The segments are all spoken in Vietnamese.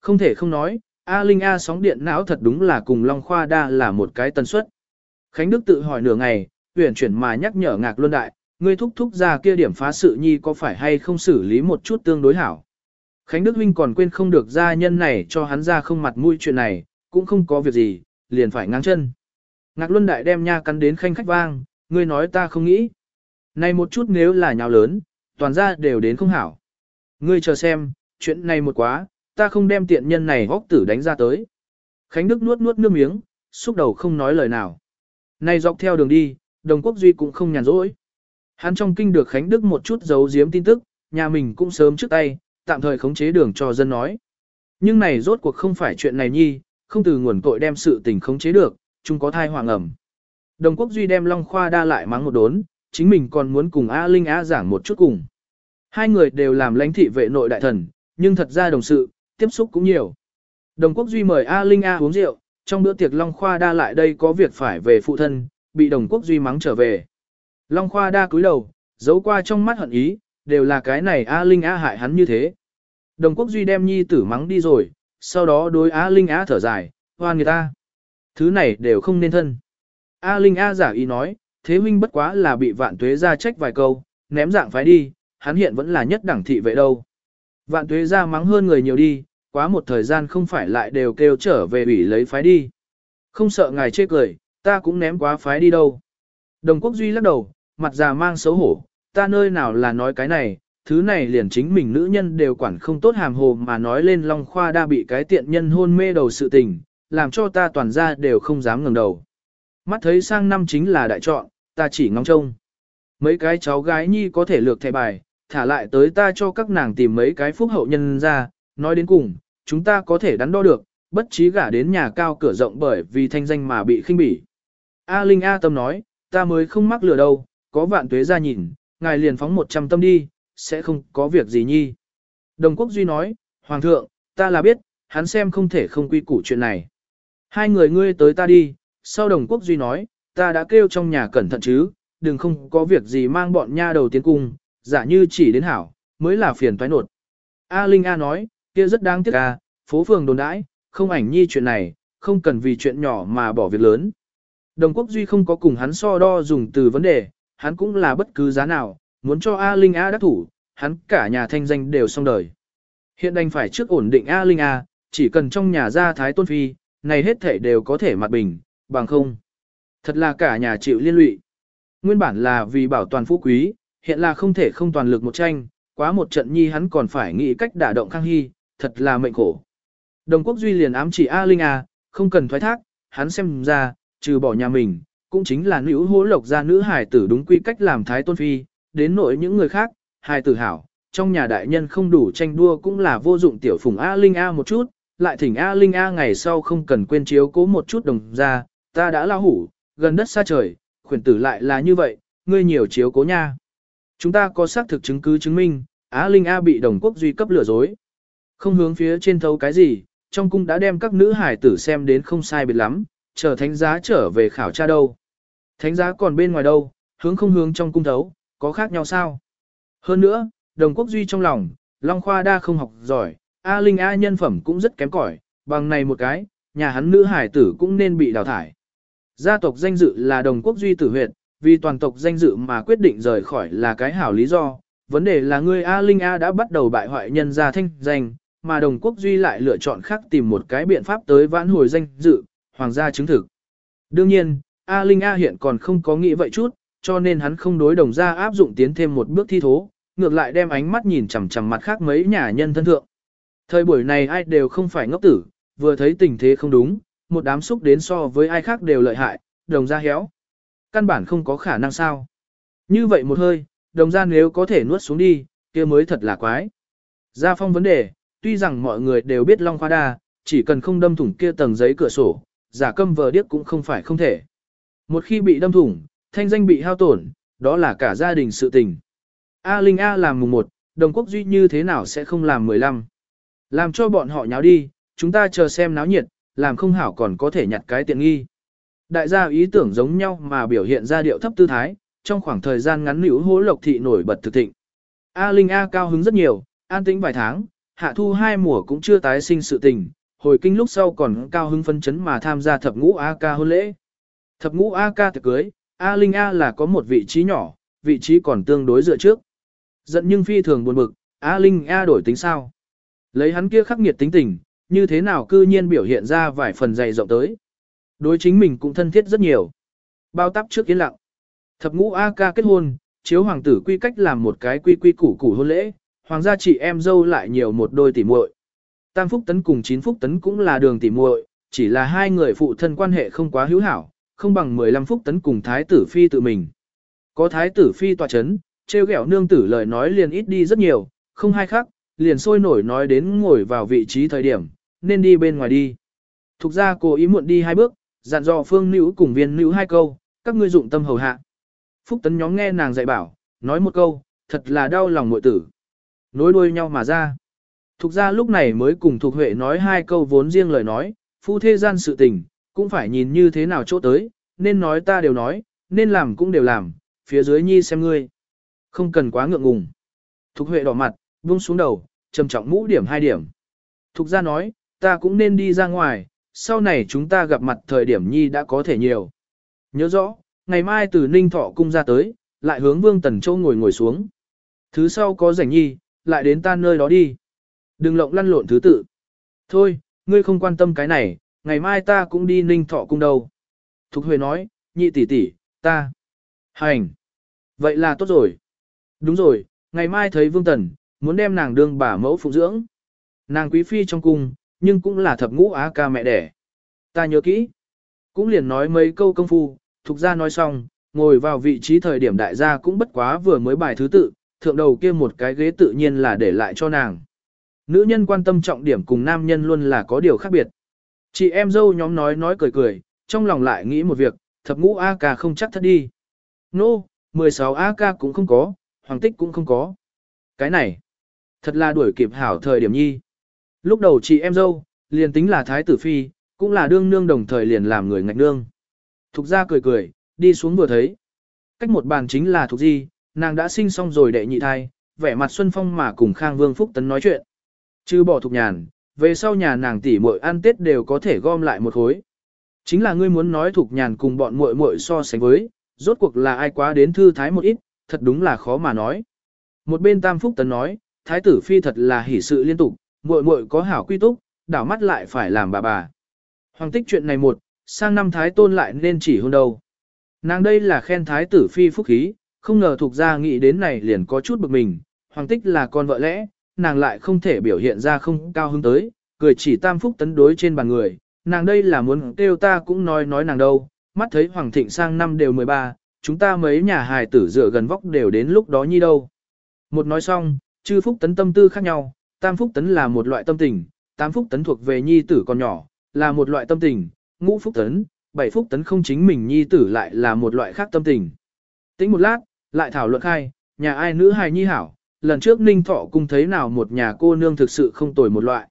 Không thể không nói, A Linh A sóng điện não thật đúng là cùng Long Khoa Đa là một cái tần suất. Khánh Đức tự hỏi nửa ngày, tuyển chuyển mà nhắc nhở ngạc luân đại, ngươi thúc thúc ra kia điểm phá sự nhi có phải hay không xử lý một chút tương đối hảo. Khánh Đức Huynh còn quên không được gia nhân này cho hắn ra không mặt mũi chuyện này, cũng không có việc gì, liền phải ngang chân. Ngạc Luân Đại đem nha cắn đến khanh khách vang, ngươi nói ta không nghĩ. Này một chút nếu là nhào lớn, toàn ra đều đến không hảo. Ngươi chờ xem, chuyện này một quá, ta không đem tiện nhân này hóc tử đánh ra tới. Khánh Đức nuốt nuốt nước miếng, xúc đầu không nói lời nào. nay dọc theo đường đi, đồng quốc duy cũng không nhàn rỗi. Hắn trong kinh được Khánh Đức một chút giấu giếm tin tức, nhà mình cũng sớm trước tay, tạm thời khống chế đường cho dân nói. Nhưng này rốt cuộc không phải chuyện này nhi, không từ nguồn cội đem sự tình khống chế được, chúng có thai hoàng ẩm. Đồng quốc duy đem Long Khoa đa lại mắng một đốn, chính mình còn muốn cùng A Linh A giảng một chút cùng. Hai người đều làm lãnh thị vệ nội đại thần, nhưng thật ra đồng sự, tiếp xúc cũng nhiều. Đồng quốc duy mời A Linh A uống rượu, trong bữa tiệc Long Khoa đa lại đây có việc phải về phụ thân, bị đồng quốc duy mắng trở về. Long Khoa đa cúi đầu, giấu qua trong mắt hận ý, đều là cái này A Linh A hại hắn như thế. Đồng quốc duy đem nhi tử mắng đi rồi, sau đó đối A Linh A thở dài, hoan người ta. Thứ này đều không nên thân. A Linh A giả ý nói, thế huynh bất quá là bị vạn tuế ra trách vài câu, ném dạng phái đi, hắn hiện vẫn là nhất đẳng thị vệ đâu. Vạn tuế ra mắng hơn người nhiều đi, quá một thời gian không phải lại đều kêu trở về ủy lấy phái đi. Không sợ ngài chê cười, ta cũng ném quá phái đi đâu. Đồng quốc duy lắc đầu, mặt già mang xấu hổ, ta nơi nào là nói cái này, thứ này liền chính mình nữ nhân đều quản không tốt hàm hồ mà nói lên Long Khoa đa bị cái tiện nhân hôn mê đầu sự tình, làm cho ta toàn ra đều không dám ngẩng đầu. Mắt thấy sang năm chính là đại chọn, ta chỉ ngóng trông. Mấy cái cháu gái nhi có thể lược thẻ bài, thả lại tới ta cho các nàng tìm mấy cái phúc hậu nhân ra, nói đến cùng, chúng ta có thể đắn đo được, bất trí gả đến nhà cao cửa rộng bởi vì thanh danh mà bị khinh bỉ. A Linh A Tâm nói, ta mới không mắc lừa đâu, có vạn tuế ra nhìn, ngài liền phóng một trăm tâm đi, sẽ không có việc gì nhi. Đồng Quốc Duy nói, Hoàng thượng, ta là biết, hắn xem không thể không quy củ chuyện này. Hai người ngươi tới ta đi, sau Đồng Quốc Duy nói, ta đã kêu trong nhà cẩn thận chứ, đừng không có việc gì mang bọn nha đầu tiến cung, giả như chỉ đến hảo, mới là phiền toái nột. A Linh A nói, kia rất đáng tiếc a, phố phường đồn đãi, không ảnh nhi chuyện này, không cần vì chuyện nhỏ mà bỏ việc lớn. Đồng Quốc Duy không có cùng hắn so đo dùng từ vấn đề, hắn cũng là bất cứ giá nào, muốn cho A Linh A đắc thủ, hắn cả nhà thanh danh đều xong đời. Hiện đành phải trước ổn định A Linh A, chỉ cần trong nhà ra Thái Tôn Phi, này hết thể đều có thể mặt bình, bằng không. Thật là cả nhà chịu liên lụy. Nguyên bản là vì bảo toàn phú quý, hiện là không thể không toàn lực một tranh, quá một trận nhi hắn còn phải nghĩ cách đả động Khang Hy, thật là mệnh khổ. Đồng quốc duy liền ám chỉ A Linh A, không cần thoái thác, hắn xem ra, trừ bỏ nhà mình, cũng chính là nữ hố lộc gia nữ hài tử đúng quy cách làm thái tôn phi, đến nội những người khác, hài tử hảo, trong nhà đại nhân không đủ tranh đua cũng là vô dụng tiểu phùng A Linh A một chút, lại thỉnh A Linh A ngày sau không cần quên chiếu cố một chút đồng ra, ta đã lao hủ, gần đất xa trời, khuyển tử lại là như vậy, ngươi nhiều chiếu cố nha. Chúng ta có xác thực chứng cứ chứng minh, Á Linh A bị đồng quốc duy cấp lừa dối. Không hướng phía trên thấu cái gì, trong cung đã đem các nữ hải tử xem đến không sai biệt lắm, chờ thánh giá trở về khảo tra đâu. Thánh giá còn bên ngoài đâu, hướng không hướng trong cung thấu, có khác nhau sao? Hơn nữa, đồng quốc duy trong lòng, Long Khoa đa không học giỏi, A Linh A nhân phẩm cũng rất kém cỏi, bằng này một cái, nhà hắn nữ hải tử cũng nên bị đào thải. Gia tộc danh dự là đồng quốc duy tử huyệt, vì toàn tộc danh dự mà quyết định rời khỏi là cái hảo lý do. Vấn đề là ngươi A Linh A đã bắt đầu bại hoại nhân gia thanh danh, mà đồng quốc duy lại lựa chọn khác tìm một cái biện pháp tới vãn hồi danh dự, hoàng gia chứng thực. Đương nhiên, A Linh A hiện còn không có nghĩ vậy chút, cho nên hắn không đối đồng gia áp dụng tiến thêm một bước thi thố, ngược lại đem ánh mắt nhìn chằm chằm mặt khác mấy nhà nhân thân thượng. Thời buổi này ai đều không phải ngốc tử, vừa thấy tình thế không đúng, một đám xúc đến so với ai khác đều lợi hại, đồng gia héo. Căn bản không có khả năng sao. Như vậy một hơi, đồng gia nếu có thể nuốt xuống đi, kia mới thật là quái. Gia phong vấn đề, tuy rằng mọi người đều biết Long Khoa Đa, chỉ cần không đâm thủng kia tầng giấy cửa sổ, giả câm vờ điếc cũng không phải không thể. Một khi bị đâm thủng, thanh danh bị hao tổn, đó là cả gia đình sự tình. A Linh A làm mùng 1, đồng quốc duy như thế nào sẽ không làm 15. Làm cho bọn họ nháo đi, chúng ta chờ xem náo nhiệt, làm không hảo còn có thể nhặt cái tiện nghi. Đại gia ý tưởng giống nhau mà biểu hiện ra điệu thấp tư thái, trong khoảng thời gian ngắn nữ hố lộc thị nổi bật thực thịnh. A Linh A cao hứng rất nhiều, an tĩnh vài tháng, hạ thu hai mùa cũng chưa tái sinh sự tình, hồi kinh lúc sau còn cao hưng phân chấn mà tham gia thập ngũ A ca hôn lễ. Thập ngũ A ca tiệc cưới, A Linh A là có một vị trí nhỏ, vị trí còn tương đối dựa trước. Giận nhưng phi thường buồn bực, A Linh A đổi tính sao? Lấy hắn kia khắc nghiệt tính tình, như thế nào cư nhiên biểu hiện ra vài phần dày rộng tới. Đối chính mình cũng thân thiết rất nhiều. Bao tắp trước yên lặng. Thập ngũ A ca kết hôn, chiếu hoàng tử quy cách làm một cái quy quy củ củ hôn lễ, hoàng gia chị em dâu lại nhiều một đôi tỉ muội. Tam Phúc Tấn cùng Chín Phúc Tấn cũng là đường tỉ muội, chỉ là hai người phụ thân quan hệ không quá hữu hảo, không bằng 15 Phúc Tấn cùng Thái tử Phi tự mình. Có Thái tử Phi tòa chấn, treo ghẹo nương tử lời nói liền ít đi rất nhiều, không hai khác, liền sôi nổi nói đến ngồi vào vị trí thời điểm, nên đi bên ngoài đi. Thục ra cô ý muộn đi hai bước, dặn dò phương nữ cùng viên nữ hai câu, các ngươi dụng tâm hầu hạ. Phúc Tấn nhóm nghe nàng dạy bảo, nói một câu, thật là đau lòng muội tử. Nối đuôi nhau mà ra. Thục ra lúc này mới cùng Thục Huệ nói hai câu vốn riêng lời nói, phu thế gian sự tình, cũng phải nhìn như thế nào chỗ tới, nên nói ta đều nói, nên làm cũng đều làm, phía dưới nhi xem ngươi. Không cần quá ngượng ngùng. Thục Huệ đỏ mặt, buông xuống đầu, trầm trọng mũ điểm hai điểm. Thục ra nói, ta cũng nên đi ra ngoài, sau này chúng ta gặp mặt thời điểm nhi đã có thể nhiều. Nhớ rõ, ngày mai từ Ninh Thọ cung ra tới, lại hướng Vương Tần Châu ngồi ngồi xuống. Thứ sau có rảnh nhi, lại đến ta nơi đó đi. Đừng lộng lăn lộn thứ tự. Thôi, ngươi không quan tâm cái này, ngày mai ta cũng đi Ninh Thọ cung đâu. Thục Huệ nói, nhị tỷ tỷ, ta. Hành. Vậy là tốt rồi. Đúng rồi, ngày mai thấy Vương Tần, muốn đem nàng đương bà mẫu phụ dưỡng. Nàng quý phi trong cung, nhưng cũng là thập ngũ á ca mẹ đẻ. Ta nhớ kỹ. Cũng liền nói mấy câu công phu, thục ra nói xong, ngồi vào vị trí thời điểm đại gia cũng bất quá vừa mới bài thứ tự, thượng đầu kia một cái ghế tự nhiên là để lại cho nàng. Nữ nhân quan tâm trọng điểm cùng nam nhân luôn là có điều khác biệt. Chị em dâu nhóm nói nói cười cười, trong lòng lại nghĩ một việc, thập ngũ A ca không chắc thất đi. Nô, no, 16 A ca cũng không có, hoàng tích cũng không có. Cái này, thật là đuổi kịp hảo thời điểm nhi. Lúc đầu chị em dâu, liền tính là thái tử phi, cũng là đương nương đồng thời liền làm người ngạch nương. Thục ra cười cười, đi xuống vừa thấy. Cách một bàn chính là Thục Di, nàng đã sinh xong rồi đệ nhị thai, vẻ mặt xuân phong mà cùng Khang Vương Phúc Tấn nói chuyện. Chứ bỏ Thục nhàn, về sau nhà nàng tỷ muội ăn Tết đều có thể gom lại một khối. Chính là ngươi muốn nói Thục nhàn cùng bọn muội muội so sánh với, rốt cuộc là ai quá đến thư thái một ít, thật đúng là khó mà nói. Một bên Tam Phúc Tấn nói, thái tử phi thật là hỷ sự liên tục, muội muội có hảo quy túc, đảo mắt lại phải làm bà bà. Hoàng tích chuyện này một, sang năm thái tôn lại nên chỉ hôn đầu. Nàng đây là khen thái tử phi phúc khí, không ngờ thuộc ra nghĩ đến này liền có chút bực mình, hoàng tích là con vợ lẽ, nàng lại không thể biểu hiện ra không cao hứng tới, cười chỉ tam phúc tấn đối trên bàn người, nàng đây là muốn kêu ta cũng nói nói nàng đâu, mắt thấy hoàng thịnh sang năm đều 13, chúng ta mấy nhà hài tử dựa gần vóc đều đến lúc đó nhi đâu. Một nói xong, chư phúc tấn tâm tư khác nhau, tam phúc tấn là một loại tâm tình, tam phúc tấn thuộc về nhi tử còn nhỏ, là một loại tâm tình, ngũ phúc tấn, bảy phúc tấn không chính mình nhi tử lại là một loại khác tâm tình. Tính một lát, lại thảo luận khai, nhà ai nữ hài nhi hảo, lần trước ninh thọ cung thấy nào một nhà cô nương thực sự không tồi một loại.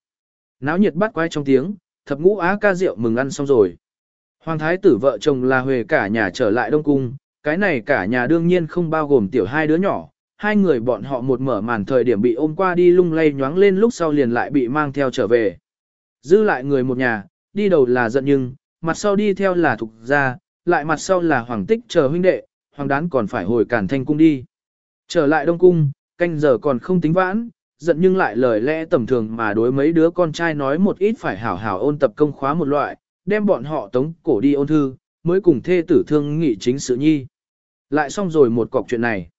Náo nhiệt bắt quay trong tiếng, thập ngũ á ca rượu mừng ăn xong rồi. Hoàng thái tử vợ chồng là huề cả nhà trở lại Đông Cung, cái này cả nhà đương nhiên không bao gồm tiểu hai đứa nhỏ, hai người bọn họ một mở màn thời điểm bị ôm qua đi lung lay nhoáng lên lúc sau liền lại bị mang theo trở về. Dư lại người một nhà, đi đầu là giận nhưng, mặt sau đi theo là thục gia, lại mặt sau là hoàng tích chờ huynh đệ, hoàng đán còn phải hồi cản thanh cung đi. Trở lại đông cung, canh giờ còn không tính vãn, giận nhưng lại lời lẽ tầm thường mà đối mấy đứa con trai nói một ít phải hảo hảo ôn tập công khóa một loại, đem bọn họ tống cổ đi ôn thư, mới cùng thê tử thương nghị chính sự nhi. Lại xong rồi một cọc chuyện này.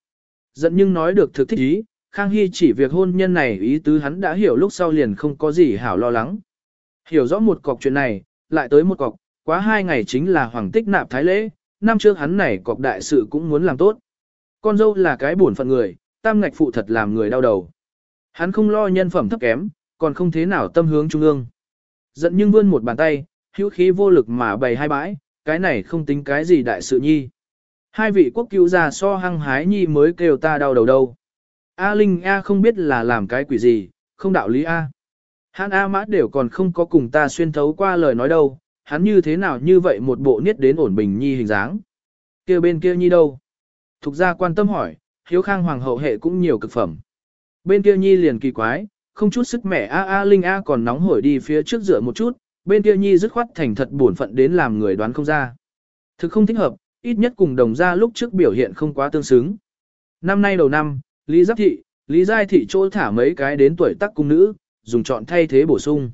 Giận nhưng nói được thực thích ý, Khang Hy chỉ việc hôn nhân này ý tứ hắn đã hiểu lúc sau liền không có gì hảo lo lắng. Hiểu rõ một cọc chuyện này, lại tới một cọc, quá hai ngày chính là hoàng tích nạp thái lễ, năm trước hắn này cọc đại sự cũng muốn làm tốt. Con dâu là cái buồn phận người, tam ngạch phụ thật làm người đau đầu. Hắn không lo nhân phẩm thấp kém, còn không thế nào tâm hướng trung ương. Giận nhưng vươn một bàn tay, hữu khí vô lực mà bày hai bãi, cái này không tính cái gì đại sự nhi. Hai vị quốc cứu già so hăng hái nhi mới kêu ta đau đầu đâu. A Linh A không biết là làm cái quỷ gì, không đạo lý A. Hắn A mã đều còn không có cùng ta xuyên thấu qua lời nói đâu, hắn như thế nào như vậy một bộ niết đến ổn bình nhi hình dáng. kia bên kia nhi đâu? Thục ra quan tâm hỏi, hiếu khang hoàng hậu hệ cũng nhiều cực phẩm. Bên kia nhi liền kỳ quái, không chút sức mẻ a a linh a còn nóng hổi đi phía trước dựa một chút, bên kia nhi dứt khoát thành thật buồn phận đến làm người đoán không ra. Thực không thích hợp, ít nhất cùng đồng gia lúc trước biểu hiện không quá tương xứng. Năm nay đầu năm, Lý Giáp Thị, Lý Giai Thị chỗ thả mấy cái đến tuổi tác cung nữ, dùng chọn thay thế bổ sung.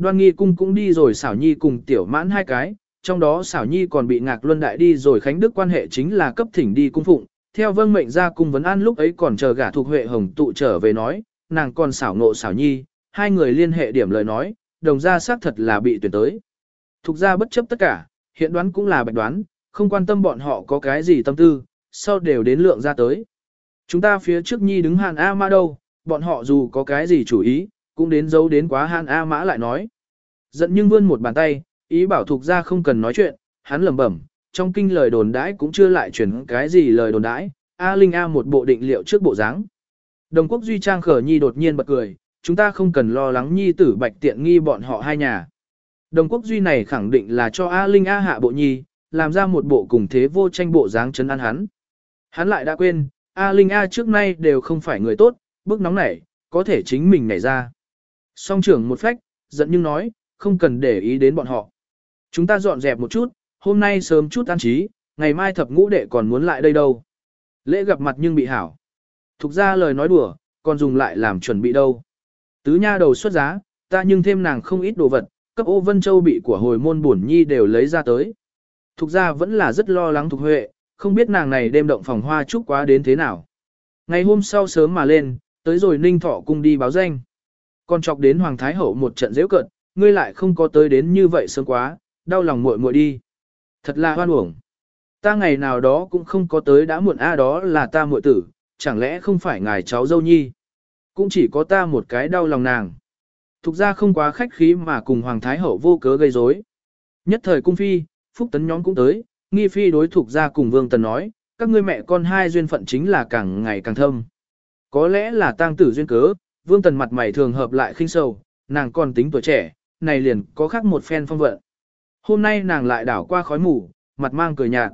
Đoan nghi cung cũng đi rồi xảo nhi cùng tiểu mãn hai cái, trong đó xảo nhi còn bị ngạc luân đại đi rồi khánh đức quan hệ chính là cấp thỉnh đi cung phụng. Theo vâng mệnh ra cung vấn an lúc ấy còn chờ gả thuộc huệ hồng tụ trở về nói, nàng còn xảo nộ xảo nhi, hai người liên hệ điểm lời nói, đồng ra xác thật là bị tuyển tới. Thục ra bất chấp tất cả, hiện đoán cũng là bạch đoán, không quan tâm bọn họ có cái gì tâm tư, sau đều đến lượng ra tới. Chúng ta phía trước nhi đứng hàn A ma đâu, bọn họ dù có cái gì chủ ý, cũng đến giấu đến quá hàn A mã lại nói. Giận nhưng vươn một bàn tay, ý bảo thuộc ra không cần nói chuyện, hắn lẩm bẩm, trong kinh lời đồn đãi cũng chưa lại chuyển cái gì lời đồn đãi, A Linh A một bộ định liệu trước bộ dáng. Đồng quốc duy trang khở nhi đột nhiên bật cười, chúng ta không cần lo lắng nhi tử bạch tiện nghi bọn họ hai nhà. Đồng quốc duy này khẳng định là cho A Linh A hạ bộ nhi, làm ra một bộ cùng thế vô tranh bộ dáng chấn an hắn. Hắn lại đã quên, A Linh A trước nay đều không phải người tốt, bước nóng nảy, có thể chính mình nảy ra. Song trưởng một phách, giận nhưng nói, không cần để ý đến bọn họ. Chúng ta dọn dẹp một chút, hôm nay sớm chút an trí, ngày mai thập ngũ đệ còn muốn lại đây đâu. Lễ gặp mặt nhưng bị hảo. Thục ra lời nói đùa, còn dùng lại làm chuẩn bị đâu. Tứ nha đầu xuất giá, ta nhưng thêm nàng không ít đồ vật, cấp ô vân châu bị của hồi môn bổn nhi đều lấy ra tới. Thục ra vẫn là rất lo lắng Thục Huệ, không biết nàng này đêm động phòng hoa chúc quá đến thế nào. Ngày hôm sau sớm mà lên, tới rồi ninh thọ cung đi báo danh. Còn chọc đến Hoàng Thái Hậu một trận dễ cận, ngươi lại không có tới đến như vậy sớm quá, đau lòng muội muội đi. Thật là hoan uổng. Ta ngày nào đó cũng không có tới đã muộn a đó là ta muội tử, chẳng lẽ không phải ngài cháu dâu nhi. Cũng chỉ có ta một cái đau lòng nàng. Thục ra không quá khách khí mà cùng Hoàng Thái Hậu vô cớ gây rối. Nhất thời cung phi, Phúc Tấn nhóm cũng tới, nghi phi đối thuộc ra cùng Vương Tần nói, các ngươi mẹ con hai duyên phận chính là càng ngày càng thâm. Có lẽ là tang tử duyên cớ, Vương Tần mặt mày thường hợp lại khinh sầu, nàng còn tính tuổi trẻ, này liền có khác một phen phong vận. Hôm nay nàng lại đảo qua khói mù, mặt mang cười nhạt.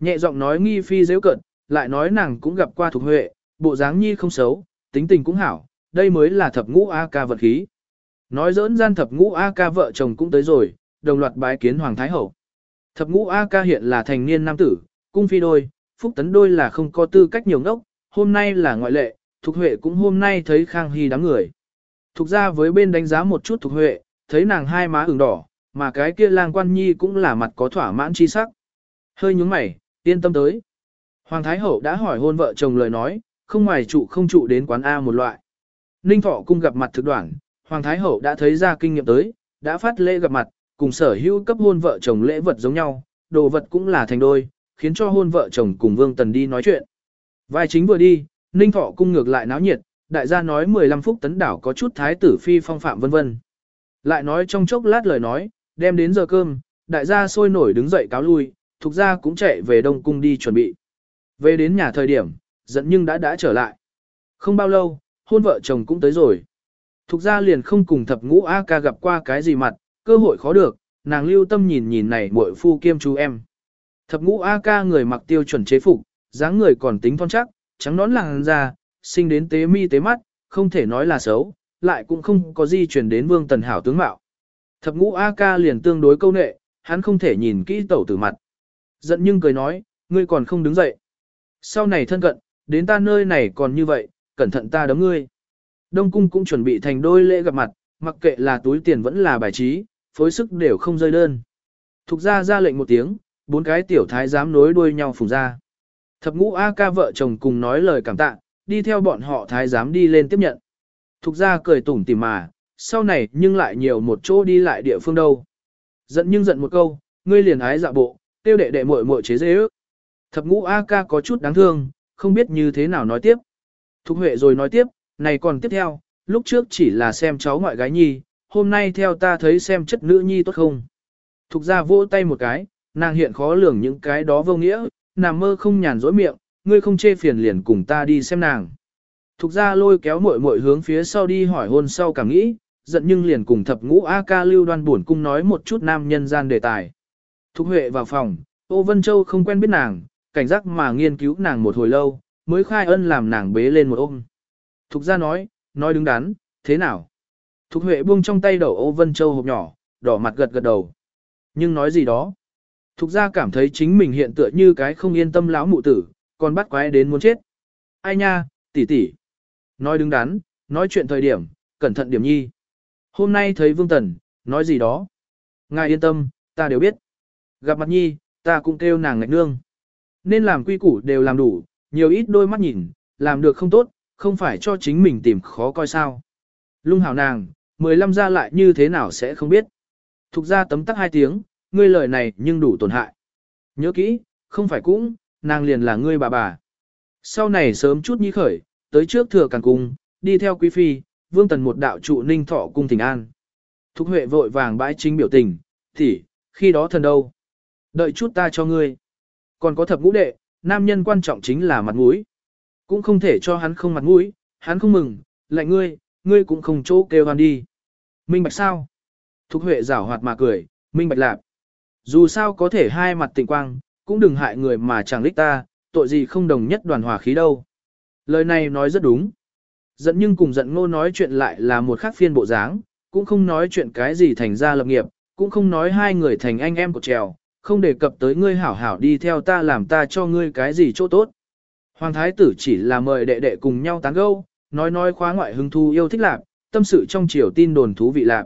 Nhẹ giọng nói nghi phi dễ cận, lại nói nàng cũng gặp qua thuộc huệ, bộ dáng nhi không xấu, tính tình cũng hảo, đây mới là thập ngũ A ca vật khí. Nói dỡn gian thập ngũ A ca vợ chồng cũng tới rồi, đồng loạt bái kiến Hoàng Thái Hậu. Thập ngũ A ca hiện là thành niên nam tử, cung phi đôi, phúc tấn đôi là không có tư cách nhiều ngốc, hôm nay là ngoại lệ, Thục Huệ cũng hôm nay thấy Khang Hy đám người. Thục ra với bên đánh giá một chút Thục Huệ, thấy nàng hai má ửng đỏ, mà cái kia lang quan nhi cũng là mặt có thỏa mãn chi sắc. Hơi nhúng mày, yên tâm tới. Hoàng Thái Hậu đã hỏi hôn vợ chồng lời nói, không ngoài trụ không trụ đến quán A một loại. Ninh Thọ cung gặp mặt thực đoạn, Hoàng Thái Hậu đã thấy ra kinh nghiệm tới, đã phát lễ gặp mặt, cùng sở hữu cấp hôn vợ chồng lễ vật giống nhau, đồ vật cũng là thành đôi, khiến cho hôn vợ chồng cùng Vương Tần đi nói chuyện. Vai chính vừa đi, Ninh Thọ cung ngược lại náo nhiệt, đại gia nói 15 phút tấn đảo có chút thái tử phi phong phạm vân vân. Lại nói trong chốc lát lời nói, đem đến giờ cơm, đại gia sôi nổi đứng dậy cáo lui, thuộc gia cũng chạy về Đông cung đi chuẩn bị. Về đến nhà thời điểm, giận nhưng đã đã trở lại. Không bao lâu, hôn vợ chồng cũng tới rồi. Thục gia liền không cùng thập ngũ A ca gặp qua cái gì mặt, cơ hội khó được, nàng lưu tâm nhìn nhìn này muội phu kiêm chú em. Thập ngũ A ca người mặc tiêu chuẩn chế phục, dáng người còn tính thon chắc, trắng nón làng ra, sinh đến tế mi tế mắt, không thể nói là xấu, lại cũng không có gì truyền đến vương tần hảo tướng mạo. Thập ngũ A ca liền tương đối câu nệ, hắn không thể nhìn kỹ tẩu tử mặt. Giận nhưng cười nói, ngươi còn không đứng dậy. Sau này thân cận, đến ta nơi này còn như vậy, cẩn thận ta đấm ngươi. Đông cung cũng chuẩn bị thành đôi lễ gặp mặt, mặc kệ là túi tiền vẫn là bài trí, phối sức đều không rơi đơn. Thục ra ra lệnh một tiếng, bốn cái tiểu thái giám nối đuôi nhau phùng ra. Thập ngũ A ca vợ chồng cùng nói lời cảm tạ, đi theo bọn họ thái giám đi lên tiếp nhận. Thục ra cười tủm tỉm mà, sau này nhưng lại nhiều một chỗ đi lại địa phương đâu. Giận nhưng giận một câu, ngươi liền ái dạ bộ, tiêu đệ đệ muội muội chế dễ ước. Thập ngũ A ca có chút đáng thương, không biết như thế nào nói tiếp. Thục Huệ rồi nói tiếp, này còn tiếp theo, lúc trước chỉ là xem cháu ngoại gái nhi, hôm nay theo ta thấy xem chất nữ nhi tốt không. Thục ra vỗ tay một cái, nàng hiện khó lường những cái đó vô nghĩa, nằm mơ không nhàn rỗi miệng, ngươi không chê phiền liền cùng ta đi xem nàng. Thục ra lôi kéo muội muội hướng phía sau đi hỏi hôn sau cảm nghĩ, giận nhưng liền cùng thập ngũ A ca lưu đoan buồn cung nói một chút nam nhân gian đề tài. Thục Huệ vào phòng, Ô Vân Châu không quen biết nàng, cảnh giác mà nghiên cứu nàng một hồi lâu, mới khai ân làm nàng bế lên một ôm. Thục ra nói, nói đứng đắn, thế nào? Thục Huệ buông trong tay đầu ô vân châu hộp nhỏ, đỏ mặt gật gật đầu. Nhưng nói gì đó? Thục ra cảm thấy chính mình hiện tựa như cái không yên tâm lão mụ tử, còn bắt quái đến muốn chết. Ai nha, tỷ tỷ. Nói đứng đắn, nói chuyện thời điểm, cẩn thận điểm nhi. Hôm nay thấy Vương Tần, nói gì đó. Ngài yên tâm, ta đều biết. Gặp mặt nhi, ta cũng kêu nàng ngạch nương. Nên làm quy củ đều làm đủ, nhiều ít đôi mắt nhìn, làm được không tốt, không phải cho chính mình tìm khó coi sao. Lung hào nàng, 15 ra lại như thế nào sẽ không biết. Thục ra tấm tắc hai tiếng, ngươi lời này nhưng đủ tổn hại. Nhớ kỹ, không phải cũng, nàng liền là ngươi bà bà. Sau này sớm chút nhi khởi, tới trước thừa càng cung, đi theo quý phi, vương tần một đạo trụ ninh thọ cung thỉnh an. Thục Huệ vội vàng bãi chính biểu tình, thì, khi đó thần đâu? Đợi chút ta cho ngươi. Còn có thập ngũ đệ, nam nhân quan trọng chính là mặt mũi. Cũng không thể cho hắn không mặt mũi, hắn không mừng, lại ngươi, ngươi cũng không chỗ kêu hắn đi. Minh bạch sao? Thục Huệ giảo hoạt mà cười, minh bạch lạp. Dù sao có thể hai mặt tình quang, cũng đừng hại người mà chẳng lích ta, tội gì không đồng nhất đoàn hòa khí đâu. Lời này nói rất đúng. Giận nhưng cùng giận ngô nói chuyện lại là một khác phiên bộ dáng, cũng không nói chuyện cái gì thành ra lập nghiệp, cũng không nói hai người thành anh em của trèo, không đề cập tới ngươi hảo hảo đi theo ta làm ta cho ngươi cái gì chỗ tốt. Hoàng thái tử chỉ là mời đệ đệ cùng nhau tán gẫu, nói nói khóa ngoại hứng thu yêu thích lạc, tâm sự trong triều tin đồn thú vị lạc.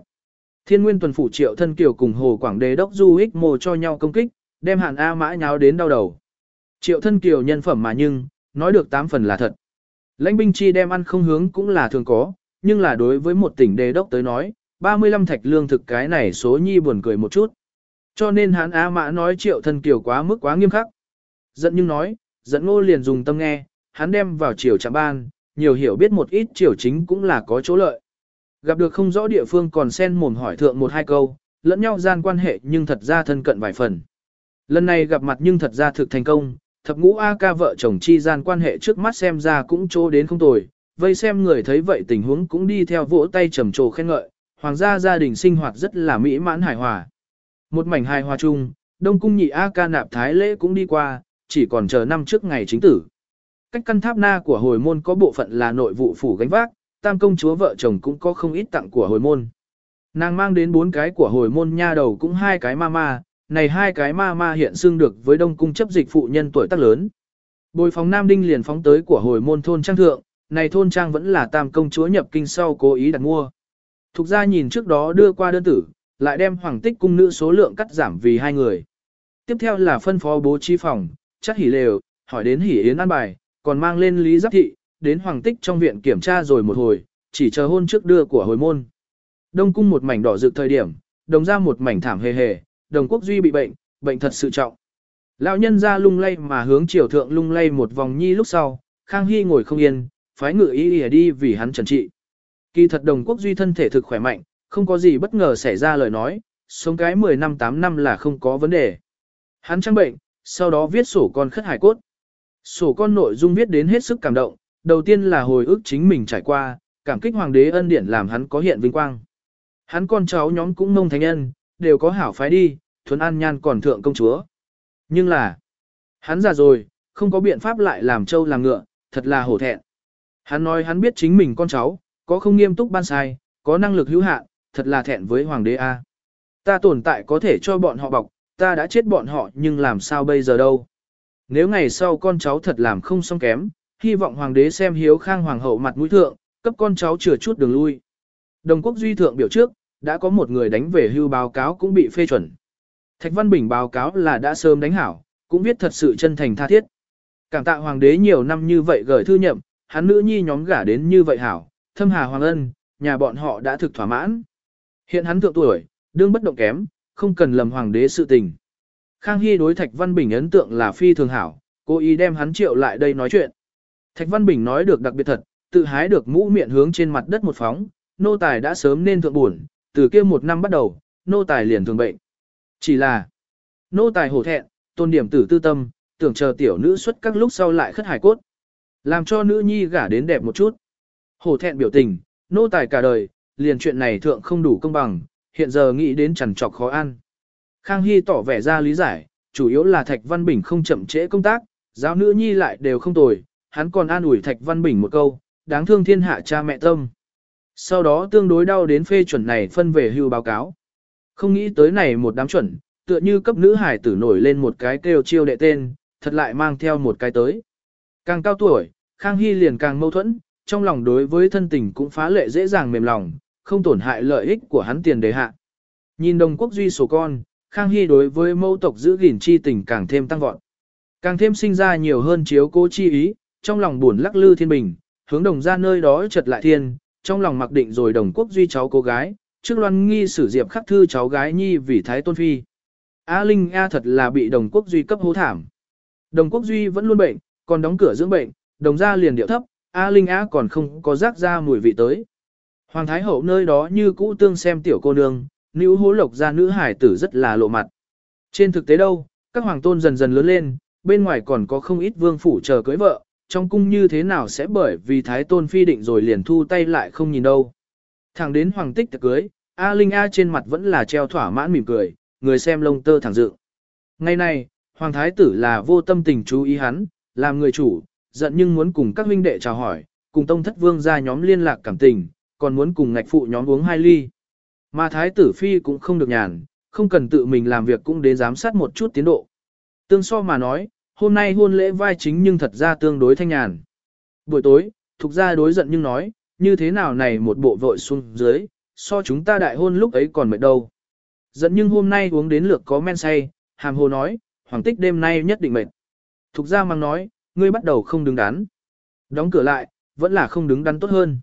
Thiên nguyên tuần phủ triệu thân kiều cùng hồ quảng đế đốc du Hích mồ cho nhau công kích, đem hàn A mã nháo đến đau đầu. Triệu thân kiều nhân phẩm mà nhưng, nói được tám phần là thật. Lãnh binh chi đem ăn không hướng cũng là thường có, nhưng là đối với một tỉnh đế đốc tới nói, 35 thạch lương thực cái này số nhi buồn cười một chút. Cho nên hàn A Mã nói triệu thân kiều quá mức quá nghiêm khắc. Giận nhưng nói, giận ngô liền dùng tâm nghe, hắn đem vào triều trạm ban, nhiều hiểu biết một ít triều chính cũng là có chỗ lợi. Gặp được không rõ địa phương còn sen mồm hỏi thượng một hai câu, lẫn nhau gian quan hệ nhưng thật ra thân cận vài phần. Lần này gặp mặt nhưng thật ra thực thành công, thập ngũ A ca vợ chồng chi gian quan hệ trước mắt xem ra cũng chỗ đến không tồi, vây xem người thấy vậy tình huống cũng đi theo vỗ tay trầm trồ khen ngợi, hoàng gia gia đình sinh hoạt rất là mỹ mãn hài hòa. Một mảnh hài hòa chung, đông cung nhị A ca nạp thái lễ cũng đi qua, chỉ còn chờ năm trước ngày chính tử. Cách căn tháp na của hồi môn có bộ phận là nội vụ phủ gánh vác, tam công chúa vợ chồng cũng có không ít tặng của hồi môn. Nàng mang đến bốn cái của hồi môn nha đầu cũng hai cái ma ma, này hai cái ma ma hiện xưng được với đông cung chấp dịch phụ nhân tuổi tác lớn. Bồi phóng Nam Đinh liền phóng tới của hồi môn thôn trang thượng, này thôn trang vẫn là tam công chúa nhập kinh sau cố ý đặt mua. Thục ra nhìn trước đó đưa qua đơn tử, lại đem hoàng tích cung nữ số lượng cắt giảm vì hai người. Tiếp theo là phân phó bố trí phòng, chắc hỉ lều, hỏi đến hỉ yến an bài, còn mang lên lý giáp thị, đến hoàng tích trong viện kiểm tra rồi một hồi, chỉ chờ hôn trước đưa của hồi môn. Đông cung một mảnh đỏ rực thời điểm, đồng ra một mảnh thảm hề hề, đồng quốc duy bị bệnh, bệnh thật sự trọng. Lão nhân ra lung lay mà hướng triều thượng lung lay một vòng nhi lúc sau, Khang Hy ngồi không yên, phái ngự ý đi đi vì hắn trần trị. Kỳ thật đồng quốc duy thân thể thực khỏe mạnh, không có gì bất ngờ xảy ra lời nói, sống cái 10 năm 8 năm là không có vấn đề. Hắn trang bệnh, sau đó viết sổ con khất hải cốt. Sổ con nội dung viết đến hết sức cảm động, đầu tiên là hồi ức chính mình trải qua, cảm kích hoàng đế ân điển làm hắn có hiện vinh quang. Hắn con cháu nhóm cũng mông thánh nhân, đều có hảo phái đi, thuần an nhan còn thượng công chúa. Nhưng là, hắn già rồi, không có biện pháp lại làm trâu làm ngựa, thật là hổ thẹn. Hắn nói hắn biết chính mình con cháu, có không nghiêm túc ban sai, có năng lực hữu hạn, thật là thẹn với hoàng đế A. Ta tồn tại có thể cho bọn họ bọc, ta đã chết bọn họ nhưng làm sao bây giờ đâu. Nếu ngày sau con cháu thật làm không xong kém, hy vọng hoàng đế xem hiếu khang hoàng hậu mặt mũi thượng, cấp con cháu chừa chút đường lui. Đồng quốc duy thượng biểu trước, đã có một người đánh về hưu báo cáo cũng bị phê chuẩn. Thạch Văn Bình báo cáo là đã sớm đánh hảo, cũng viết thật sự chân thành tha thiết. Cảm tạ hoàng đế nhiều năm như vậy gửi thư nhậm, hắn nữ nhi nhóm gả đến như vậy hảo, thâm hà hoàng ân, nhà bọn họ đã thực thỏa mãn. Hiện hắn thượng tuổi, đương bất động kém, không cần lầm hoàng đế sự tình. Khang Hy đối Thạch Văn Bình ấn tượng là phi thường hảo, cố ý đem hắn triệu lại đây nói chuyện. Thạch Văn Bình nói được đặc biệt thật, tự hái được mũ miệng hướng trên mặt đất một phóng, nô tài đã sớm nên thượng buồn, từ kia một năm bắt đầu, nô tài liền thường bệnh. Chỉ là, nô tài hổ thẹn, tôn điểm tử tư tâm, tưởng chờ tiểu nữ xuất các lúc sau lại khất hải cốt. Làm cho nữ nhi gả đến đẹp một chút. Hổ thẹn biểu tình, nô tài cả đời, liền chuyện này thượng không đủ công bằng, hiện giờ nghĩ đến chẳng trọc khó ăn. Khang Hy tỏ vẻ ra lý giải, chủ yếu là Thạch Văn Bình không chậm trễ công tác, giáo nữ nhi lại đều không tồi, hắn còn an ủi Thạch Văn Bình một câu, đáng thương thiên hạ cha mẹ tâm. Sau đó tương đối đau đến phê chuẩn này phân về hưu báo cáo. Không nghĩ tới này một đám chuẩn, tựa như cấp nữ hải tử nổi lên một cái kêu chiêu đệ tên, thật lại mang theo một cái tới. Càng cao tuổi, Khang Hy liền càng mâu thuẫn, trong lòng đối với thân tình cũng phá lệ dễ dàng mềm lòng, không tổn hại lợi ích của hắn tiền đề hạ. Nhìn đồng quốc duy số con, Khang Hy đối với mâu tộc giữ gìn chi tình càng thêm tăng vọt. Càng thêm sinh ra nhiều hơn chiếu cố chi ý, trong lòng buồn lắc lư thiên bình, hướng đồng ra nơi đó chợt lại thiên, trong lòng mặc định rồi đồng quốc duy cháu cô gái, trước loan nghi sử diệp khắc thư cháu gái nhi vì thái tôn phi. A Linh A thật là bị đồng quốc duy cấp hố thảm. Đồng quốc duy vẫn luôn bệnh, còn đóng cửa dưỡng bệnh, đồng ra liền điệu thấp, A Linh A còn không có rác ra mùi vị tới. Hoàng Thái Hậu nơi đó như cũ tương xem tiểu cô nương, nữ hố lộc ra nữ hải tử rất là lộ mặt. Trên thực tế đâu, các hoàng tôn dần dần lớn lên, bên ngoài còn có không ít vương phủ chờ cưới vợ, trong cung như thế nào sẽ bởi vì thái tôn phi định rồi liền thu tay lại không nhìn đâu. Thẳng đến hoàng tích tiệc cưới, A Linh A trên mặt vẫn là treo thỏa mãn mỉm cười, người xem lông tơ thẳng dựng. Ngày này, hoàng thái tử là vô tâm tình chú ý hắn, làm người chủ, giận nhưng muốn cùng các huynh đệ chào hỏi, cùng tông thất vương ra nhóm liên lạc cảm tình, còn muốn cùng ngạch phụ nhóm uống hai ly. Mà thái tử phi cũng không được nhàn, không cần tự mình làm việc cũng đến giám sát một chút tiến độ. Tương so mà nói, hôm nay hôn lễ vai chính nhưng thật ra tương đối thanh nhàn. Buổi tối, thuộc ra đối giận nhưng nói, như thế nào này một bộ vội xuống dưới, so chúng ta đại hôn lúc ấy còn mệt đâu. Giận nhưng hôm nay uống đến lượt có men say, hàm hồ nói, hoàng tích đêm nay nhất định mệt. Thục ra mang nói, ngươi bắt đầu không đứng đắn. Đóng cửa lại, vẫn là không đứng đắn tốt hơn.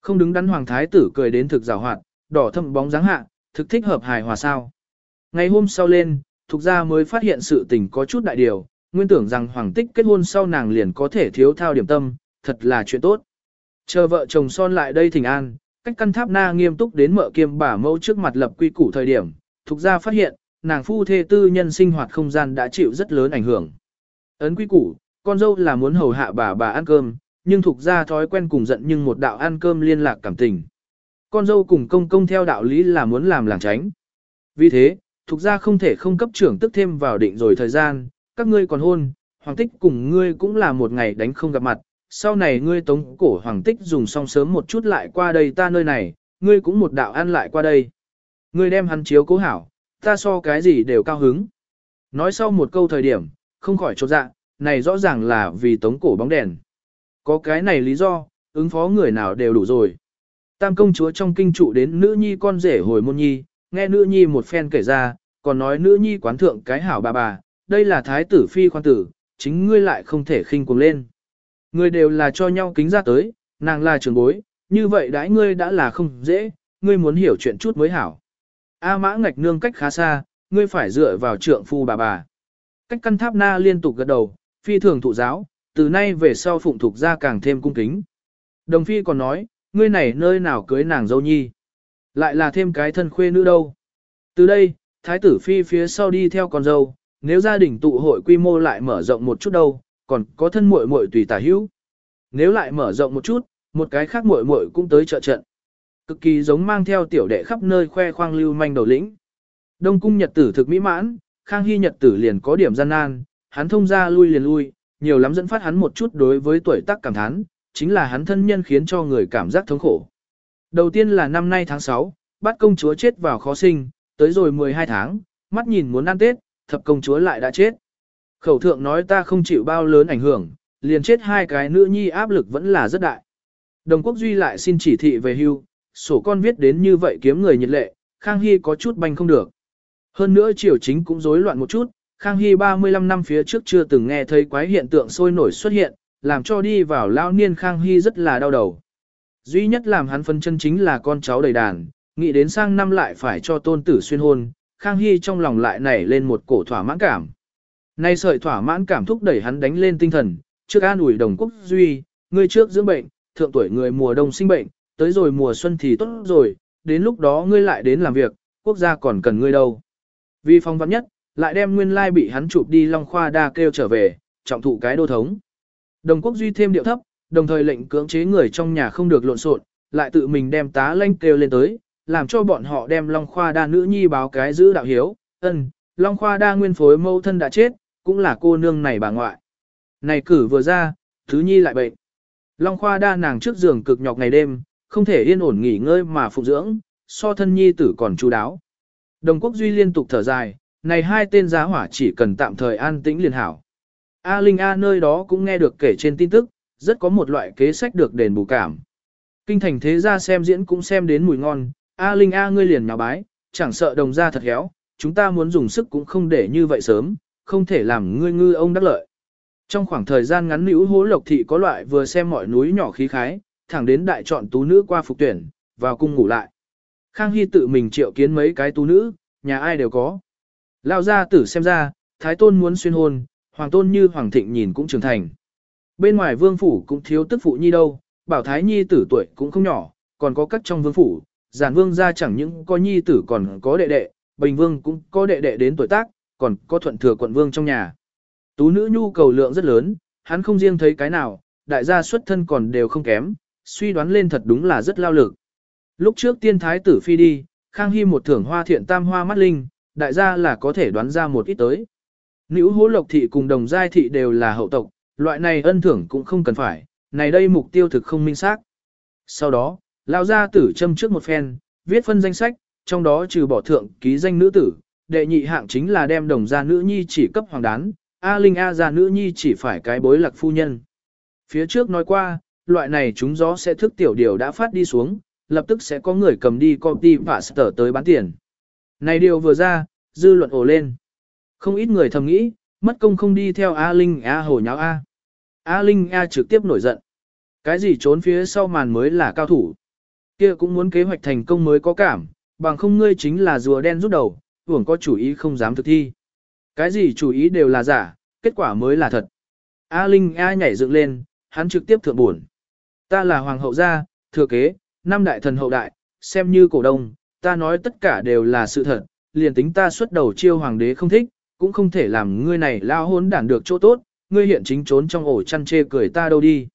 Không đứng đắn hoàng thái tử cười đến thực rào hoạt, đỏ thâm bóng dáng hạ, thực thích hợp hài hòa sao. Ngày hôm sau lên, thục ra mới phát hiện sự tình có chút đại điều, nguyên tưởng rằng hoàng tích kết hôn sau nàng liền có thể thiếu thao điểm tâm, thật là chuyện tốt. Chờ vợ chồng son lại đây thỉnh an, cách căn tháp na nghiêm túc đến mợ kiêm bà mẫu trước mặt lập quy củ thời điểm, thuộc ra phát hiện, nàng phu thê tư nhân sinh hoạt không gian đã chịu rất lớn ảnh hưởng. Ấn quy củ, con dâu là muốn hầu hạ bà bà ăn cơm, nhưng thuộc ra thói quen cùng giận nhưng một đạo ăn cơm liên lạc cảm tình. Con dâu cùng công công theo đạo lý là muốn làm làng tránh. Vì thế, thuộc ra không thể không cấp trưởng tức thêm vào định rồi thời gian, các ngươi còn hôn, hoàng tích cùng ngươi cũng là một ngày đánh không gặp mặt, sau này ngươi tống cổ hoàng tích dùng xong sớm một chút lại qua đây ta nơi này, ngươi cũng một đạo ăn lại qua đây. Ngươi đem hắn chiếu cố hảo, ta so cái gì đều cao hứng. Nói sau một câu thời điểm, không khỏi chột dạ, này rõ ràng là vì tống cổ bóng đèn. Có cái này lý do, ứng phó người nào đều đủ rồi. Tam công chúa trong kinh trụ đến nữ nhi con rể hồi môn nhi, nghe nữ nhi một phen kể ra, còn nói nữ nhi quán thượng cái hảo bà bà, đây là thái tử phi khoan tử, chính ngươi lại không thể khinh cuồng lên. Ngươi đều là cho nhau kính ra tới, nàng là trưởng bối, như vậy đãi ngươi đã là không dễ, ngươi muốn hiểu chuyện chút mới hảo. A mã ngạch nương cách khá xa, ngươi phải dựa vào trượng phu bà bà. Cách căn tháp na liên tục gật đầu, phi thường thụ giáo, từ nay về sau phụng thuộc ra càng thêm cung kính. Đồng phi còn nói, ngươi này nơi nào cưới nàng dâu nhi. Lại là thêm cái thân khuê nữ đâu. Từ đây, thái tử phi phía sau đi theo con dâu, nếu gia đình tụ hội quy mô lại mở rộng một chút đâu, còn có thân muội muội tùy tả hữu. Nếu lại mở rộng một chút, một cái khác muội muội cũng tới trợ trận. Cực kỳ giống mang theo tiểu đệ khắp nơi khoe khoang lưu manh đầu lĩnh. Đông cung nhật tử thực mỹ mãn, Khang Hy nhật tử liền có điểm gian nan, hắn thông ra lui liền lui, nhiều lắm dẫn phát hắn một chút đối với tuổi tác cảm thán, chính là hắn thân nhân khiến cho người cảm giác thống khổ. Đầu tiên là năm nay tháng 6, bắt công chúa chết vào khó sinh, tới rồi 12 tháng, mắt nhìn muốn ăn Tết, thập công chúa lại đã chết. Khẩu thượng nói ta không chịu bao lớn ảnh hưởng, liền chết hai cái nữ nhi áp lực vẫn là rất đại. Đồng quốc duy lại xin chỉ thị về hưu, sổ con viết đến như vậy kiếm người nhiệt lệ, Khang Hy có chút banh không được. Hơn nữa triều chính cũng rối loạn một chút, Khang Hy 35 năm phía trước chưa từng nghe thấy quái hiện tượng sôi nổi xuất hiện, làm cho đi vào lao niên Khang Hy rất là đau đầu. Duy nhất làm hắn phân chân chính là con cháu đầy đàn, nghĩ đến sang năm lại phải cho tôn tử xuyên hôn, Khang Hy trong lòng lại nảy lên một cổ thỏa mãn cảm. Nay sợi thỏa mãn cảm thúc đẩy hắn đánh lên tinh thần, trước an ủi đồng quốc duy, ngươi trước dưỡng bệnh, thượng tuổi người mùa đông sinh bệnh, tới rồi mùa xuân thì tốt rồi, đến lúc đó ngươi lại đến làm việc, quốc gia còn cần ngươi đâu. Vì phong vắn nhất, lại đem nguyên lai bị hắn chụp đi Long Khoa đa kêu trở về, trọng thụ cái đô thống. Đồng quốc duy thêm điệu thấp, đồng thời lệnh cưỡng chế người trong nhà không được lộn xộn, lại tự mình đem tá lanh kêu lên tới, làm cho bọn họ đem Long Khoa đa nữ nhi báo cái giữ đạo hiếu, ân, Long Khoa đa nguyên phối mâu thân đã chết, cũng là cô nương này bà ngoại. Này cử vừa ra, thứ nhi lại bệnh. Long Khoa đa nàng trước giường cực nhọc ngày đêm, không thể yên ổn nghỉ ngơi mà phụ dưỡng, so thân nhi tử còn chú đáo. Đồng quốc duy liên tục thở dài, này hai tên giá hỏa chỉ cần tạm thời an tĩnh liền hảo. A Linh A nơi đó cũng nghe được kể trên tin tức, rất có một loại kế sách được đền bù cảm. Kinh thành thế gia xem diễn cũng xem đến mùi ngon, A Linh A ngươi liền nhào bái, chẳng sợ đồng gia thật héo, chúng ta muốn dùng sức cũng không để như vậy sớm, không thể làm ngươi ngư ông đắc lợi. Trong khoảng thời gian ngắn nữ hố lộc thị có loại vừa xem mọi núi nhỏ khí khái, thẳng đến đại chọn tú nữ qua phục tuyển, vào cung ngủ lại. Khang Hy tự mình triệu kiến mấy cái tú nữ, nhà ai đều có. Lao ra tử xem ra, thái tôn muốn xuyên hôn, hoàng tôn như hoàng thịnh nhìn cũng trưởng thành. Bên ngoài vương phủ cũng thiếu tức phụ nhi đâu, bảo thái nhi tử tuổi cũng không nhỏ, còn có các trong vương phủ, giản vương ra chẳng những có nhi tử còn có đệ đệ, bình vương cũng có đệ đệ đến tuổi tác, còn có thuận thừa quận vương trong nhà. Tú nữ nhu cầu lượng rất lớn, hắn không riêng thấy cái nào, đại gia xuất thân còn đều không kém, suy đoán lên thật đúng là rất lao lực. Lúc trước tiên thái tử phi đi, Khang Hy một thưởng hoa thiện tam hoa mắt linh, đại gia là có thể đoán ra một ít tới. Nữ hố lộc thị cùng đồng giai thị đều là hậu tộc, loại này ân thưởng cũng không cần phải, này đây mục tiêu thực không minh xác. Sau đó, lao ra tử châm trước một phen, viết phân danh sách, trong đó trừ bỏ thượng ký danh nữ tử, đệ nhị hạng chính là đem đồng gia nữ nhi chỉ cấp hoàng đán, A Linh A gia nữ nhi chỉ phải cái bối lạc phu nhân. Phía trước nói qua, loại này chúng gió sẽ thức tiểu điều đã phát đi xuống, lập tức sẽ có người cầm đi copy và sở tới bán tiền. Này điều vừa ra, dư luận ồ lên. Không ít người thầm nghĩ, mất công không đi theo A Linh A hồ nháo A. A Linh A trực tiếp nổi giận. Cái gì trốn phía sau màn mới là cao thủ. Kia cũng muốn kế hoạch thành công mới có cảm, bằng không ngươi chính là rùa đen rút đầu, hưởng có chủ ý không dám thực thi. Cái gì chủ ý đều là giả, kết quả mới là thật. A Linh A nhảy dựng lên, hắn trực tiếp thượng buồn. Ta là hoàng hậu gia, thừa kế, năm đại thần hậu đại, xem như cổ đông, ta nói tất cả đều là sự thật, liền tính ta xuất đầu chiêu hoàng đế không thích, cũng không thể làm ngươi này lao hốn đản được chỗ tốt, ngươi hiện chính trốn trong ổ chăn chê cười ta đâu đi.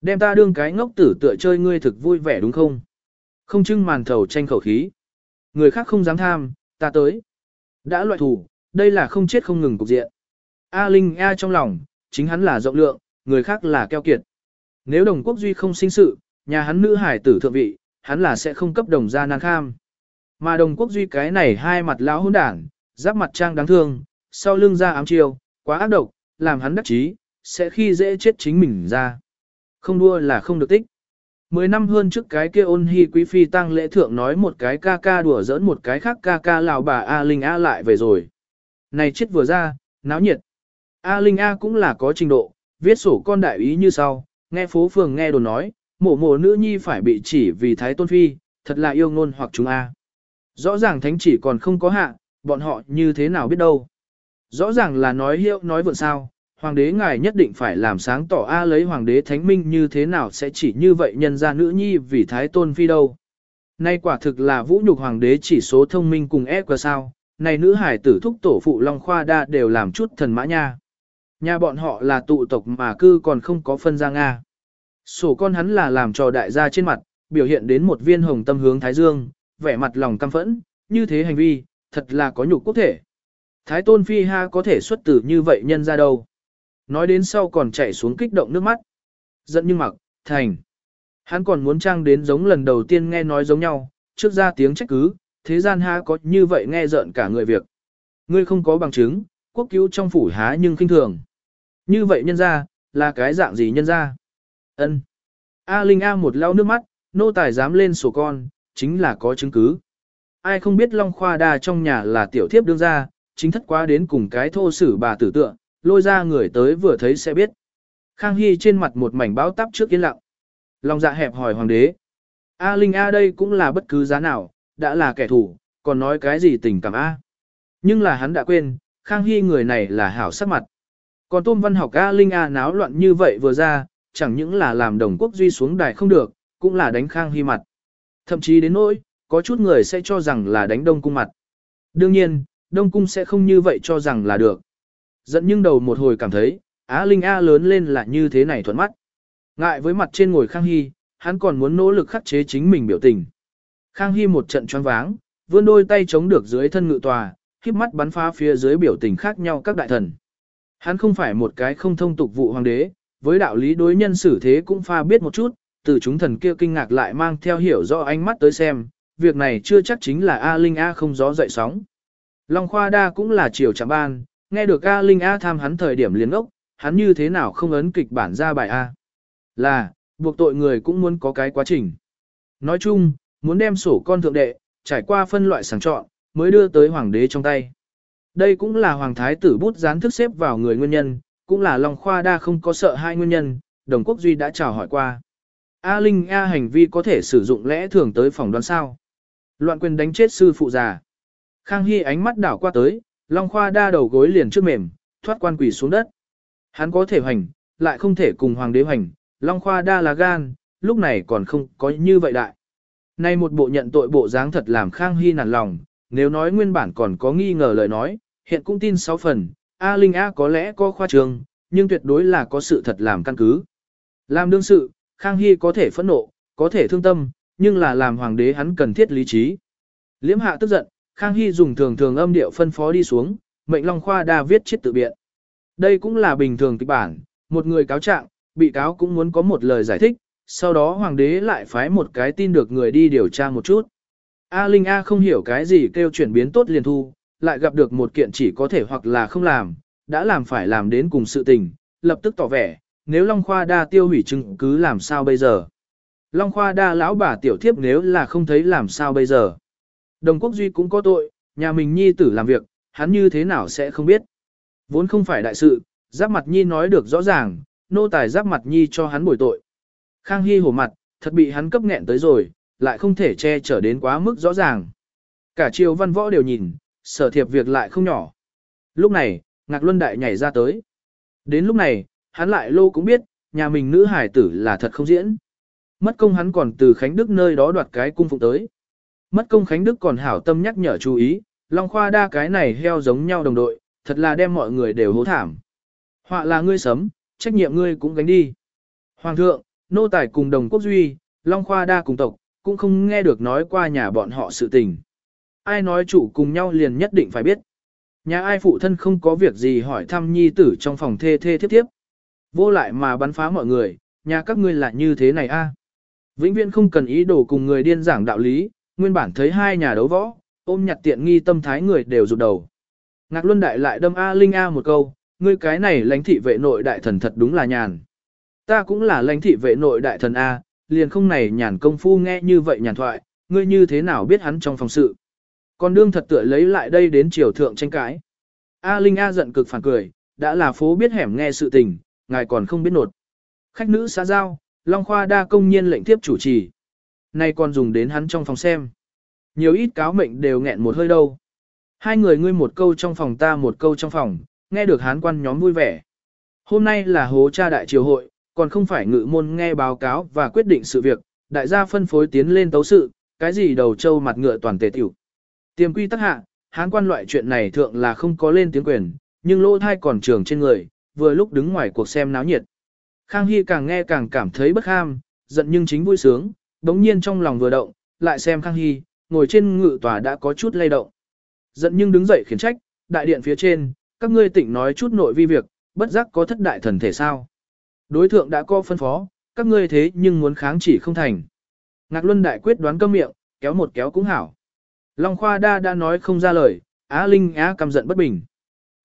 Đem ta đương cái ngốc tử tựa chơi ngươi thực vui vẻ đúng không? Không trưng màn thầu tranh khẩu khí. Người khác không dám tham, ta tới. Đã loại thủ, đây là không chết không ngừng cục diện. A Linh A trong lòng, chính hắn là rộng lượng, người khác là keo kiệt. Nếu đồng quốc duy không sinh sự, nhà hắn nữ hải tử thượng vị, hắn là sẽ không cấp đồng gia nan kham. Mà đồng quốc duy cái này hai mặt lão hỗn đảng, giáp mặt trang đáng thương, sau lưng ra ám chiêu, quá ác độc, làm hắn đắc chí, sẽ khi dễ chết chính mình ra. Không đua là không được tích. Mười năm hơn trước cái kia ôn hy quý phi tăng lễ thượng nói một cái ca ca đùa giỡn một cái khác ca ca lào bà A Linh A lại về rồi. Này chết vừa ra, náo nhiệt. A Linh A cũng là có trình độ, viết sổ con đại ý như sau, nghe phố phường nghe đồn nói, mộ mộ nữ nhi phải bị chỉ vì thái tôn phi, thật là yêu ngôn hoặc chúng A. Rõ ràng thánh chỉ còn không có hạ, bọn họ như thế nào biết đâu. Rõ ràng là nói hiệu nói vượn sao, hoàng đế ngài nhất định phải làm sáng tỏ A lấy hoàng đế thánh minh như thế nào sẽ chỉ như vậy nhân ra nữ nhi vì thái tôn phi đâu. Nay quả thực là vũ nhục hoàng đế chỉ số thông minh cùng ép qua sao, này nữ hải tử thúc tổ phụ Long Khoa đa đều làm chút thần mã nha. Nhà bọn họ là tụ tộc mà cư còn không có phân ra Nga. Sổ con hắn là làm trò đại gia trên mặt, biểu hiện đến một viên hồng tâm hướng Thái Dương, vẻ mặt lòng căm phẫn, như thế hành vi, thật là có nhục quốc thể. Thái tôn phi ha có thể xuất tử như vậy nhân ra đâu. Nói đến sau còn chạy xuống kích động nước mắt. Giận nhưng mặc, thành. Hắn còn muốn trang đến giống lần đầu tiên nghe nói giống nhau, trước ra tiếng trách cứ, thế gian ha có như vậy nghe giận cả người việc. Ngươi không có bằng chứng, quốc cứu trong phủ há nhưng khinh thường. Như vậy nhân ra, là cái dạng gì nhân ra? ân A Linh A một lau nước mắt, nô tài dám lên sổ con, chính là có chứng cứ. Ai không biết Long Khoa Đa trong nhà là tiểu thiếp đương ra, chính thất quá đến cùng cái thô sử bà tử tượng, lôi ra người tới vừa thấy sẽ biết. Khang Hy trên mặt một mảnh báo tắp trước yên lặng. Lòng dạ hẹp hỏi hoàng đế. A Linh A đây cũng là bất cứ giá nào, đã là kẻ thù, còn nói cái gì tình cảm A. Nhưng là hắn đã quên, Khang Hy người này là hảo sắc mặt. Còn Tôn Văn học A Linh A náo loạn như vậy vừa ra, chẳng những là làm đồng quốc duy xuống đài không được, cũng là đánh Khang Hy mặt. Thậm chí đến nỗi, có chút người sẽ cho rằng là đánh Đông Cung mặt. Đương nhiên, Đông Cung sẽ không như vậy cho rằng là được. Dẫn nhưng đầu một hồi cảm thấy, Á Linh A lớn lên là như thế này thuận mắt. Ngại với mặt trên ngồi Khang Hy, hắn còn muốn nỗ lực khắc chế chính mình biểu tình. Khang Hy một trận choáng váng, vươn đôi tay chống được dưới thân ngự tòa, khiếp mắt bắn phá phía dưới biểu tình khác nhau các đại thần. Hắn không phải một cái không thông tục vụ hoàng đế, với đạo lý đối nhân xử thế cũng pha biết một chút, từ chúng thần kia kinh ngạc lại mang theo hiểu rõ ánh mắt tới xem, việc này chưa chắc chính là A Linh A không gió dậy sóng. Long Khoa Đa cũng là chiều chạm ban, nghe được A Linh A tham hắn thời điểm liền ốc, hắn như thế nào không ấn kịch bản ra bài A. Là, buộc tội người cũng muốn có cái quá trình. Nói chung, muốn đem sổ con thượng đệ, trải qua phân loại sàng chọn, mới đưa tới hoàng đế trong tay. Đây cũng là hoàng thái tử bút gián thức xếp vào người nguyên nhân, cũng là Long Khoa Đa không có sợ hai nguyên nhân, Đồng Quốc Duy đã chào hỏi qua. A Linh A hành vi có thể sử dụng lẽ thường tới phòng đoán sao. Loạn quyền đánh chết sư phụ già. Khang Hy ánh mắt đảo qua tới, Long Khoa Đa đầu gối liền trước mềm, thoát quan quỷ xuống đất. Hắn có thể hoành, lại không thể cùng hoàng đế hoành, Long Khoa Đa là gan, lúc này còn không có như vậy đại. Nay một bộ nhận tội bộ dáng thật làm Khang Hy nản lòng, nếu nói nguyên bản còn có nghi ngờ lời nói, hiện cũng tin 6 phần, A Linh A có lẽ có khoa trường, nhưng tuyệt đối là có sự thật làm căn cứ. Làm đương sự, Khang Hy có thể phẫn nộ, có thể thương tâm, nhưng là làm hoàng đế hắn cần thiết lý trí. Liễm hạ tức giận, Khang Hy dùng thường thường âm điệu phân phó đi xuống, mệnh Long Khoa đa viết chết tự biện. Đây cũng là bình thường kịch bản, một người cáo trạng, bị cáo cũng muốn có một lời giải thích, sau đó hoàng đế lại phái một cái tin được người đi điều tra một chút. A Linh A không hiểu cái gì kêu chuyển biến tốt liền thu, lại gặp được một kiện chỉ có thể hoặc là không làm, đã làm phải làm đến cùng sự tình, lập tức tỏ vẻ, nếu Long Khoa đa tiêu hủy chứng cứ làm sao bây giờ. Long Khoa đa lão bà tiểu thiếp nếu là không thấy làm sao bây giờ. Đồng Quốc Duy cũng có tội, nhà mình nhi tử làm việc, hắn như thế nào sẽ không biết. Vốn không phải đại sự, giáp mặt nhi nói được rõ ràng, nô tài giáp mặt nhi cho hắn bồi tội. Khang Hy hổ mặt, thật bị hắn cấp nghẹn tới rồi, lại không thể che chở đến quá mức rõ ràng. Cả triều văn võ đều nhìn, sở thiệp việc lại không nhỏ. Lúc này, Ngạc Luân Đại nhảy ra tới. Đến lúc này, hắn lại lô cũng biết, nhà mình nữ hải tử là thật không diễn. Mất công hắn còn từ Khánh Đức nơi đó đoạt cái cung phụng tới. Mất công Khánh Đức còn hảo tâm nhắc nhở chú ý, Long Khoa đa cái này heo giống nhau đồng đội, thật là đem mọi người đều hố thảm. Họa là ngươi sấm, trách nhiệm ngươi cũng gánh đi. Hoàng thượng, nô tài cùng đồng quốc duy, Long Khoa đa cùng tộc, cũng không nghe được nói qua nhà bọn họ sự tình. Ai nói chủ cùng nhau liền nhất định phải biết. Nhà ai phụ thân không có việc gì hỏi thăm nhi tử trong phòng thê thê thiếp thiếp. Vô lại mà bắn phá mọi người, nhà các ngươi là như thế này a. Vĩnh viễn không cần ý đồ cùng người điên giảng đạo lý, nguyên bản thấy hai nhà đấu võ, ôm nhặt tiện nghi tâm thái người đều rụt đầu. Ngạc Luân Đại lại đâm A Linh A một câu, ngươi cái này lãnh thị vệ nội đại thần thật đúng là nhàn. Ta cũng là lãnh thị vệ nội đại thần A, liền không này nhàn công phu nghe như vậy nhàn thoại, ngươi như thế nào biết hắn trong phòng sự. Còn đương thật tựa lấy lại đây đến triều thượng tranh cãi. A Linh A giận cực phản cười, đã là phố biết hẻm nghe sự tình, ngài còn không biết nột. Khách nữ xã giao, Long Khoa đa công nhiên lệnh tiếp chủ trì. Nay còn dùng đến hắn trong phòng xem. Nhiều ít cáo mệnh đều nghẹn một hơi đâu. Hai người ngươi một câu trong phòng ta một câu trong phòng, nghe được hán quan nhóm vui vẻ. Hôm nay là hố cha đại triều hội, còn không phải ngự môn nghe báo cáo và quyết định sự việc, đại gia phân phối tiến lên tấu sự, cái gì đầu trâu mặt ngựa toàn tề tiểu. Tiềm quy tắc hạ, hán quan loại chuyện này thượng là không có lên tiếng quyền, nhưng lỗ thai còn trường trên người, vừa lúc đứng ngoài cuộc xem náo nhiệt. Khang Hy càng nghe càng cảm thấy bất ham, giận nhưng chính vui sướng, đống nhiên trong lòng vừa động, lại xem Khang Hy, ngồi trên ngự tòa đã có chút lay động. Giận nhưng đứng dậy khiển trách, đại điện phía trên, các ngươi tỉnh nói chút nội vi việc, bất giác có thất đại thần thể sao. Đối thượng đã có phân phó, các ngươi thế nhưng muốn kháng chỉ không thành. Ngạc Luân đại quyết đoán câm miệng, kéo một kéo cũng hảo. Long Khoa đa đã nói không ra lời, Á Linh Á căm giận bất bình.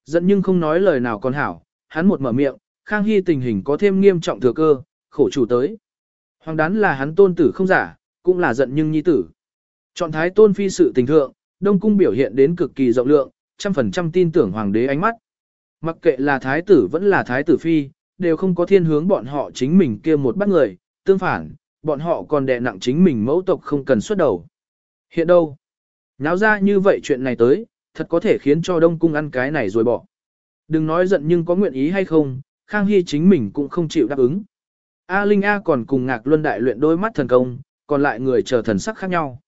Giận nhưng không nói lời nào còn hảo, hắn một mở miệng, Khang Hy tình hình có thêm nghiêm trọng thừa cơ, khổ chủ tới. Hoàng đán là hắn tôn tử không giả, cũng là giận nhưng nhi tử. Chọn thái tôn phi sự tình thượng, Đông Cung biểu hiện đến cực kỳ rộng lượng, trăm phần trăm tin tưởng hoàng đế ánh mắt. Mặc kệ là thái tử vẫn là thái tử phi, đều không có thiên hướng bọn họ chính mình kia một bắt người, tương phản, bọn họ còn đè nặng chính mình mẫu tộc không cần xuất đầu. Hiện đâu? Náo ra như vậy chuyện này tới, thật có thể khiến cho Đông Cung ăn cái này rồi bỏ. Đừng nói giận nhưng có nguyện ý hay không, Khang Hy chính mình cũng không chịu đáp ứng. A Linh A còn cùng Ngạc Luân đại luyện đôi mắt thần công, còn lại người chờ thần sắc khác nhau.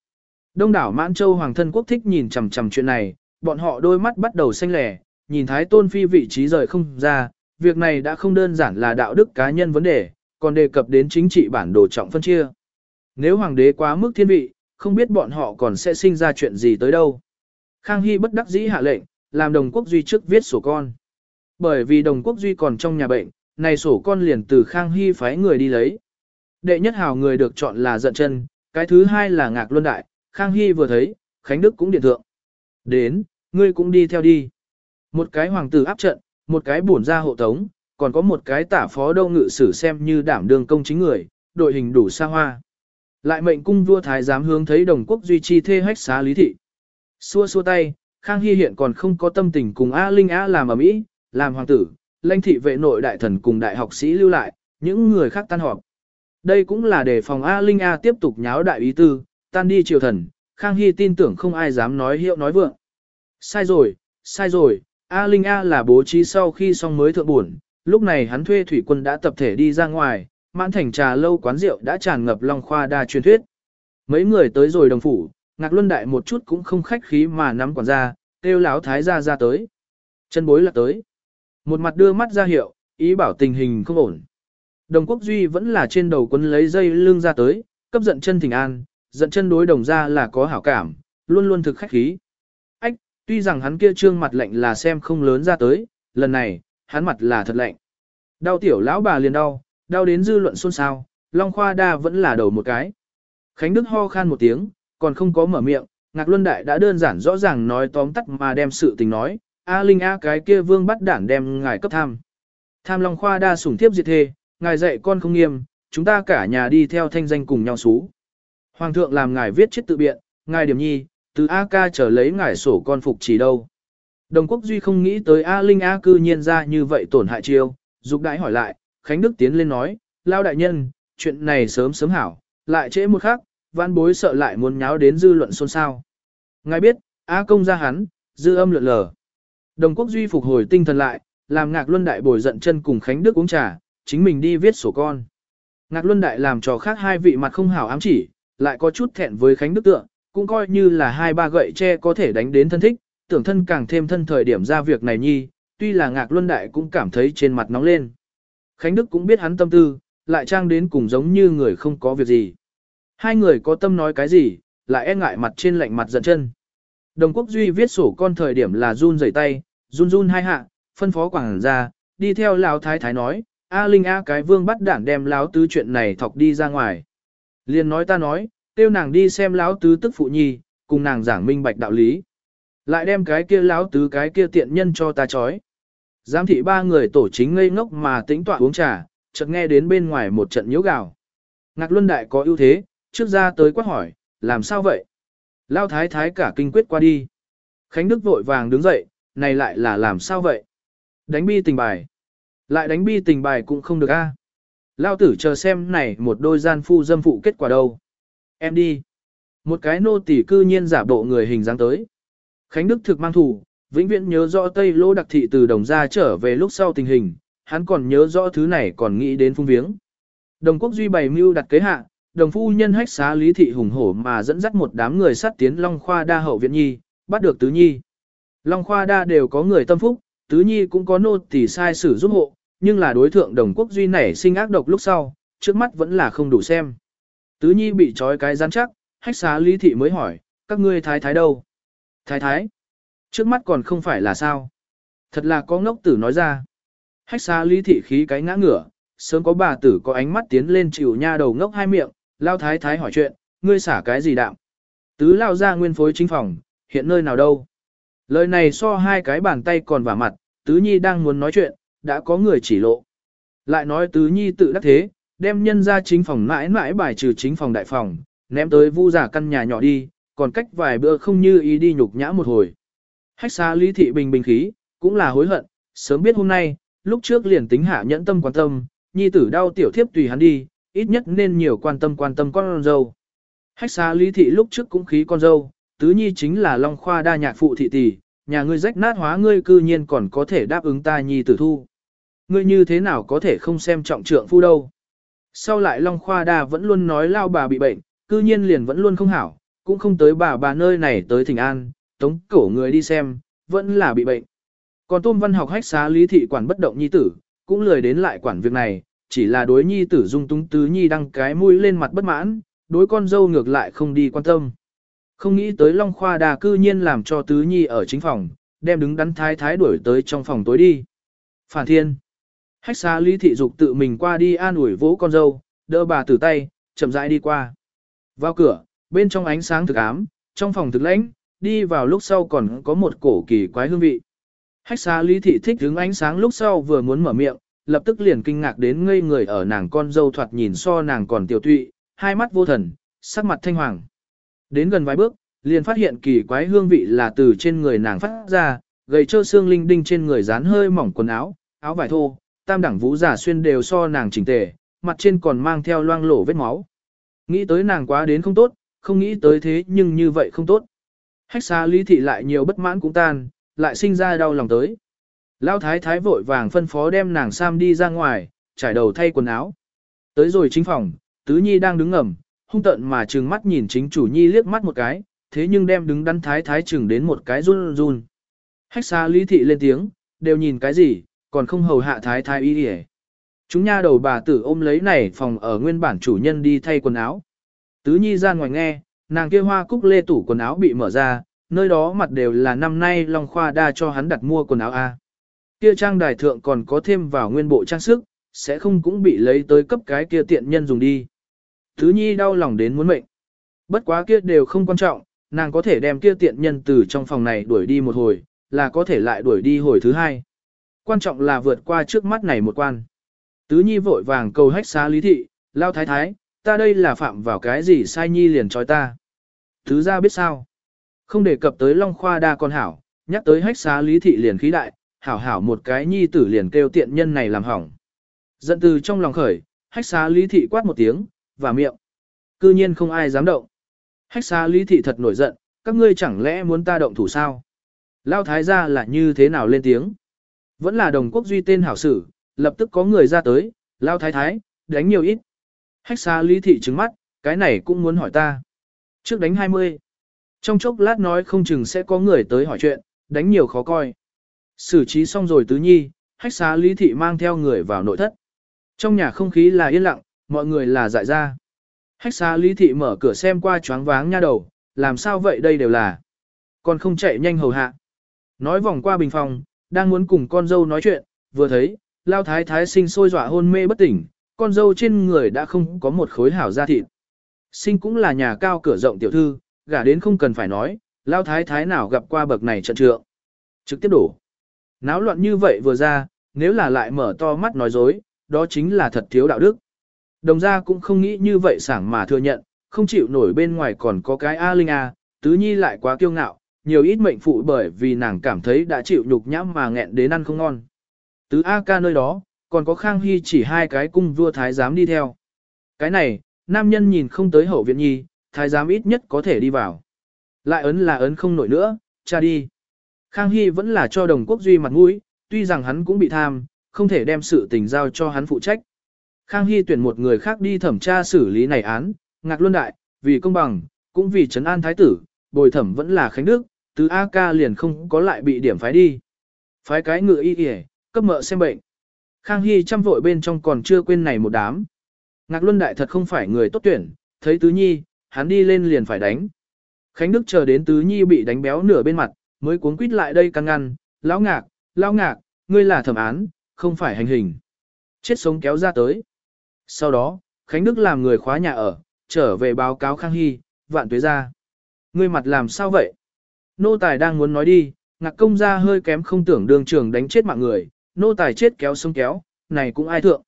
Đông đảo Mãn Châu Hoàng thân quốc thích nhìn chằm chằm chuyện này, bọn họ đôi mắt bắt đầu xanh lẻ, nhìn Thái Tôn Phi vị trí rời không ra, việc này đã không đơn giản là đạo đức cá nhân vấn đề, còn đề cập đến chính trị bản đồ trọng phân chia. Nếu Hoàng đế quá mức thiên vị, không biết bọn họ còn sẽ sinh ra chuyện gì tới đâu. Khang Hy bất đắc dĩ hạ lệnh, làm đồng quốc duy trước viết sổ con. Bởi vì đồng quốc duy còn trong nhà bệnh, này sổ con liền từ Khang Hy phái người đi lấy. Đệ nhất hào người được chọn là giận chân, cái thứ hai là ngạc luân đại, Khang Hy vừa thấy, Khánh Đức cũng điện thượng. Đến, ngươi cũng đi theo đi. Một cái hoàng tử áp trận, một cái bổn ra hộ tống, còn có một cái tả phó đâu ngự sử xem như đảm đương công chính người, đội hình đủ xa hoa. Lại mệnh cung vua thái giám hướng thấy đồng quốc duy trì thê hách xá lý thị. Xua xua tay, Khang Hy hiện còn không có tâm tình cùng A Linh A làm ở mỹ, làm hoàng tử, lãnh thị vệ nội đại thần cùng đại học sĩ lưu lại, những người khác tan họp. Đây cũng là để phòng A Linh A tiếp tục nháo đại ý tư, tan đi triều thần, Khang Hy tin tưởng không ai dám nói hiệu nói vượng. Sai rồi, sai rồi, A Linh A là bố trí sau khi xong mới thượng buồn, lúc này hắn thuê thủy quân đã tập thể đi ra ngoài, mãn thành trà lâu quán rượu đã tràn ngập long khoa đa truyền thuyết. Mấy người tới rồi đồng phủ, ngạc luân đại một chút cũng không khách khí mà nắm quản gia, kêu láo thái gia ra tới. Chân bối là tới. Một mặt đưa mắt ra hiệu, ý bảo tình hình không ổn. Đồng quốc duy vẫn là trên đầu quấn lấy dây lưng ra tới, cấp giận chân thỉnh an, giận chân đối đồng ra là có hảo cảm, luôn luôn thực khách khí. Ách, tuy rằng hắn kia trương mặt lạnh là xem không lớn ra tới, lần này, hắn mặt là thật lạnh. Đau tiểu lão bà liền đau, đau đến dư luận xôn xao, Long Khoa Đa vẫn là đầu một cái. Khánh Đức ho khan một tiếng, còn không có mở miệng, Ngạc Luân Đại đã đơn giản rõ ràng nói tóm tắt mà đem sự tình nói, A Linh A cái kia vương bắt đản đem ngài cấp tham. Tham Long Khoa Đa sủng thiếp diệt thê, ngài dạy con không nghiêm, chúng ta cả nhà đi theo thanh danh cùng nhau xú. Hoàng thượng làm ngài viết chết tự biện, ngài điểm nhi, từ A ca trở lấy ngài sổ con phục chỉ đâu. Đồng quốc duy không nghĩ tới A Linh A cư nhiên ra như vậy tổn hại chiêu, dục đãi hỏi lại, Khánh Đức tiến lên nói, lao đại nhân, chuyện này sớm sớm hảo, lại trễ một khắc, văn bối sợ lại muốn nháo đến dư luận xôn xao. Ngài biết, A công ra hắn, dư âm lượn lờ. Đồng quốc duy phục hồi tinh thần lại, làm ngạc luân đại bồi giận chân cùng Khánh Đức uống trà, chính mình đi viết sổ con. Ngạc luân đại làm cho khác hai vị mặt không hảo ám chỉ, lại có chút thẹn với Khánh Đức tượng, cũng coi như là hai ba gậy tre có thể đánh đến thân thích, tưởng thân càng thêm thân thời điểm ra việc này nhi, tuy là ngạc luân đại cũng cảm thấy trên mặt nóng lên. Khánh Đức cũng biết hắn tâm tư, lại trang đến cùng giống như người không có việc gì. Hai người có tâm nói cái gì, lại e ngại mặt trên lạnh mặt giận chân. Đồng quốc duy viết sổ con thời điểm là run rẩy tay, run run hai hạ, phân phó quảng ra, đi theo lão thái thái nói, A Linh A cái vương bắt đản đem lão tứ chuyện này thọc đi ra ngoài. Liền nói ta nói, tiêu nàng đi xem lão tứ tức phụ nhi, cùng nàng giảng minh bạch đạo lý. Lại đem cái kia lão tứ cái kia tiện nhân cho ta chói. Giám thị ba người tổ chính ngây ngốc mà tĩnh tọa uống trà, chợt nghe đến bên ngoài một trận nhiễu gào. Ngạc Luân Đại có ưu thế, trước ra tới quát hỏi, làm sao vậy? Lao thái thái cả kinh quyết qua đi. Khánh Đức vội vàng đứng dậy, này lại là làm sao vậy? Đánh bi tình bài. Lại đánh bi tình bài cũng không được a. Lao tử chờ xem này một đôi gian phu dâm phụ kết quả đâu. Em đi. Một cái nô tỳ cư nhiên giả bộ người hình dáng tới. Khánh Đức thực mang thủ, vĩnh viễn nhớ rõ Tây Lô đặc thị từ đồng gia trở về lúc sau tình hình, hắn còn nhớ rõ thứ này còn nghĩ đến phung viếng. Đồng quốc duy bày mưu đặt kế hạ, đồng phu nhân hách xá lý thị hùng hổ mà dẫn dắt một đám người sát tiến Long Khoa đa hậu viện nhi, bắt được tứ nhi. Long Khoa đa đều có người tâm phúc, tứ nhi cũng có nô tỳ sai sử giúp hộ, nhưng là đối thượng đồng quốc duy nảy sinh ác độc lúc sau, trước mắt vẫn là không đủ xem. Tứ nhi bị trói cái rắn chắc, hách xá lý thị mới hỏi, các ngươi thái thái đâu? Thái thái? Trước mắt còn không phải là sao? Thật là có ngốc tử nói ra. Hách xá lý thị khí cái ngã ngửa, sớm có bà tử có ánh mắt tiến lên chịu nha đầu ngốc hai miệng, lao thái thái hỏi chuyện, ngươi xả cái gì đạm? Tứ lao ra nguyên phối chính phòng, hiện nơi nào đâu? Lời này so hai cái bàn tay còn vả mặt, tứ nhi đang muốn nói chuyện, đã có người chỉ lộ. Lại nói tứ nhi tự đắc thế, đem nhân ra chính phòng mãi mãi bài trừ chính phòng đại phòng, ném tới vu giả căn nhà nhỏ đi, còn cách vài bữa không như ý đi nhục nhã một hồi. Hách xa lý thị bình bình khí, cũng là hối hận, sớm biết hôm nay, lúc trước liền tính hạ nhẫn tâm quan tâm, nhi tử đau tiểu thiếp tùy hắn đi, ít nhất nên nhiều quan tâm quan tâm con dâu. Hách xa lý thị lúc trước cũng khí con dâu, tứ nhi chính là long khoa đa nhạc phụ thị tỷ, nhà ngươi rách nát hóa ngươi cư nhiên còn có thể đáp ứng ta nhi tử thu. Ngươi như thế nào có thể không xem trọng trượng phu đâu. Sau lại Long Khoa Đa vẫn luôn nói lao bà bị bệnh, cư nhiên liền vẫn luôn không hảo, cũng không tới bà bà nơi này tới thỉnh an, tống cổ người đi xem, vẫn là bị bệnh. Còn Tôn Văn học hách xá lý thị quản bất động nhi tử, cũng lười đến lại quản việc này, chỉ là đối nhi tử dung túng tứ nhi đăng cái mũi lên mặt bất mãn, đối con dâu ngược lại không đi quan tâm. Không nghĩ tới Long Khoa Đà cư nhiên làm cho tứ nhi ở chính phòng, đem đứng đắn thái thái đuổi tới trong phòng tối đi. Phản thiên. Hách xá lý thị dục tự mình qua đi an ủi vỗ con dâu, đỡ bà tử tay, chậm rãi đi qua. Vào cửa, bên trong ánh sáng thực ám, trong phòng thực lãnh, đi vào lúc sau còn có một cổ kỳ quái hương vị. Hách xa lý thị thích hướng ánh sáng lúc sau vừa muốn mở miệng, lập tức liền kinh ngạc đến ngây người ở nàng con dâu thoạt nhìn so nàng còn tiểu tụy, hai mắt vô thần, sắc mặt thanh hoàng. Đến gần vài bước, liền phát hiện kỳ quái hương vị là từ trên người nàng phát ra, gầy trơ xương linh đinh trên người dán hơi mỏng quần áo, áo vải thô, tam đẳng vũ giả xuyên đều so nàng chỉnh tề, mặt trên còn mang theo loang lổ vết máu. Nghĩ tới nàng quá đến không tốt, không nghĩ tới thế nhưng như vậy không tốt. Hách xa lý thị lại nhiều bất mãn cũng tan, lại sinh ra đau lòng tới. Lao thái thái vội vàng phân phó đem nàng Sam đi ra ngoài, trải đầu thay quần áo. Tới rồi chính phòng, tứ nhi đang đứng ngầm, hung tận mà trừng mắt nhìn chính chủ nhi liếc mắt một cái, thế nhưng đem đứng đắn thái thái chừng đến một cái run run. Hách xa lý thị lên tiếng, đều nhìn cái gì, còn không hầu hạ thái thái y đi Chúng nha đầu bà tử ôm lấy này phòng ở nguyên bản chủ nhân đi thay quần áo. Tứ nhi ra ngoài nghe, nàng kia hoa cúc lê tủ quần áo bị mở ra, nơi đó mặt đều là năm nay Long Khoa đa cho hắn đặt mua quần áo A. Kia trang đài thượng còn có thêm vào nguyên bộ trang sức, sẽ không cũng bị lấy tới cấp cái kia tiện nhân dùng đi thứ nhi đau lòng đến muốn mệnh. Bất quá kia đều không quan trọng, nàng có thể đem kia tiện nhân từ trong phòng này đuổi đi một hồi, là có thể lại đuổi đi hồi thứ hai. Quan trọng là vượt qua trước mắt này một quan. Tứ nhi vội vàng cầu hách xá lý thị, lao thái thái, ta đây là phạm vào cái gì sai nhi liền trói ta. Tứ ra biết sao. Không đề cập tới Long Khoa đa con hảo, nhắc tới hách xá lý thị liền khí đại, hảo hảo một cái nhi tử liền kêu tiện nhân này làm hỏng. Giận từ trong lòng khởi, hách xá lý thị quát một tiếng, và miệng. Cư nhiên không ai dám động. Hách xa lý thị thật nổi giận, các ngươi chẳng lẽ muốn ta động thủ sao? Lao thái gia là như thế nào lên tiếng? Vẫn là đồng quốc duy tên hảo sử, lập tức có người ra tới, Lao thái thái, đánh nhiều ít. Hách xa lý thị trứng mắt, cái này cũng muốn hỏi ta. Trước đánh 20. Trong chốc lát nói không chừng sẽ có người tới hỏi chuyện, đánh nhiều khó coi. Xử trí xong rồi tứ nhi, hách xá lý thị mang theo người vào nội thất. Trong nhà không khí là yên lặng, mọi người là dại ra. Hách xá lý thị mở cửa xem qua choáng váng nha đầu, làm sao vậy đây đều là. Còn không chạy nhanh hầu hạ. Nói vòng qua bình phòng, đang muốn cùng con dâu nói chuyện, vừa thấy, lao thái thái sinh sôi dọa hôn mê bất tỉnh, con dâu trên người đã không có một khối hảo da thịt. Sinh cũng là nhà cao cửa rộng tiểu thư, gả đến không cần phải nói, lao thái thái nào gặp qua bậc này trận trượng. Trực tiếp đổ. Náo loạn như vậy vừa ra, nếu là lại mở to mắt nói dối, đó chính là thật thiếu đạo đức. Đồng gia cũng không nghĩ như vậy sảng mà thừa nhận, không chịu nổi bên ngoài còn có cái A Linh A, tứ nhi lại quá kiêu ngạo, nhiều ít mệnh phụ bởi vì nàng cảm thấy đã chịu nhục nhãm mà nghẹn đến ăn không ngon. Tứ A ca nơi đó, còn có Khang Hy chỉ hai cái cung vua thái giám đi theo. Cái này, nam nhân nhìn không tới hậu viện nhi, thái giám ít nhất có thể đi vào. Lại ấn là ấn không nổi nữa, cha đi. Khang Hy vẫn là cho đồng quốc duy mặt mũi, tuy rằng hắn cũng bị tham, không thể đem sự tình giao cho hắn phụ trách. Khang Hy tuyển một người khác đi thẩm tra xử lý này án, ngạc luân đại, vì công bằng, cũng vì trấn an thái tử, bồi thẩm vẫn là Khánh Đức, từ A ca liền không có lại bị điểm phái đi. Phái cái ngựa y kìa, cấp mợ xem bệnh. Khang Hy chăm vội bên trong còn chưa quên này một đám. Ngạc Luân Đại thật không phải người tốt tuyển, thấy Tứ Nhi, hắn đi lên liền phải đánh. Khánh Đức chờ đến Tứ Nhi bị đánh béo nửa bên mặt, mới cuốn quýt lại đây căng ngăn, lão ngạc, lão ngạc, ngươi là thẩm án, không phải hành hình. Chết sống kéo ra tới. Sau đó, Khánh Đức làm người khóa nhà ở, trở về báo cáo Khang Hy, vạn tuế ra. Ngươi mặt làm sao vậy? Nô tài đang muốn nói đi, ngạc công ra hơi kém không tưởng đường trường đánh chết mạng người, nô tài chết kéo sông kéo, này cũng ai thượng.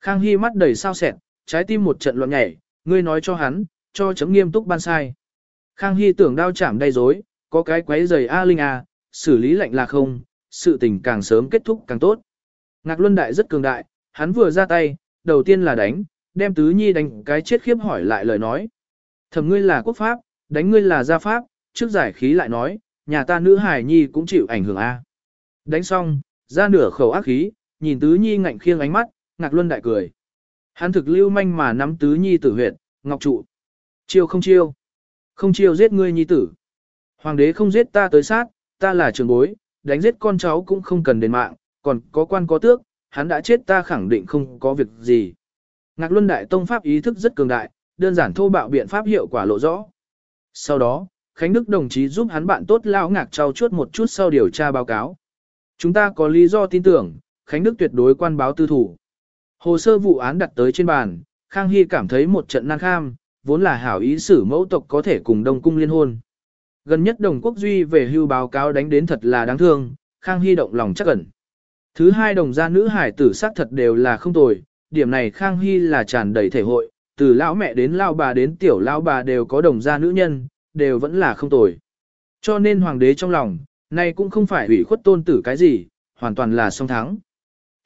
Khang Hy mắt đầy sao sẹn, trái tim một trận loạn nhảy, ngươi nói cho hắn, cho chấm nghiêm túc ban sai. Khang Hy tưởng đao chạm đầy dối, có cái quấy giày A Linh A, xử lý lệnh là không, sự tình càng sớm kết thúc càng tốt. Ngạc Luân Đại rất cường đại, hắn vừa ra tay, đầu tiên là đánh, đem Tứ Nhi đánh cái chết khiếp hỏi lại lời nói. Thầm ngươi là quốc pháp, đánh ngươi là gia pháp, trước giải khí lại nói, nhà ta nữ hải nhi cũng chịu ảnh hưởng A. Đánh xong, ra nửa khẩu ác khí, nhìn Tứ Nhi ngạnh khiêng ánh mắt, Ngạc Luân Đại cười. Hắn thực lưu manh mà nắm Tứ Nhi tử huyệt, ngọc trụ. Chiêu không chiêu. Không chiêu giết ngươi nhi tử. Hoàng đế không giết ta tới sát, ta là trường bối, đánh giết con cháu cũng không cần đền mạng, còn có quan có tước, hắn đã chết ta khẳng định không có việc gì. Ngạc Luân Đại Tông Pháp ý thức rất cường đại, đơn giản thô bạo biện pháp hiệu quả lộ rõ. Sau đó, Khánh Đức đồng chí giúp hắn bạn tốt lão ngạc trao chuốt một chút sau điều tra báo cáo. Chúng ta có lý do tin tưởng, Khánh Đức tuyệt đối quan báo tư thủ. Hồ sơ vụ án đặt tới trên bàn, Khang Hy cảm thấy một trận năng kham, vốn là hảo ý xử mẫu tộc có thể cùng Đông Cung liên hôn. Gần nhất Đồng Quốc Duy về hưu báo cáo đánh đến thật là đáng thương, Khang Hy động lòng chắc ẩn. Thứ hai đồng gia nữ hải tử sắc thật đều là không tồi, điểm này Khang Hy là tràn đầy thể hội, từ lão mẹ đến lão bà đến tiểu lão bà đều có đồng gia nữ nhân, đều vẫn là không tồi. Cho nên hoàng đế trong lòng, này cũng không phải ủy khuất tôn tử cái gì, hoàn toàn là song thắng.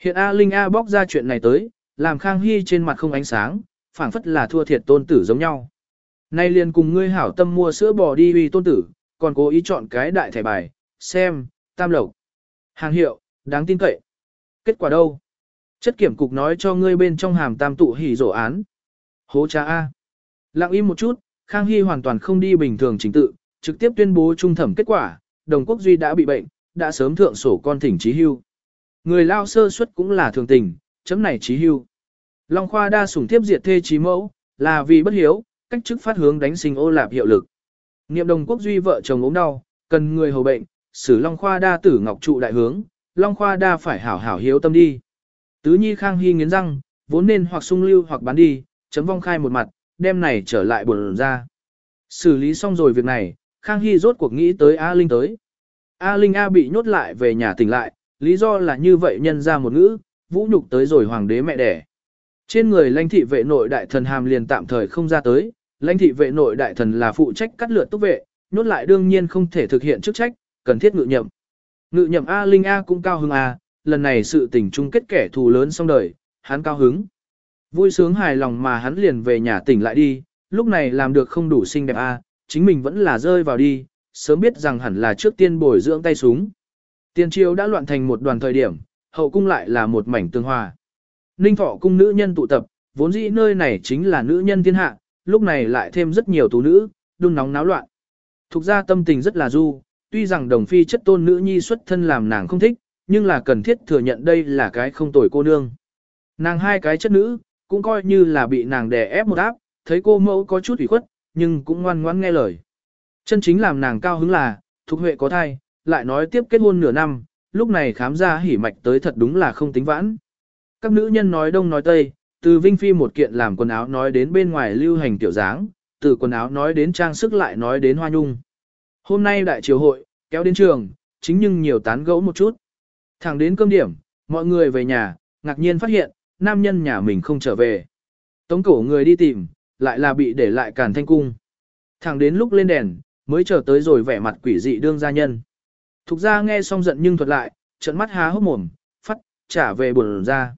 Hiện A Linh A bóc ra chuyện này tới, làm Khang Hy trên mặt không ánh sáng, phảng phất là thua thiệt tôn tử giống nhau. Nay liền cùng ngươi hảo tâm mua sữa bò đi uy tôn tử, còn cố ý chọn cái đại thẻ bài, xem, tam lộc. Hàng hiệu, đáng tin cậy. Kết quả đâu? Chất kiểm cục nói cho ngươi bên trong hàm tam tụ hỉ rổ án. Hố cha A. Lặng im một chút, Khang Hy hoàn toàn không đi bình thường chính tự, trực tiếp tuyên bố trung thẩm kết quả, đồng quốc duy đã bị bệnh, đã sớm thượng sổ con thỉnh trí hưu. Người lao sơ suất cũng là thường tình, chấm này trí hưu. Long Khoa đa sủng tiếp diệt thê trí mẫu, là vì bất hiếu, cách chức phát hướng đánh sinh ô lạp hiệu lực. Niệm đồng quốc duy vợ chồng ốm đau, cần người hầu bệnh, xử Long Khoa đa tử ngọc trụ đại hướng, Long Khoa đa phải hảo hảo hiếu tâm đi. Tứ nhi khang hy nghiến răng, vốn nên hoặc sung lưu hoặc bán đi, chấm vong khai một mặt, đem này trở lại buồn ra. Xử lý xong rồi việc này, Khang Hy rốt cuộc nghĩ tới A Linh tới. A Linh A bị nhốt lại về nhà tỉnh lại, lý do là như vậy nhân ra một ngữ, vũ nhục tới rồi hoàng đế mẹ đẻ. Trên người lãnh thị vệ nội đại thần hàm liền tạm thời không ra tới, lãnh thị vệ nội đại thần là phụ trách cắt lượt túc vệ, nhốt lại đương nhiên không thể thực hiện chức trách, cần thiết ngự nhậm. Ngự nhậm A Linh A cũng cao hứng A, lần này sự tình chung kết kẻ thù lớn xong đời, hắn cao hứng. Vui sướng hài lòng mà hắn liền về nhà tỉnh lại đi, lúc này làm được không đủ xinh đẹp A, chính mình vẫn là rơi vào đi, sớm biết rằng hẳn là trước tiên bồi dưỡng tay súng. Tiên triều đã loạn thành một đoàn thời điểm, hậu cung lại là một mảnh tương hòa. Ninh thọ cung nữ nhân tụ tập, vốn dĩ nơi này chính là nữ nhân thiên hạ, lúc này lại thêm rất nhiều tú nữ, đun nóng náo loạn. Thục ra tâm tình rất là du, tuy rằng đồng phi chất tôn nữ nhi xuất thân làm nàng không thích, nhưng là cần thiết thừa nhận đây là cái không tồi cô nương. Nàng hai cái chất nữ, cũng coi như là bị nàng đè ép một áp, thấy cô mẫu có chút ủy khuất, nhưng cũng ngoan ngoãn nghe lời. Chân chính làm nàng cao hứng là, Thục Huệ có thai, lại nói tiếp kết hôn nửa năm, lúc này khám ra hỉ mạch tới thật đúng là không tính vãn. Các nữ nhân nói đông nói tây, từ Vinh Phi một kiện làm quần áo nói đến bên ngoài lưu hành tiểu dáng, từ quần áo nói đến trang sức lại nói đến hoa nhung. Hôm nay đại triều hội, kéo đến trường, chính nhưng nhiều tán gẫu một chút. Thẳng đến cơm điểm, mọi người về nhà, ngạc nhiên phát hiện, nam nhân nhà mình không trở về. Tống cổ người đi tìm, lại là bị để lại càn thanh cung. Thẳng đến lúc lên đèn, mới chờ tới rồi vẻ mặt quỷ dị đương gia nhân. Thục ra nghe xong giận nhưng thuật lại, trận mắt há hốc mồm, phát, trả về buồn ra.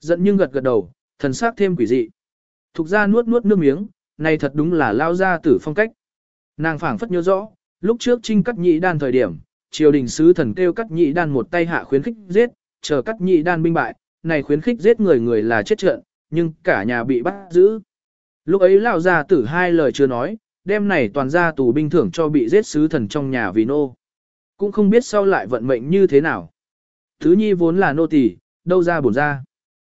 Giận nhưng gật gật đầu, thần sắc thêm quỷ dị. Thục ra nuốt nuốt nước miếng, này thật đúng là lao ra tử phong cách. Nàng phảng phất nhớ rõ, lúc trước trinh cắt nhị đan thời điểm, triều đình sứ thần kêu cắt nhị đan một tay hạ khuyến khích giết, chờ cắt nhị đan binh bại, này khuyến khích giết người người là chết trận, nhưng cả nhà bị bắt giữ. Lúc ấy lao gia tử hai lời chưa nói, đêm này toàn ra tù binh thưởng cho bị giết sứ thần trong nhà vì nô. Cũng không biết sau lại vận mệnh như thế nào. Thứ nhi vốn là nô tỳ, đâu ra bổn ra.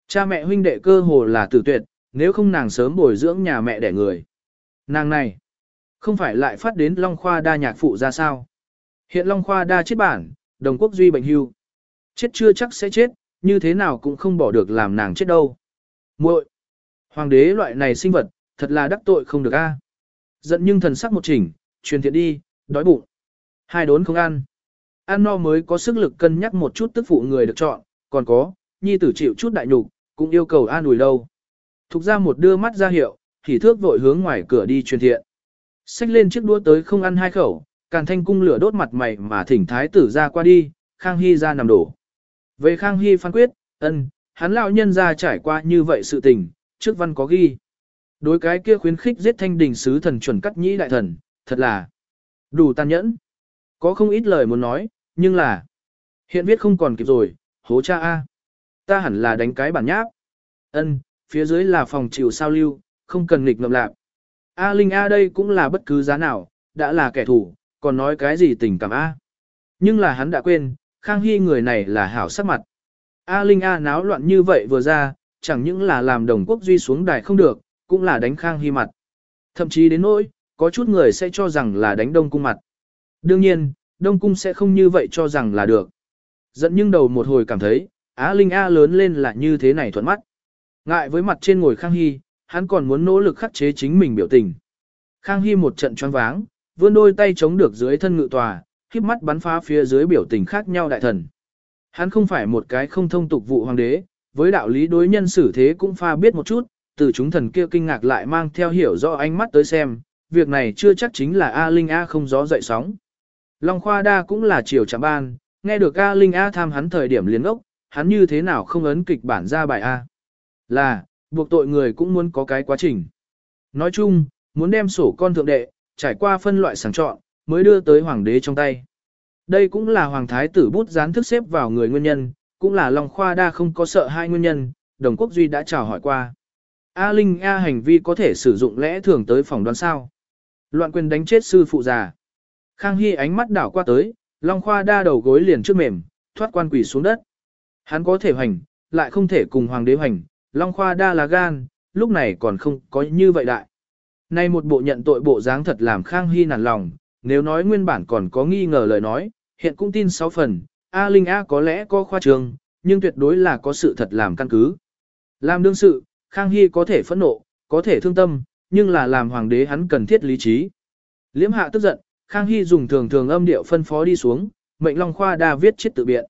Cha mẹ huynh đệ cơ hồ là tử tuyệt, nếu không nàng sớm bồi dưỡng nhà mẹ đẻ người. Nàng này, không phải lại phát đến Long Khoa đa nhạc phụ ra sao. Hiện Long Khoa đa chết bản, đồng quốc duy bệnh hưu. Chết chưa chắc sẽ chết, như thế nào cũng không bỏ được làm nàng chết đâu. muội Hoàng đế loại này sinh vật, thật là đắc tội không được a. Giận nhưng thần sắc một chỉnh, truyền thiện đi, đói bụng. Hai đốn không ăn. Ăn no mới có sức lực cân nhắc một chút tức phụ người được chọn, còn có, nhi tử chịu chút đại nhục, cũng yêu cầu an ủi đâu. Thục ra một đưa mắt ra hiệu, thì thước vội hướng ngoài cửa đi truyền thiện. Xách lên chiếc đũa tới không ăn hai khẩu, càn thanh cung lửa đốt mặt mày mà thỉnh thái tử ra qua đi, Khang Hy ra nằm đổ. Về Khang Hy phán quyết, ân, hắn lão nhân ra trải qua như vậy sự tình, trước văn có ghi. Đối cái kia khuyến khích giết thanh đình sứ thần chuẩn cắt nhĩ đại thần, thật là đủ tàn nhẫn. Có không ít lời muốn nói, nhưng là hiện viết không còn kịp rồi, hố cha A. Ta hẳn là đánh cái bản nháp. Ân, phía dưới là phòng chịu sao lưu, không cần nghịch ngậm lạc. A Linh A đây cũng là bất cứ giá nào, đã là kẻ thù, còn nói cái gì tình cảm A. Nhưng là hắn đã quên, Khang Hy người này là hảo sắc mặt. A Linh A náo loạn như vậy vừa ra, chẳng những là làm đồng quốc duy xuống đài không được, cũng là đánh Khang Hy mặt. Thậm chí đến nỗi, có chút người sẽ cho rằng là đánh Đông Cung mặt. Đương nhiên, Đông Cung sẽ không như vậy cho rằng là được. Dẫn nhưng đầu một hồi cảm thấy, Á Linh A lớn lên là như thế này thuận mắt. Ngại với mặt trên ngồi Khang Hy, hắn còn muốn nỗ lực khắc chế chính mình biểu tình. Khang Hy một trận choáng váng, vươn đôi tay chống được dưới thân ngự tòa, khiếp mắt bắn phá phía dưới biểu tình khác nhau đại thần. Hắn không phải một cái không thông tục vụ hoàng đế, với đạo lý đối nhân xử thế cũng pha biết một chút, từ chúng thần kia kinh ngạc lại mang theo hiểu rõ ánh mắt tới xem, việc này chưa chắc chính là A Linh A không gió dậy sóng. Long Khoa Đa cũng là chiều chạm ban, nghe được A Linh A tham hắn thời điểm liền ốc, hắn như thế nào không ấn kịch bản ra bài A. Là, buộc tội người cũng muốn có cái quá trình. Nói chung, muốn đem sổ con thượng đệ, trải qua phân loại sàng chọn, mới đưa tới hoàng đế trong tay. Đây cũng là hoàng thái tử bút gián thức xếp vào người nguyên nhân, cũng là Long Khoa Đa không có sợ hai nguyên nhân, đồng quốc duy đã chào hỏi qua. A Linh A hành vi có thể sử dụng lẽ thường tới phòng đoán sao. Loạn quyền đánh chết sư phụ già. Khang Hy ánh mắt đảo qua tới, Long Khoa đa đầu gối liền trước mềm, thoát quan quỷ xuống đất. Hắn có thể hoành, lại không thể cùng hoàng đế hoành, Long Khoa đa là gan, lúc này còn không có như vậy đại. Nay một bộ nhận tội bộ dáng thật làm Khang Hy nản lòng, nếu nói nguyên bản còn có nghi ngờ lời nói, hiện cũng tin 6 phần, A Linh A có lẽ có khoa trường, nhưng tuyệt đối là có sự thật làm căn cứ. Làm đương sự, Khang Hy có thể phẫn nộ, có thể thương tâm, nhưng là làm hoàng đế hắn cần thiết lý trí. Liễm hạ tức giận, Khang Hy dùng thường thường âm điệu phân phó đi xuống, mệnh Long Khoa đa viết chết tự biện.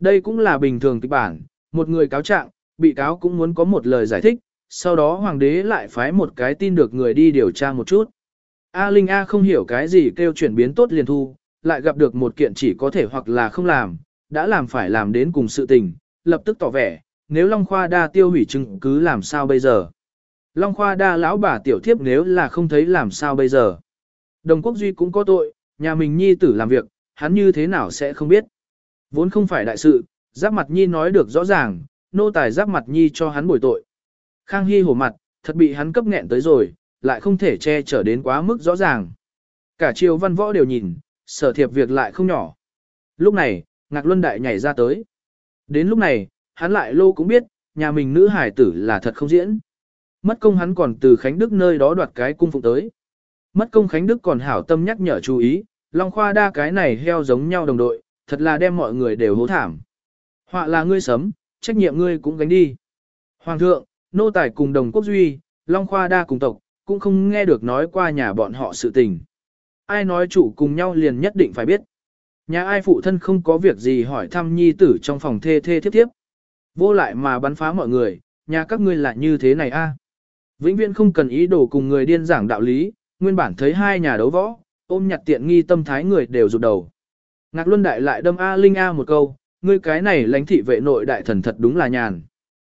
Đây cũng là bình thường kịch bản, một người cáo trạng, bị cáo cũng muốn có một lời giải thích, sau đó hoàng đế lại phái một cái tin được người đi điều tra một chút. A Linh A không hiểu cái gì kêu chuyển biến tốt liền thu, lại gặp được một kiện chỉ có thể hoặc là không làm, đã làm phải làm đến cùng sự tình, lập tức tỏ vẻ, nếu Long Khoa đa tiêu hủy chứng cứ làm sao bây giờ. Long Khoa đa lão bà tiểu thiếp nếu là không thấy làm sao bây giờ. Đồng Quốc Duy cũng có tội, nhà mình nhi tử làm việc, hắn như thế nào sẽ không biết. Vốn không phải đại sự, giáp mặt nhi nói được rõ ràng, nô tài giáp mặt nhi cho hắn bồi tội. Khang Hy hổ mặt, thật bị hắn cấp nghẹn tới rồi, lại không thể che chở đến quá mức rõ ràng. Cả triều văn võ đều nhìn, sở thiệp việc lại không nhỏ. Lúc này, Ngạc Luân Đại nhảy ra tới. Đến lúc này, hắn lại lô cũng biết, nhà mình nữ hải tử là thật không diễn. Mất công hắn còn từ Khánh Đức nơi đó đoạt cái cung phụng tới. Mất công Khánh Đức còn hảo tâm nhắc nhở chú ý, Long Khoa đa cái này heo giống nhau đồng đội, thật là đem mọi người đều hố thảm. Họa là ngươi sấm, trách nhiệm ngươi cũng gánh đi. Hoàng thượng, nô tài cùng đồng quốc duy, Long Khoa đa cùng tộc, cũng không nghe được nói qua nhà bọn họ sự tình. Ai nói chủ cùng nhau liền nhất định phải biết. Nhà ai phụ thân không có việc gì hỏi thăm nhi tử trong phòng thê thê thiếp thiếp. Vô lại mà bắn phá mọi người, nhà các ngươi là như thế này a. Vĩnh viễn không cần ý đồ cùng người điên giảng đạo lý, nguyên bản thấy hai nhà đấu võ, ôm nhặt tiện nghi tâm thái người đều rụt đầu. Ngạc Luân Đại lại đâm A Linh A một câu, ngươi cái này lãnh thị vệ nội đại thần thật đúng là nhàn.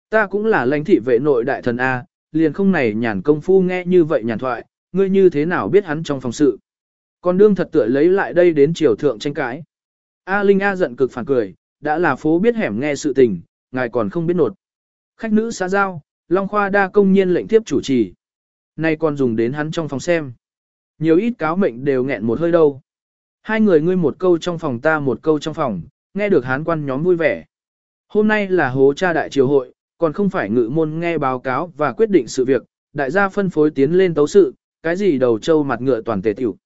Ta cũng là lãnh thị vệ nội đại thần A, liền không này nhàn công phu nghe như vậy nhàn thoại, ngươi như thế nào biết hắn trong phòng sự. Còn đương thật tựa lấy lại đây đến triều thượng tranh cãi. A Linh A giận cực phản cười, đã là phố biết hẻm nghe sự tình, ngài còn không biết nột. Khách nữ xã giao, Long Khoa đa công nhiên lệnh tiếp chủ trì. Nay còn dùng đến hắn trong phòng xem. Nhiều ít cáo mệnh đều nghẹn một hơi đâu. Hai người ngươi một câu trong phòng ta một câu trong phòng, nghe được hán quan nhóm vui vẻ. Hôm nay là hố cha đại triều hội, còn không phải ngự môn nghe báo cáo và quyết định sự việc, đại gia phân phối tiến lên tấu sự, cái gì đầu trâu mặt ngựa toàn tề tiểu.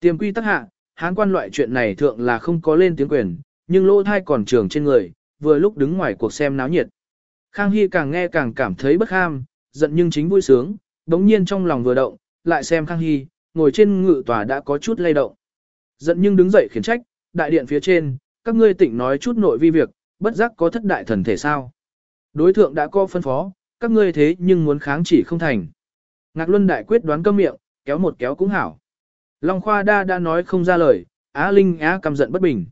Tiềm quy tắc hạ, hán quan loại chuyện này thượng là không có lên tiếng quyền, nhưng lỗ thai còn trường trên người, vừa lúc đứng ngoài cuộc xem náo nhiệt. Khang Hy càng nghe càng cảm thấy bất ham, giận nhưng chính vui sướng, đống nhiên trong lòng vừa động, lại xem Khang Hy, ngồi trên ngự tòa đã có chút lay động. Giận nhưng đứng dậy khiển trách, đại điện phía trên, các ngươi tỉnh nói chút nội vi việc, bất giác có thất đại thần thể sao. Đối thượng đã có phân phó, các ngươi thế nhưng muốn kháng chỉ không thành. Ngạc Luân đại quyết đoán câm miệng, kéo một kéo cũng hảo. Long Khoa đa đã nói không ra lời, Á Linh Á căm giận bất bình.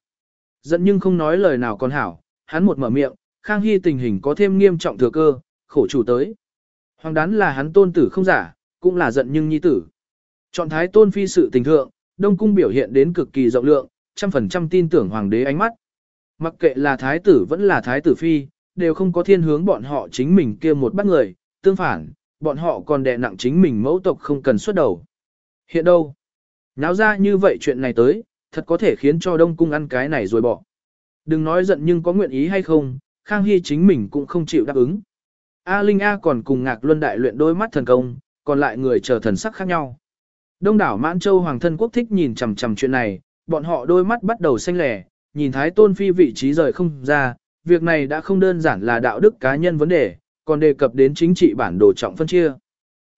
Giận nhưng không nói lời nào còn hảo, hắn một mở miệng, Khang Hy tình hình có thêm nghiêm trọng thừa cơ, khổ chủ tới. Hoàng đán là hắn tôn tử không giả, cũng là giận nhưng nhi tử. Chọn thái tôn phi sự tình thượng, Đông Cung biểu hiện đến cực kỳ rộng lượng, trăm phần trăm tin tưởng hoàng đế ánh mắt. Mặc kệ là thái tử vẫn là thái tử phi, đều không có thiên hướng bọn họ chính mình kia một bắt người, tương phản, bọn họ còn đè nặng chính mình mẫu tộc không cần xuất đầu. Hiện đâu? Náo ra như vậy chuyện này tới, thật có thể khiến cho Đông Cung ăn cái này rồi bỏ. Đừng nói giận nhưng có nguyện ý hay không, Khang Hy chính mình cũng không chịu đáp ứng. A Linh A còn cùng Ngạc Luân đại luyện đôi mắt thần công, còn lại người chờ thần sắc khác nhau. Đông đảo Mãn Châu Hoàng thân quốc thích nhìn chằm chằm chuyện này, bọn họ đôi mắt bắt đầu xanh lẻ, nhìn Thái Tôn Phi vị trí rời không ra, việc này đã không đơn giản là đạo đức cá nhân vấn đề, còn đề cập đến chính trị bản đồ trọng phân chia.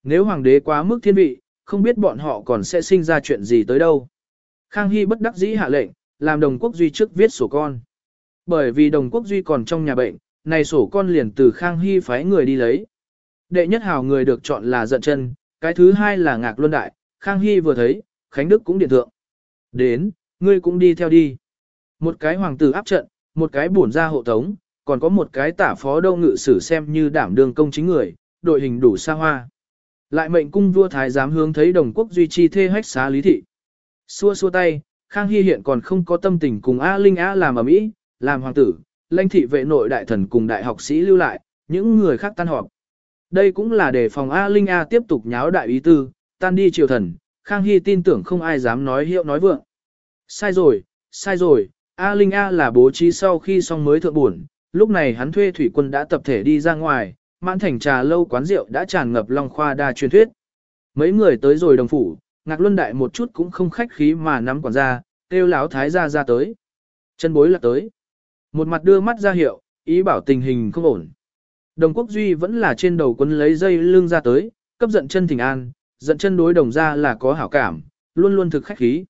Nếu hoàng đế quá mức thiên vị, không biết bọn họ còn sẽ sinh ra chuyện gì tới đâu. Khang Hy bất đắc dĩ hạ lệnh, làm đồng quốc duy trước viết sổ con. Bởi vì đồng quốc duy còn trong nhà bệnh, này sổ con liền từ Khang Hy phái người đi lấy. Đệ nhất hào người được chọn là giận chân, cái thứ hai là ngạc luân đại, Khang Hy vừa thấy, Khánh Đức cũng điện thượng. Đến, ngươi cũng đi theo đi. Một cái hoàng tử áp trận, một cái bổn ra hộ tống, còn có một cái tả phó đâu ngự sử xem như đảm đương công chính người, đội hình đủ xa hoa. Lại mệnh cung vua thái giám hướng thấy đồng quốc duy trì thê hách xá lý thị. Xua xua tay, Khang Hy hiện còn không có tâm tình cùng A Linh A làm ở Mỹ, làm hoàng tử, lãnh thị vệ nội đại thần cùng đại học sĩ lưu lại, những người khác tan họp. Đây cũng là để phòng A Linh A tiếp tục nháo đại ý tư, tan đi triều thần, Khang Hy tin tưởng không ai dám nói hiệu nói vượng. Sai rồi, sai rồi, A Linh A là bố trí sau khi xong mới thượng buồn, lúc này hắn thuê thủy quân đã tập thể đi ra ngoài, mãn thành trà lâu quán rượu đã tràn ngập long khoa đa truyền thuyết. Mấy người tới rồi đồng phủ, Ngạc Luân Đại một chút cũng không khách khí mà nắm quản ra. kêu lão thái gia ra tới. Chân bối là tới. Một mặt đưa mắt ra hiệu, ý bảo tình hình không ổn. Đồng quốc duy vẫn là trên đầu quân lấy dây lưng ra tới, cấp giận chân thỉnh an, giận chân đối đồng ra là có hảo cảm, luôn luôn thực khách khí.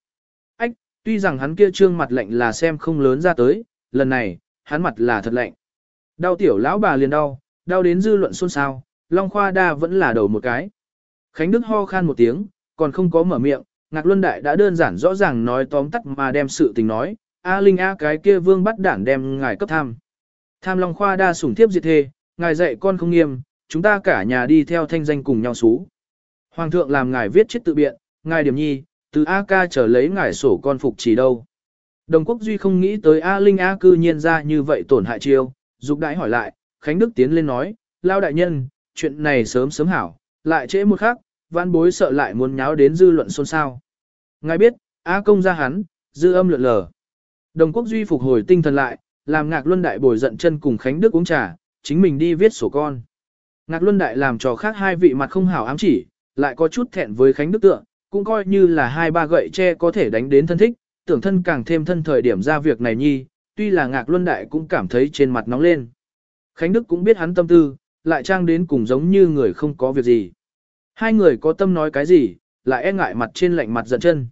Ách, tuy rằng hắn kia trương mặt lạnh là xem không lớn ra tới, lần này, hắn mặt là thật lạnh. Đau tiểu lão bà liền đau, đau đến dư luận xôn xao, Long Khoa Đa vẫn là đầu một cái. Khánh Đức ho khan một tiếng, còn không có mở miệng, Ngạc Luân Đại đã đơn giản rõ ràng nói tóm tắt mà đem sự tình nói, A Linh A cái kia vương bắt đản đem ngài cấp tham. Tham Long Khoa Đa sủng thiếp diệt thê, ngài dạy con không nghiêm, chúng ta cả nhà đi theo thanh danh cùng nhau xú. Hoàng thượng làm ngài viết chết tự biện, ngài điểm nhi, từ A ca trở lấy ngài sổ con phục chỉ đâu. Đồng quốc duy không nghĩ tới A Linh A cư nhiên ra như vậy tổn hại chiêu, dục đãi hỏi lại, Khánh Đức tiến lên nói, lao đại nhân, chuyện này sớm sớm hảo, lại trễ một khắc, văn bối sợ lại muốn nháo đến dư luận xôn xao. Ngài biết, A công ra hắn, dư âm lượn lờ. Đồng quốc duy phục hồi tinh thần lại, làm ngạc luân đại bồi giận chân cùng Khánh Đức uống trà, chính mình đi viết sổ con. Ngạc luân đại làm trò khác hai vị mặt không hảo ám chỉ, lại có chút thẹn với Khánh Đức tượng, cũng coi như là hai ba gậy tre có thể đánh đến thân thích, tưởng thân càng thêm thân thời điểm ra việc này nhi, tuy là ngạc luân đại cũng cảm thấy trên mặt nóng lên. Khánh Đức cũng biết hắn tâm tư, lại trang đến cùng giống như người không có việc gì. Hai người có tâm nói cái gì, lại e ngại mặt trên lạnh mặt giận chân.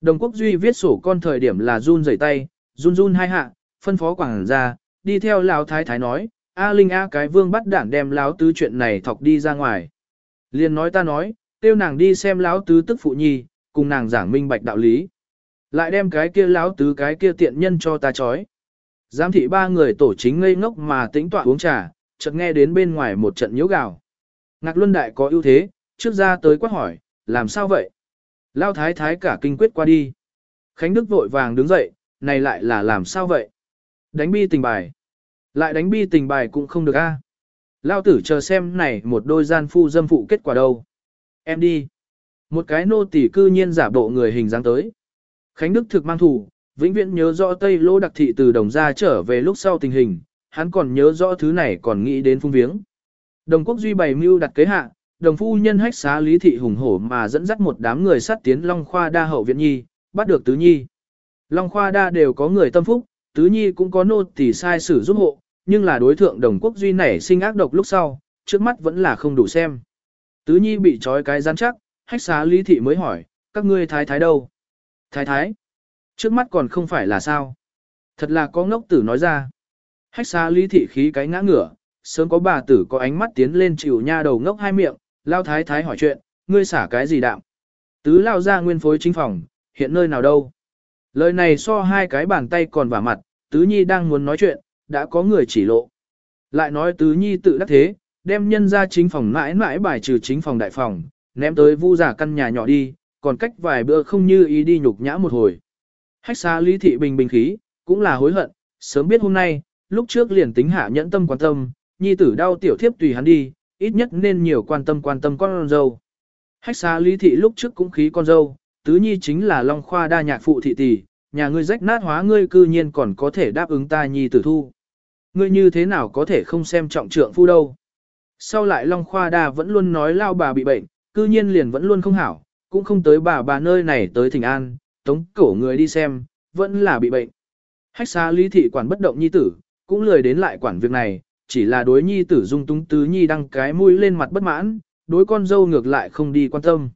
Đồng Quốc Duy viết sổ con thời điểm là run rẩy tay, run run hai hạ, phân phó quảng ra, đi theo lão thái thái nói, A Linh A cái vương bắt đảng đem lão tứ chuyện này thọc đi ra ngoài. Liền nói ta nói, tiêu nàng đi xem lão tứ tức phụ nhi, cùng nàng giảng minh bạch đạo lý. Lại đem cái kia lão tứ cái kia tiện nhân cho ta chói. Giám thị ba người tổ chính ngây ngốc mà tĩnh tọa uống trà, chợt nghe đến bên ngoài một trận nhiễu gào. Ngạc Luân Đại có ưu thế, trước ra tới quát hỏi, làm sao vậy? Lao thái thái cả kinh quyết qua đi. Khánh Đức vội vàng đứng dậy, này lại là làm sao vậy? Đánh bi tình bài. Lại đánh bi tình bài cũng không được a. Lao tử chờ xem này một đôi gian phu dâm phụ kết quả đâu. Em đi. Một cái nô tỳ cư nhiên giả bộ người hình dáng tới. Khánh Đức thực mang thủ, vĩnh viễn nhớ rõ Tây Lô đặc thị từ đồng gia trở về lúc sau tình hình, hắn còn nhớ rõ thứ này còn nghĩ đến phung viếng. Đồng quốc duy bày mưu đặt kế hạ, đồng phu nhân hách xá lý thị hùng hổ mà dẫn dắt một đám người sát tiến Long Khoa đa hậu viện nhi, bắt được tứ nhi. Long Khoa đa đều có người tâm phúc, tứ nhi cũng có nô tỳ sai sử giúp hộ, nhưng là đối thượng đồng quốc duy nảy sinh ác độc lúc sau, trước mắt vẫn là không đủ xem. Tứ nhi bị trói cái rắn chắc, hách xá lý thị mới hỏi, các ngươi thái thái đâu? Thái thái? Trước mắt còn không phải là sao? Thật là có ngốc tử nói ra. Hách xá lý thị khí cái ngã ngửa, sớm có bà tử có ánh mắt tiến lên chịu nha đầu ngốc hai miệng, lao thái thái hỏi chuyện, ngươi xả cái gì đạm? Tứ lao ra nguyên phối chính phòng, hiện nơi nào đâu? Lời này so hai cái bàn tay còn vả mặt, tứ nhi đang muốn nói chuyện, đã có người chỉ lộ. Lại nói tứ nhi tự đắc thế, đem nhân ra chính phòng mãi mãi bài trừ chính phòng đại phòng, ném tới vu giả căn nhà nhỏ đi, còn cách vài bữa không như ý đi nhục nhã một hồi. Hách xa lý thị bình bình khí, cũng là hối hận, sớm biết hôm nay, lúc trước liền tính hạ nhẫn tâm quan tâm, nhi tử đau tiểu thiếp tùy hắn đi, ít nhất nên nhiều quan tâm quan tâm con dâu. Hách xa lý thị lúc trước cũng khí con dâu, tứ nhi chính là long khoa đa nhạc phụ thị tỷ, nhà ngươi rách nát hóa ngươi cư nhiên còn có thể đáp ứng ta nhi tử thu. Ngươi như thế nào có thể không xem trọng trượng phu đâu. Sau lại long khoa đa vẫn luôn nói lao bà bị bệnh, cư nhiên liền vẫn luôn không hảo, cũng không tới bà bà nơi này tới thỉnh an, tống cổ người đi xem, vẫn là bị bệnh. Hách xa lý thị quản bất động nhi tử, cũng lười đến lại quản việc này, chỉ là đối nhi tử dung túng tứ nhi đăng cái mũi lên mặt bất mãn, đối con dâu ngược lại không đi quan tâm.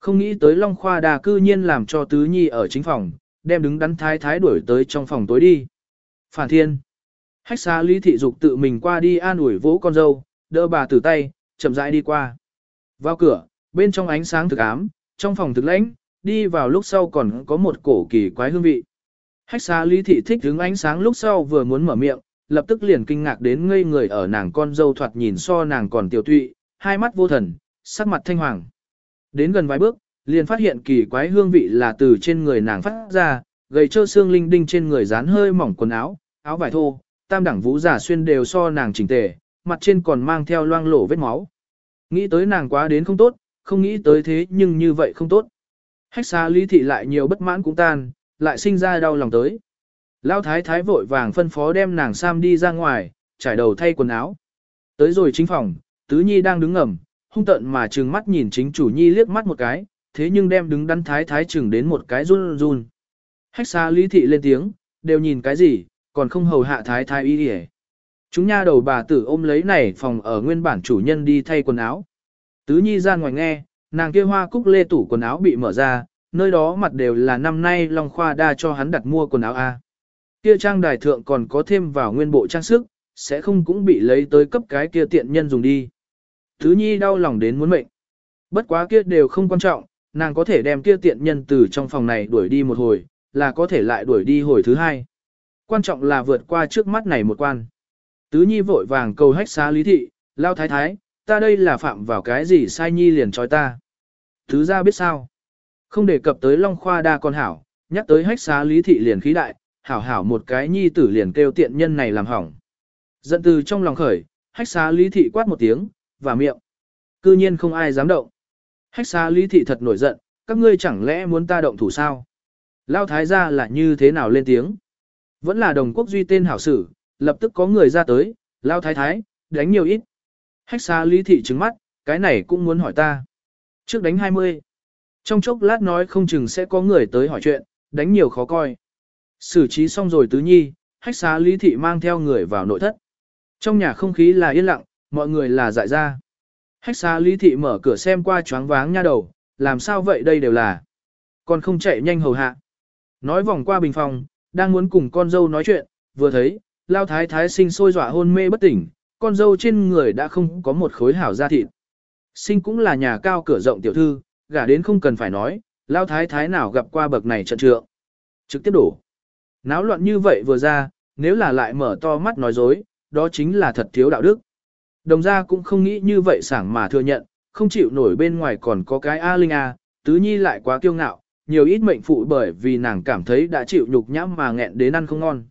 Không nghĩ tới Long Khoa Đà cư nhiên làm cho Tứ Nhi ở chính phòng, đem đứng đắn thái thái đuổi tới trong phòng tối đi. Phản thiên. Hách xa Lý Thị Dục tự mình qua đi an ủi vỗ con dâu, đỡ bà tử tay, chậm rãi đi qua. Vào cửa, bên trong ánh sáng thực ám, trong phòng thực lãnh, đi vào lúc sau còn có một cổ kỳ quái hương vị. Hách xa Lý Thị thích đứng ánh sáng lúc sau vừa muốn mở miệng, lập tức liền kinh ngạc đến ngây người ở nàng con dâu thoạt nhìn so nàng còn tiểu tụy, hai mắt vô thần, sắc mặt thanh hoàng. Đến gần vài bước, liền phát hiện kỳ quái hương vị là từ trên người nàng phát ra, gầy trơ xương linh đinh trên người dán hơi mỏng quần áo, áo vải thô, tam đẳng vũ giả xuyên đều so nàng chỉnh tề, mặt trên còn mang theo loang lổ vết máu. Nghĩ tới nàng quá đến không tốt, không nghĩ tới thế nhưng như vậy không tốt. Hách xa lý thị lại nhiều bất mãn cũng tan, lại sinh ra đau lòng tới. Lao thái thái vội vàng phân phó đem nàng Sam đi ra ngoài, trải đầu thay quần áo. Tới rồi chính phòng, tứ nhi đang đứng ngầm, hung tận mà trừng mắt nhìn chính chủ nhi liếc mắt một cái, thế nhưng đem đứng đắn thái thái chừng đến một cái run run. Hách xa lý thị lên tiếng, đều nhìn cái gì, còn không hầu hạ thái thái y hề. Chúng nha đầu bà tử ôm lấy này phòng ở nguyên bản chủ nhân đi thay quần áo. Tứ nhi ra ngoài nghe, nàng kia hoa cúc lê tủ quần áo bị mở ra, nơi đó mặt đều là năm nay Long Khoa đa cho hắn đặt mua quần áo A. Kia trang đài thượng còn có thêm vào nguyên bộ trang sức, sẽ không cũng bị lấy tới cấp cái kia tiện nhân dùng đi. Tứ nhi đau lòng đến muốn mệnh. Bất quá kia đều không quan trọng, nàng có thể đem kia tiện nhân từ trong phòng này đuổi đi một hồi, là có thể lại đuổi đi hồi thứ hai. Quan trọng là vượt qua trước mắt này một quan. Tứ nhi vội vàng cầu hách xá lý thị, lao thái thái, ta đây là phạm vào cái gì sai nhi liền trói ta. Thứ ra biết sao. Không đề cập tới Long Khoa đa con hảo, nhắc tới hách xá lý thị liền khí đại, hảo hảo một cái nhi tử liền kêu tiện nhân này làm hỏng. Giận từ trong lòng khởi, hách xá lý thị quát một tiếng, và miệng. Cư nhiên không ai dám động. Hách xá lý thị thật nổi giận, các ngươi chẳng lẽ muốn ta động thủ sao? Lao thái gia là như thế nào lên tiếng? Vẫn là đồng quốc duy tên hảo sử, lập tức có người ra tới, Lao thái thái, đánh nhiều ít. Hách xá lý thị trứng mắt, cái này cũng muốn hỏi ta. Trước đánh 20. Trong chốc lát nói không chừng sẽ có người tới hỏi chuyện, đánh nhiều khó coi. Xử trí xong rồi tứ nhi, hách xá lý thị mang theo người vào nội thất. Trong nhà không khí là yên lặng, mọi người là dại ra. Hách xá lý thị mở cửa xem qua choáng váng nha đầu, làm sao vậy đây đều là. Còn không chạy nhanh hầu hạ. Nói vòng qua bình phòng, đang muốn cùng con dâu nói chuyện, vừa thấy, lao thái thái sinh sôi dọa hôn mê bất tỉnh, con dâu trên người đã không có một khối hảo da thịt. Sinh cũng là nhà cao cửa rộng tiểu thư, gả đến không cần phải nói, lao thái thái nào gặp qua bậc này trận trượng. Trực tiếp đổ. Náo loạn như vậy vừa ra, nếu là lại mở to mắt nói dối, đó chính là thật thiếu đạo đức. Đồng gia cũng không nghĩ như vậy sảng mà thừa nhận, không chịu nổi bên ngoài còn có cái A Linh A, tứ nhi lại quá kiêu ngạo, nhiều ít mệnh phụ bởi vì nàng cảm thấy đã chịu nhục nhãm mà nghẹn đến ăn không ngon.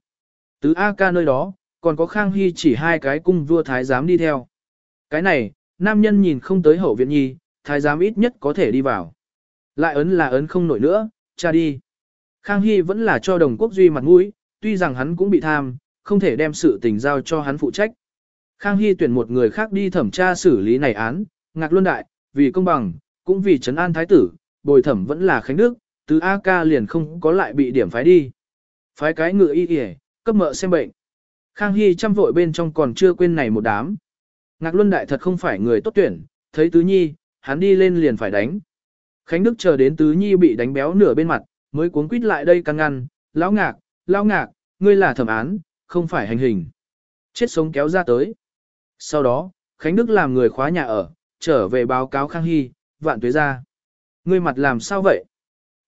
Tứ A ca nơi đó, còn có Khang Hy chỉ hai cái cung vua thái giám đi theo. Cái này, nam nhân nhìn không tới hậu viện nhi, thái giám ít nhất có thể đi vào. Lại ấn là ấn không nổi nữa, cha đi. Khang Hy vẫn là cho đồng quốc duy mặt mũi, tuy rằng hắn cũng bị tham, không thể đem sự tình giao cho hắn phụ trách. Khang Hy tuyển một người khác đi thẩm tra xử lý này án, ngạc luân đại, vì công bằng, cũng vì trấn an thái tử, bồi thẩm vẫn là Khánh Đức, từ A ca liền không có lại bị điểm phái đi. Phái cái ngựa y y, cấp mợ xem bệnh. Khang Hy chăm vội bên trong còn chưa quên này một đám. Ngạc Luân Đại thật không phải người tốt tuyển, thấy Tứ Nhi, hắn đi lên liền phải đánh. Khánh Đức chờ đến Tứ Nhi bị đánh béo nửa bên mặt, mới cuốn quýt lại đây căn ngăn, lão ngạc, lão ngạc, ngươi là thẩm án, không phải hành hình. Chết sống kéo ra tới. Sau đó, Khánh Đức làm người khóa nhà ở, trở về báo cáo Khang Hy, vạn tuế ra. Ngươi mặt làm sao vậy?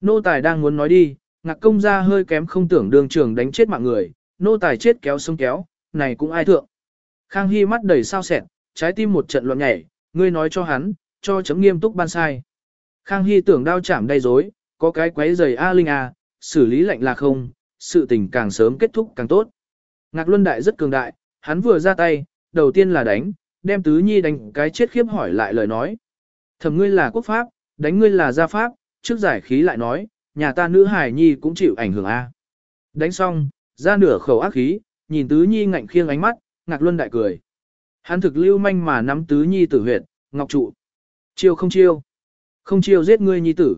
Nô tài đang muốn nói đi, ngạc công ra hơi kém không tưởng đường trường đánh chết mạng người, nô tài chết kéo sông kéo, này cũng ai thượng. Khang Hy mắt đầy sao sẹn, trái tim một trận loạn nhảy, ngươi nói cho hắn, cho chấm nghiêm túc ban sai. Khang Hy tưởng đao chạm đầy dối, có cái quấy giày A Linh A, xử lý lệnh là không, sự tình càng sớm kết thúc càng tốt. Ngạc Luân Đại rất cường đại, hắn vừa ra tay, đầu tiên là đánh, đem Tứ Nhi đánh cái chết khiếp hỏi lại lời nói. Thẩm ngươi là quốc pháp, đánh ngươi là gia pháp, trước giải khí lại nói, nhà ta nữ hài nhi cũng chịu ảnh hưởng a. Đánh xong, ra nửa khẩu ác khí, nhìn Tứ Nhi ngạnh khiêng ánh mắt, Ngạc Luân đại cười. Hắn thực lưu manh mà nắm Tứ Nhi tử huyệt, ngọc trụ. Chiêu không chiêu. Không chiêu giết ngươi nhi tử.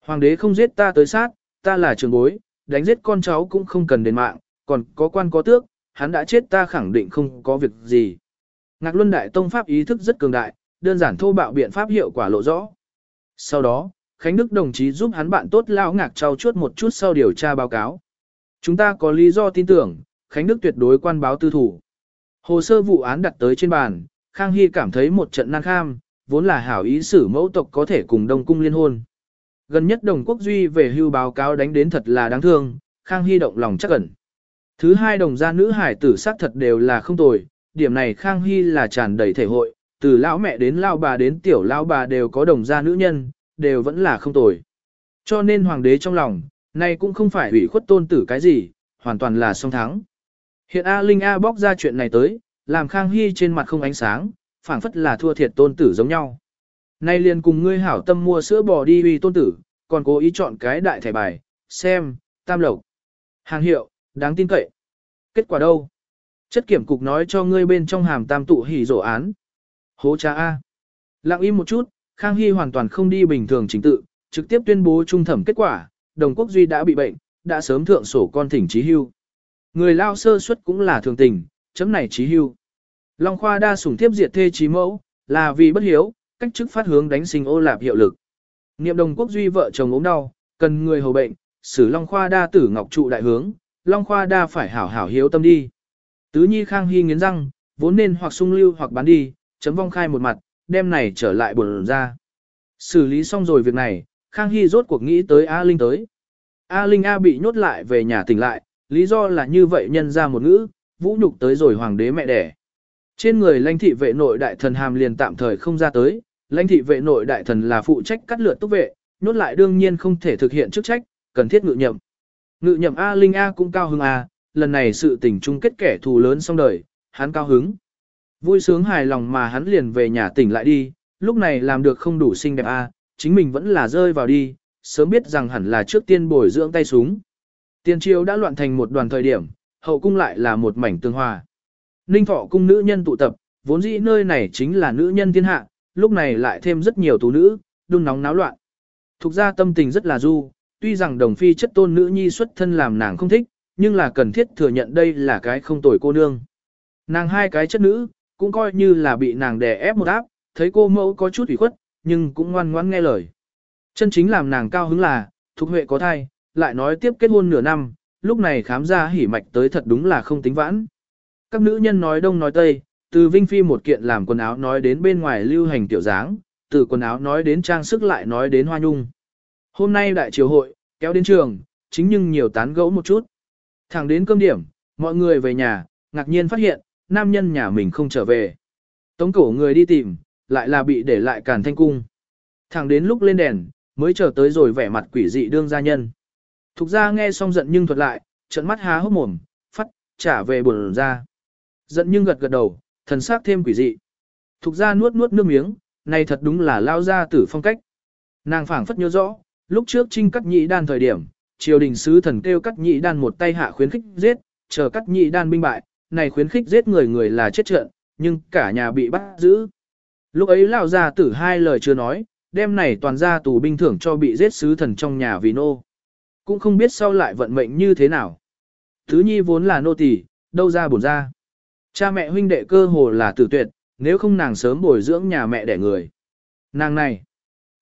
Hoàng đế không giết ta tới sát, ta là trường bối, đánh giết con cháu cũng không cần đền mạng, còn có quan có tước, hắn đã chết ta khẳng định không có việc gì. Ngạc Luân Đại Tông Pháp ý thức rất cường đại, đơn giản thô bạo biện pháp hiệu quả lộ rõ. Sau đó, Khánh Đức đồng chí giúp hắn bạn tốt lão ngạc trao chuốt một chút sau điều tra báo cáo. Chúng ta có lý do tin tưởng, Khánh Đức tuyệt đối quan báo tư thủ. Hồ sơ vụ án đặt tới trên bàn, Khang Hy cảm thấy một trận năng kham, vốn là hảo ý xử mẫu tộc có thể cùng Đông Cung liên hôn. Gần nhất đồng quốc duy về hưu báo cáo đánh đến thật là đáng thương, Khang Hy động lòng chắc ẩn. Thứ hai đồng gia nữ hải tử xác thật đều là không tồi, điểm này Khang Hy là tràn đầy thể hội, từ lão mẹ đến lão bà đến tiểu lão bà đều có đồng gia nữ nhân, đều vẫn là không tồi. Cho nên hoàng đế trong lòng, này cũng không phải ủy khuất tôn tử cái gì, hoàn toàn là song thắng. Hiện A Linh A bóc ra chuyện này tới, làm Khang Hy trên mặt không ánh sáng, phảng phất là thua thiệt tôn tử giống nhau. Nay liền cùng ngươi hảo tâm mua sữa bò đi uy tôn tử, còn cố ý chọn cái đại thẻ bài, xem, tam lộc. Hàng hiệu, đáng tin cậy. Kết quả đâu? Chất kiểm cục nói cho ngươi bên trong hàm tam tụ hỉ rổ án. Hố cha A. Lặng im một chút, Khang Hy hoàn toàn không đi bình thường chính tự, trực tiếp tuyên bố trung thẩm kết quả, đồng quốc duy đã bị bệnh, đã sớm thượng sổ con thỉnh trí hưu. Người lao sơ suất cũng là thường tình, chấm này trí hưu. Long Khoa đa sủng tiếp diệt thê trí mẫu, là vì bất hiếu, cách chức phát hướng đánh sinh ô lạp hiệu lực. Niệm đồng quốc duy vợ chồng ốm đau, cần người hầu bệnh, xử Long Khoa đa tử ngọc trụ đại hướng, Long Khoa đa phải hảo hảo hiếu tâm đi. Tứ Nhi Khang Hy nghiến răng, vốn nên hoặc sung lưu hoặc bán đi, chấm vong khai một mặt, đem này trở lại buồn ra. Xử lý xong rồi việc này, Khang Hy rốt cuộc nghĩ tới A Linh tới. A Linh A bị nhốt lại về nhà tỉnh lại, lý do là như vậy nhân ra một ngữ, vũ nhục tới rồi hoàng đế mẹ đẻ. Trên người lãnh thị vệ nội đại thần hàm liền tạm thời không ra tới, lãnh thị vệ nội đại thần là phụ trách cắt lượt túc vệ, nhốt lại đương nhiên không thể thực hiện chức trách, cần thiết ngự nhậm. Ngự nhậm A Linh A cũng cao hứng A, lần này sự tình chung kết kẻ thù lớn xong đời, hắn cao hứng. Vui sướng hài lòng mà hắn liền về nhà tỉnh lại đi, lúc này làm được không đủ xinh đẹp A, chính mình vẫn là rơi vào đi, sớm biết rằng hẳn là trước tiên bồi dưỡng tay súng. Tiên triều đã loạn thành một đoàn thời điểm, hậu cung lại là một mảnh tương hòa. Ninh thọ cung nữ nhân tụ tập, vốn dĩ nơi này chính là nữ nhân thiên hạ, lúc này lại thêm rất nhiều tú nữ, đun nóng náo loạn. Thục ra tâm tình rất là du, tuy rằng đồng phi chất tôn nữ nhi xuất thân làm nàng không thích, nhưng là cần thiết thừa nhận đây là cái không tồi cô nương. Nàng hai cái chất nữ, cũng coi như là bị nàng đè ép một áp, thấy cô mẫu có chút ủy khuất, nhưng cũng ngoan ngoãn nghe lời. Chân chính làm nàng cao hứng là, Thục Huệ có thai, lại nói tiếp kết hôn nửa năm, lúc này khám ra hỉ mạch tới thật đúng là không tính vãn. Các nữ nhân nói đông nói tây, từ Vinh Phi một kiện làm quần áo nói đến bên ngoài lưu hành tiểu dáng, từ quần áo nói đến trang sức lại nói đến hoa nhung. Hôm nay đại triều hội, kéo đến trường, chính nhưng nhiều tán gẫu một chút. Thẳng đến cơm điểm, mọi người về nhà, ngạc nhiên phát hiện, nam nhân nhà mình không trở về. Tống cổ người đi tìm, lại là bị để lại cản thanh cung. Thẳng đến lúc lên đèn, mới chờ tới rồi vẻ mặt quỷ dị đương gia nhân. Thục ra nghe xong giận nhưng thuật lại, trận mắt há hốc mồm, phát, trả về buồn ra. Giận nhưng gật gật đầu, thần sắc thêm quỷ dị. Thục ra nuốt nuốt nước miếng, này thật đúng là lao ra tử phong cách. Nàng phảng phất nhớ rõ, lúc trước trinh cắt nhị đan thời điểm, triều đình sứ thần kêu cắt nhị đan một tay hạ khuyến khích giết, chờ cắt nhị đan binh bại, này khuyến khích giết người người là chết trận, nhưng cả nhà bị bắt giữ. Lúc ấy lão gia tử hai lời chưa nói, đêm này toàn gia tù binh thưởng cho bị giết sứ thần trong nhà vì nô. Cũng không biết sau lại vận mệnh như thế nào. Thứ nhi vốn là nô tỳ, đâu ra bổn ra. Cha mẹ huynh đệ cơ hồ là tử tuyệt, nếu không nàng sớm bồi dưỡng nhà mẹ đẻ người. Nàng này,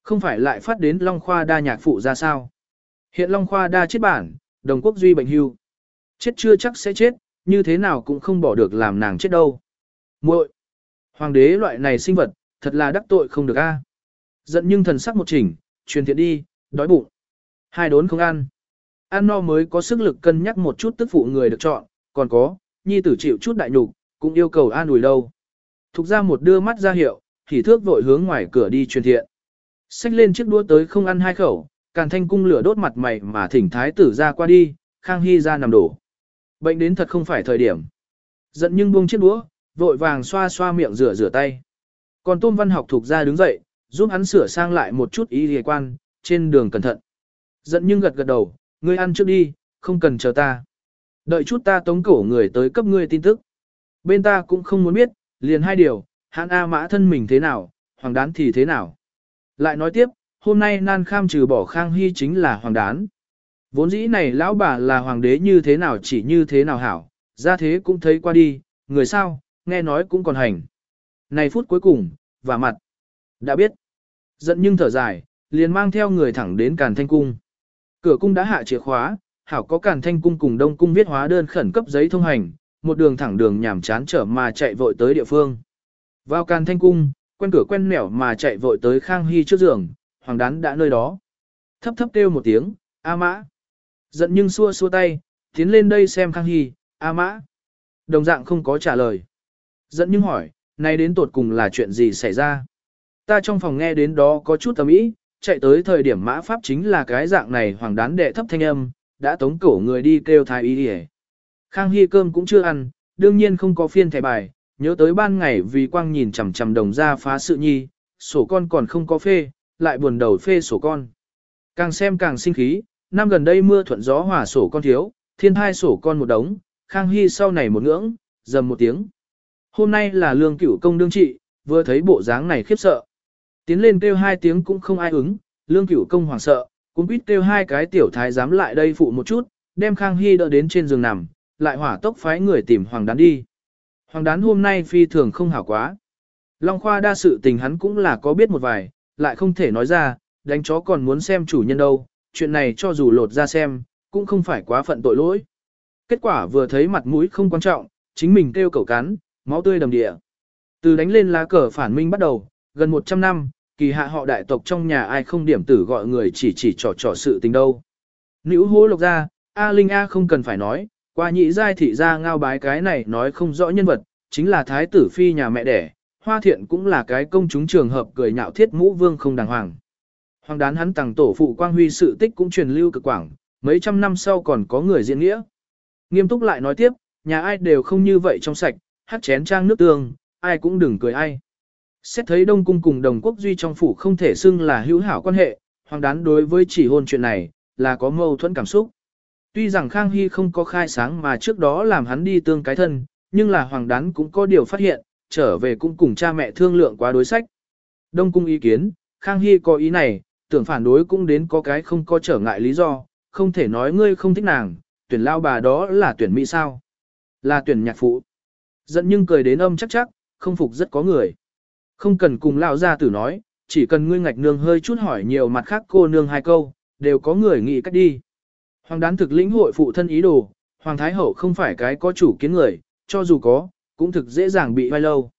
không phải lại phát đến Long Khoa đa nhạc phụ ra sao. Hiện Long Khoa đa chết bản, đồng quốc duy bệnh hưu. Chết chưa chắc sẽ chết, như thế nào cũng không bỏ được làm nàng chết đâu. muội Hoàng đế loại này sinh vật, thật là đắc tội không được a. Giận nhưng thần sắc một chỉnh, truyền thiện đi, đói bụng. Hai đốn không ăn. Ăn no mới có sức lực cân nhắc một chút tức phụ người được chọn, còn có, nhi tử chịu chút đại nhục, cũng yêu cầu an ủi đâu. Thục ra một đưa mắt ra hiệu, thì thước vội hướng ngoài cửa đi truyền thiện. Xách lên chiếc đũa tới không ăn hai khẩu, càn thanh cung lửa đốt mặt mày mà thỉnh thái tử ra qua đi, khang hy ra nằm đổ. Bệnh đến thật không phải thời điểm. Giận nhưng buông chiếc đũa, vội vàng xoa xoa miệng rửa rửa tay. Còn Tôn Văn học thuộc ra đứng dậy, giúp hắn sửa sang lại một chút ý hề quan, trên đường cẩn thận. Giận nhưng gật gật đầu, ngươi ăn trước đi, không cần chờ ta. Đợi chút ta tống cổ người tới cấp ngươi tin tức. Bên ta cũng không muốn biết, liền hai điều, hãn A mã thân mình thế nào, hoàng đán thì thế nào. Lại nói tiếp, hôm nay nan kham trừ bỏ khang hy chính là hoàng đán. Vốn dĩ này lão bà là hoàng đế như thế nào chỉ như thế nào hảo, ra thế cũng thấy qua đi, người sao, nghe nói cũng còn hành. Này phút cuối cùng, và mặt, Đã biết. Giận nhưng thở dài, liền mang theo người thẳng đến Càn Thanh Cung. Cửa cung đã hạ chìa khóa, hảo có Càn Thanh Cung cùng Đông Cung viết hóa đơn khẩn cấp giấy thông hành, một đường thẳng đường nhảm chán trở mà chạy vội tới địa phương. Vào Càn Thanh Cung, quen cửa quen nẻo mà chạy vội tới Khang Hy trước giường, hoàng đán đã nơi đó. Thấp thấp kêu một tiếng, A mã. Giận nhưng xua xua tay, tiến lên đây xem Khang Hy, A mã. Đồng dạng không có trả lời. Giận nhưng hỏi, nay đến tột cùng là chuyện gì xảy ra? Ta trong phòng nghe đến đó có chút tầm ý, chạy tới thời điểm mã pháp chính là cái dạng này hoàng đán đệ thấp thanh âm, đã tống cổ người đi kêu thái y đi Khang Hy cơm cũng chưa ăn, đương nhiên không có phiên thẻ bài, nhớ tới ban ngày vì quang nhìn chằm chằm đồng ra phá sự nhi, sổ con còn không có phê, lại buồn đầu phê sổ con. Càng xem càng sinh khí, năm gần đây mưa thuận gió hòa sổ con thiếu, thiên hai sổ con một đống, Khang Hy sau này một ngưỡng, dầm một tiếng. Hôm nay là lương cửu công đương trị, vừa thấy bộ dáng này khiếp sợ. Tiến lên kêu hai tiếng cũng không ai ứng, lương cửu công hoảng sợ, cũng biết kêu hai cái tiểu thái dám lại đây phụ một chút, đem Khang Hy đỡ đến trên giường nằm, lại hỏa tốc phái người tìm Hoàng Đán đi. Hoàng Đán hôm nay phi thường không hảo quá. Long Khoa đa sự tình hắn cũng là có biết một vài, lại không thể nói ra, đánh chó còn muốn xem chủ nhân đâu, chuyện này cho dù lột ra xem, cũng không phải quá phận tội lỗi. Kết quả vừa thấy mặt mũi không quan trọng, chính mình kêu cầu cắn, máu tươi đầm địa. Từ đánh lên lá cờ phản minh bắt đầu, gần 100 năm, kỳ hạ họ đại tộc trong nhà ai không điểm tử gọi người chỉ chỉ trò trò sự tình đâu. Nữ hố lộc ra, A Linh A không cần phải nói, qua nhị giai thị ra ngao bái cái này nói không rõ nhân vật, chính là thái tử phi nhà mẹ đẻ, hoa thiện cũng là cái công chúng trường hợp cười nhạo thiết mũ vương không đàng hoàng. Hoàng đán hắn tàng tổ phụ quang huy sự tích cũng truyền lưu cực quảng, mấy trăm năm sau còn có người diễn nghĩa. Nghiêm túc lại nói tiếp, nhà ai đều không như vậy trong sạch, hát chén trang nước tương, ai cũng đừng cười ai. Xét thấy Đông Cung cùng đồng quốc duy trong phủ không thể xưng là hữu hảo quan hệ, hoàng đán đối với chỉ hôn chuyện này, là có mâu thuẫn cảm xúc. Tuy rằng Khang Hy không có khai sáng mà trước đó làm hắn đi tương cái thân, nhưng là hoàng đán cũng có điều phát hiện, trở về cũng cùng cha mẹ thương lượng quá đối sách. Đông Cung ý kiến, Khang Hy có ý này, tưởng phản đối cũng đến có cái không có trở ngại lý do, không thể nói ngươi không thích nàng, tuyển lao bà đó là tuyển mỹ sao. Là tuyển nhạc phụ. Giận nhưng cười đến âm chắc chắc, không phục rất có người. Không cần cùng lao ra tử nói, chỉ cần ngươi ngạch nương hơi chút hỏi nhiều mặt khác cô nương hai câu, đều có người nghĩ cách đi. Hoàng đán thực lĩnh hội phụ thân ý đồ, Hoàng Thái Hậu không phải cái có chủ kiến người, cho dù có, cũng thực dễ dàng bị vai lâu.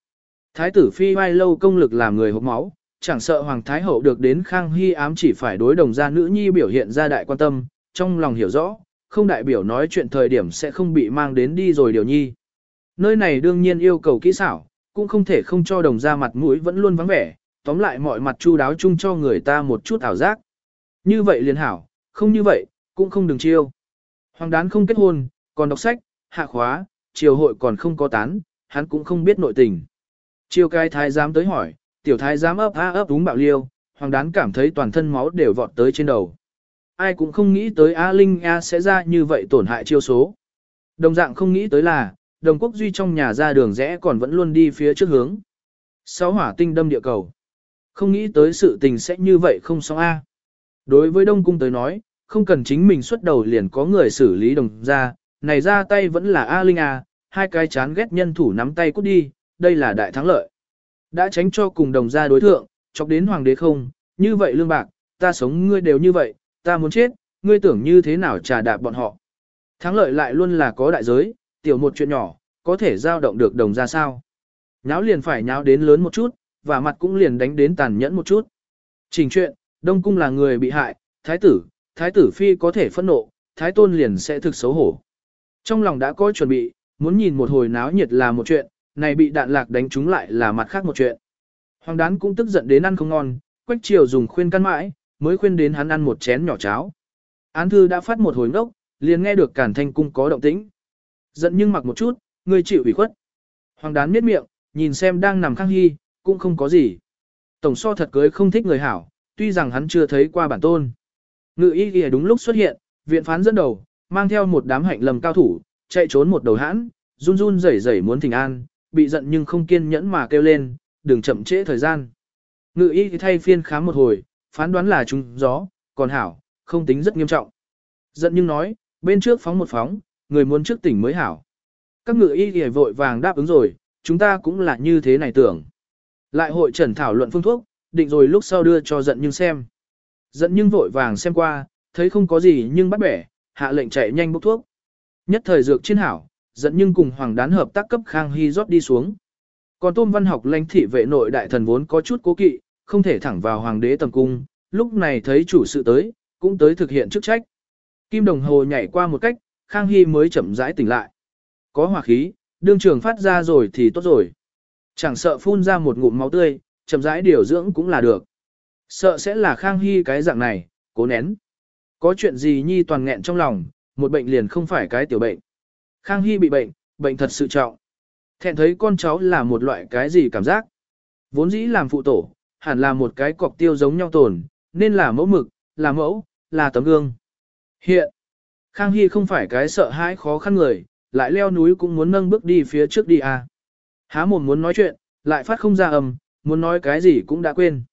Thái tử phi vai lâu công lực làm người hộp máu, chẳng sợ Hoàng Thái Hậu được đến Khang Hy ám chỉ phải đối đồng gia nữ nhi biểu hiện ra đại quan tâm, trong lòng hiểu rõ, không đại biểu nói chuyện thời điểm sẽ không bị mang đến đi rồi điều nhi. Nơi này đương nhiên yêu cầu kỹ xảo, cũng không thể không cho đồng gia mặt mũi vẫn luôn vắng vẻ, tóm lại mọi mặt chu đáo chung cho người ta một chút ảo giác. Như vậy liền hảo, không như vậy, cũng không đừng chiêu. Hoàng đán không kết hôn, còn đọc sách, hạ khóa, triều hội còn không có tán, hắn cũng không biết nội tình. Chiêu cai thái giám tới hỏi, tiểu thái giám ấp a ấp đúng bạo liêu, hoàng đán cảm thấy toàn thân máu đều vọt tới trên đầu. Ai cũng không nghĩ tới A Linh A sẽ ra như vậy tổn hại chiêu số. Đồng dạng không nghĩ tới là, đồng quốc duy trong nhà ra đường rẽ còn vẫn luôn đi phía trước hướng. Sáu hỏa tinh đâm địa cầu. Không nghĩ tới sự tình sẽ như vậy không xong A. Đối với Đông Cung tới nói, không cần chính mình xuất đầu liền có người xử lý đồng ra, này ra tay vẫn là A Linh A, hai cái chán ghét nhân thủ nắm tay cút đi, đây là đại thắng lợi. Đã tránh cho cùng đồng gia đối thượng, chọc đến hoàng đế không, như vậy lương bạc, ta sống ngươi đều như vậy, ta muốn chết, ngươi tưởng như thế nào trà đạp bọn họ. Thắng lợi lại luôn là có đại giới, tiểu một chuyện nhỏ, có thể giao động được đồng ra sao. Nháo liền phải nháo đến lớn một chút, và mặt cũng liền đánh đến tàn nhẫn một chút. Trình chuyện, Đông Cung là người bị hại, thái tử, thái tử phi có thể phẫn nộ, thái tôn liền sẽ thực xấu hổ. Trong lòng đã có chuẩn bị, muốn nhìn một hồi náo nhiệt là một chuyện, này bị đạn lạc đánh trúng lại là mặt khác một chuyện. Hoàng đán cũng tức giận đến ăn không ngon, quách triều dùng khuyên căn mãi, mới khuyên đến hắn ăn một chén nhỏ cháo. Án thư đã phát một hồi ngốc, liền nghe được cản thanh cung có động tĩnh. Giận nhưng mặc một chút, người chịu ủy khuất. Hoàng đán miết miệng, nhìn xem đang nằm khang hy, cũng không có gì. Tổng so thật cưới không thích người hảo, tuy rằng hắn chưa thấy qua bản tôn. Ngự y ghi đúng lúc xuất hiện, viện phán dẫn đầu, mang theo một đám hạnh lầm cao thủ, chạy trốn một đầu hãn, run run rẩy rẩy muốn thỉnh an, bị giận nhưng không kiên nhẫn mà kêu lên, đừng chậm trễ thời gian. Ngự y thay phiên khám một hồi, phán đoán là trúng gió, còn hảo, không tính rất nghiêm trọng. Giận nhưng nói, bên trước phóng một phóng, người muốn trước tỉnh mới hảo. Các ngự y thì vội vàng đáp ứng rồi, chúng ta cũng là như thế này tưởng. Lại hội trần thảo luận phương thuốc, định rồi lúc sau đưa cho giận nhưng xem. Giận nhưng vội vàng xem qua, thấy không có gì nhưng bắt bẻ, hạ lệnh chạy nhanh bốc thuốc. Nhất thời dược chiến hảo, giận nhưng cùng hoàng đán hợp tác cấp Khang Hy rót đi xuống. Còn tôm văn học lãnh thị vệ nội đại thần vốn có chút cố kỵ, không thể thẳng vào hoàng đế tầm cung, lúc này thấy chủ sự tới, cũng tới thực hiện chức trách. Kim đồng hồ nhảy qua một cách, Khang Hy mới chậm rãi tỉnh lại. Có hỏa khí, đương trường phát ra rồi thì tốt rồi. Chẳng sợ phun ra một ngụm máu tươi, chậm rãi điều dưỡng cũng là được. Sợ sẽ là Khang Hy cái dạng này, cố nén. Có chuyện gì nhi toàn nghẹn trong lòng, một bệnh liền không phải cái tiểu bệnh. Khang Hy bị bệnh, bệnh thật sự trọng. Thẹn thấy con cháu là một loại cái gì cảm giác. Vốn dĩ làm phụ tổ, hẳn là một cái cọc tiêu giống nhau tồn, nên là mẫu mực, là mẫu, là tấm gương. Hiện, Khang Hy không phải cái sợ hãi khó khăn người, lại leo núi cũng muốn nâng bước đi phía trước đi à. Há mồm muốn nói chuyện, lại phát không ra ầm, muốn nói cái gì cũng đã quên.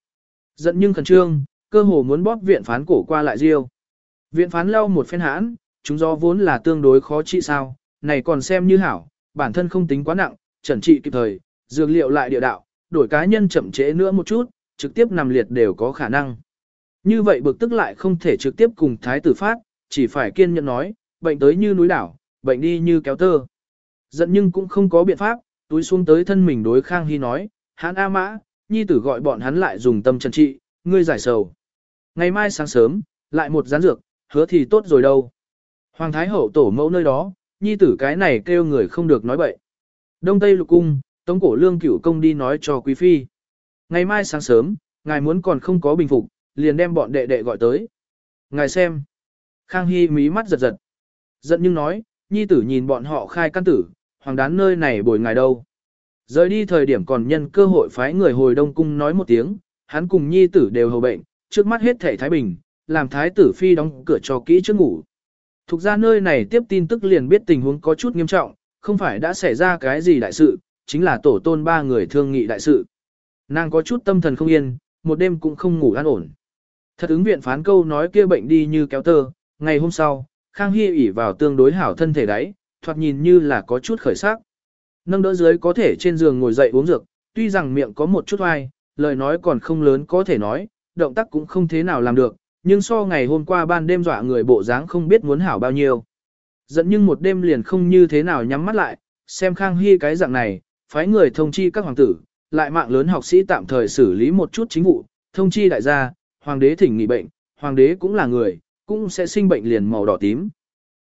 Giận nhưng khẩn trương, cơ hồ muốn bóp viện phán cổ qua lại riêu. Viện phán lau một phen hãn, chúng do vốn là tương đối khó trị sao, này còn xem như hảo, bản thân không tính quá nặng, chẩn trị kịp thời, dược liệu lại địa đạo, đổi cá nhân chậm trễ nữa một chút, trực tiếp nằm liệt đều có khả năng. Như vậy bực tức lại không thể trực tiếp cùng thái tử phát, chỉ phải kiên nhẫn nói, bệnh tới như núi đảo, bệnh đi như kéo tơ. Giận nhưng cũng không có biện pháp, túi xuống tới thân mình đối Khang Hy nói, hãn A Mã, nhi tử gọi bọn hắn lại dùng tâm trần trị, ngươi giải sầu. Ngày mai sáng sớm, lại một gián dược, hứa thì tốt rồi đâu. Hoàng Thái Hậu tổ mẫu nơi đó, nhi tử cái này kêu người không được nói bậy. Đông Tây lục cung, tống cổ lương cửu công đi nói cho quý phi. Ngày mai sáng sớm, ngài muốn còn không có bình phục, liền đem bọn đệ đệ gọi tới. Ngài xem. Khang Hy mí mắt giật giật. Giận nhưng nói, nhi tử nhìn bọn họ khai căn tử, hoàng đán nơi này bồi ngài đâu. Rời đi thời điểm còn nhân cơ hội phái người hồi đông cung nói một tiếng, hắn cùng nhi tử đều hầu bệnh, trước mắt hết thể Thái Bình, làm Thái tử Phi đóng cửa cho kỹ trước ngủ. Thục ra nơi này tiếp tin tức liền biết tình huống có chút nghiêm trọng, không phải đã xảy ra cái gì đại sự, chính là tổ tôn ba người thương nghị đại sự. Nàng có chút tâm thần không yên, một đêm cũng không ngủ an ổn. Thật ứng viện phán câu nói kia bệnh đi như kéo tơ, ngày hôm sau, Khang Hy ỉ vào tương đối hảo thân thể đấy, thoạt nhìn như là có chút khởi sắc. Nâng đỡ dưới có thể trên giường ngồi dậy uống dược, tuy rằng miệng có một chút oai, lời nói còn không lớn có thể nói, động tác cũng không thế nào làm được, nhưng so ngày hôm qua ban đêm dọa người bộ dáng không biết muốn hảo bao nhiêu. dẫn nhưng một đêm liền không như thế nào nhắm mắt lại, xem Khang Hy cái dạng này, phái người thông chi các hoàng tử, lại mạng lớn học sĩ tạm thời xử lý một chút chính vụ, thông chi đại gia, hoàng đế thỉnh nghỉ bệnh, hoàng đế cũng là người, cũng sẽ sinh bệnh liền màu đỏ tím.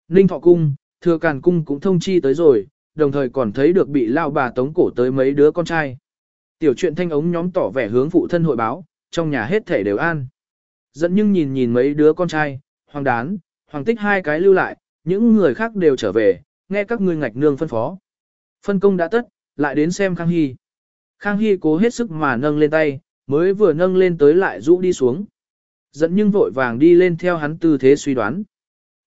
Ninh thọ cung, thừa càn cung cũng thông chi tới rồi, đồng thời còn thấy được bị lao bà tống cổ tới mấy đứa con trai. Tiểu chuyện thanh ống nhóm tỏ vẻ hướng phụ thân hội báo, trong nhà hết thể đều an. Dẫn nhưng nhìn nhìn mấy đứa con trai, hoàng đán, hoàng tích hai cái lưu lại, những người khác đều trở về, nghe các ngươi ngạch nương phân phó. Phân công đã tất, lại đến xem Khang Hy. Khang Hy cố hết sức mà nâng lên tay, mới vừa nâng lên tới lại rũ đi xuống. Dẫn nhưng vội vàng đi lên theo hắn tư thế suy đoán.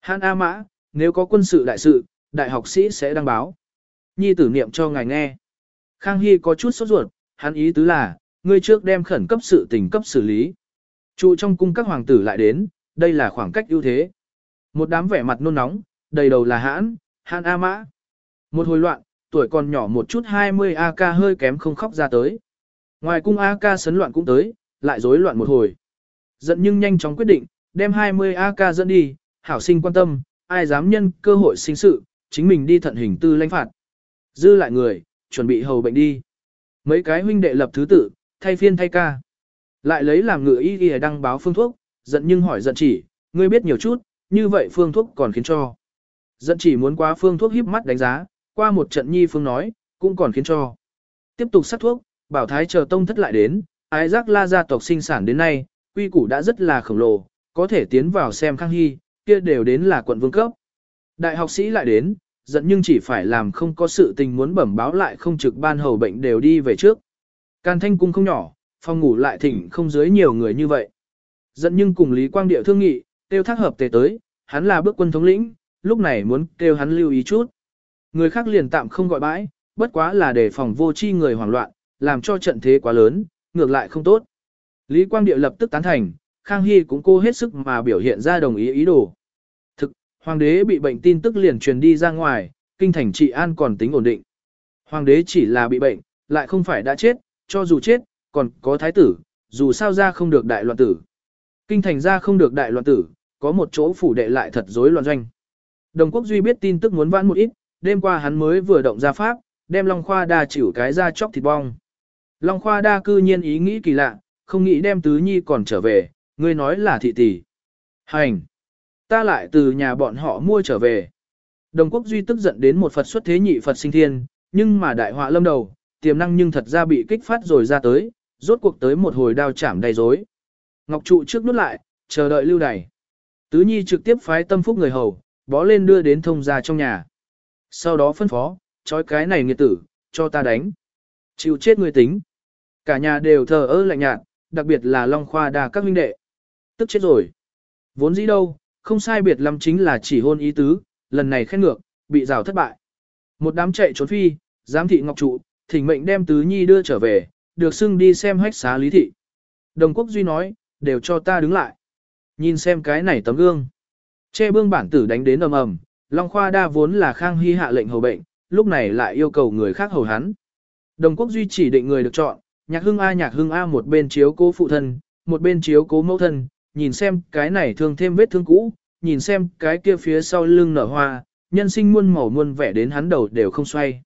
Hán A Mã, nếu có quân sự đại sự, đại học sĩ sẽ đăng báo. Nhi tử niệm cho ngài nghe. Khang Hy có chút sốt ruột, hắn ý tứ là, ngươi trước đem khẩn cấp sự tình cấp xử lý. Trụ trong cung các hoàng tử lại đến, đây là khoảng cách ưu thế. Một đám vẻ mặt nôn nóng, đầy đầu là hãn, hãn A Mã. Một hồi loạn, tuổi còn nhỏ một chút 20 AK hơi kém không khóc ra tới. Ngoài cung AK sấn loạn cũng tới, lại rối loạn một hồi. Giận nhưng nhanh chóng quyết định, đem 20 AK dẫn đi, hảo sinh quan tâm, ai dám nhân cơ hội sinh sự, chính mình đi thận hình tư lãnh phạt. Dư lại người, chuẩn bị hầu bệnh đi. Mấy cái huynh đệ lập thứ tự, thay phiên thay ca. Lại lấy làm ngựa y y đăng báo phương thuốc, giận nhưng hỏi giận chỉ, ngươi biết nhiều chút, như vậy phương thuốc còn khiến cho. Giận chỉ muốn qua phương thuốc híp mắt đánh giá, qua một trận nhi phương nói, cũng còn khiến cho. Tiếp tục sát thuốc, bảo thái chờ tông thất lại đến, ái giác la gia tộc sinh sản đến nay, quy củ đã rất là khổng lồ, có thể tiến vào xem khang hy, kia đều đến là quận vương cấp. Đại học sĩ lại đến, giận nhưng chỉ phải làm không có sự tình muốn bẩm báo lại không trực ban hầu bệnh đều đi về trước. Can thanh cung không nhỏ, phòng ngủ lại thỉnh không dưới nhiều người như vậy. Giận nhưng cùng Lý Quang Điệu thương nghị, tiêu thác hợp tề tới, hắn là bước quân thống lĩnh, lúc này muốn kêu hắn lưu ý chút. Người khác liền tạm không gọi bãi, bất quá là để phòng vô chi người hoảng loạn, làm cho trận thế quá lớn, ngược lại không tốt. Lý Quang Điệu lập tức tán thành, Khang Hy cũng cố hết sức mà biểu hiện ra đồng ý ý đồ. Hoàng đế bị bệnh tin tức liền truyền đi ra ngoài, kinh thành trị an còn tính ổn định. Hoàng đế chỉ là bị bệnh, lại không phải đã chết, cho dù chết, còn có thái tử, dù sao ra không được đại loạn tử. Kinh thành ra không được đại loạn tử, có một chỗ phủ đệ lại thật rối loạn doanh. Đồng quốc duy biết tin tức muốn vãn một ít, đêm qua hắn mới vừa động ra pháp, đem Long Khoa đa chịu cái ra chóc thịt bong. Long Khoa đa cư nhiên ý nghĩ kỳ lạ, không nghĩ đem tứ nhi còn trở về, ngươi nói là thị tỷ. Hành! Ta lại từ nhà bọn họ mua trở về. Đồng quốc duy tức giận đến một Phật xuất thế nhị Phật sinh thiên, nhưng mà đại họa lâm đầu, tiềm năng nhưng thật ra bị kích phát rồi ra tới, rốt cuộc tới một hồi đao chảm đầy rối. Ngọc trụ trước nút lại, chờ đợi lưu đày. Tứ nhi trực tiếp phái tâm phúc người hầu, bó lên đưa đến thông gia trong nhà. Sau đó phân phó, trói cái này nghiệt tử, cho ta đánh. Chịu chết người tính. Cả nhà đều thờ ơ lạnh nhạt, đặc biệt là Long Khoa đà các huynh đệ. Tức chết rồi. Vốn dĩ đâu, không sai biệt lắm chính là chỉ hôn ý tứ, lần này khen ngược, bị rào thất bại. Một đám chạy trốn phi, giám thị ngọc trụ, thỉnh mệnh đem tứ nhi đưa trở về, được xưng đi xem hách xá lý thị. Đồng quốc duy nói, đều cho ta đứng lại. Nhìn xem cái này tấm gương. Che bương bản tử đánh đến ầm ầm, Long Khoa đa vốn là khang hy hạ lệnh hầu bệnh, lúc này lại yêu cầu người khác hầu hắn. Đồng quốc duy chỉ định người được chọn, nhạc hưng A nhạc hưng A một bên chiếu cố phụ thân, một bên chiếu cố mẫu thân, nhìn xem cái này thương thêm vết thương cũ, nhìn xem cái kia phía sau lưng nở hoa, nhân sinh muôn màu muôn vẻ đến hắn đầu đều không xoay.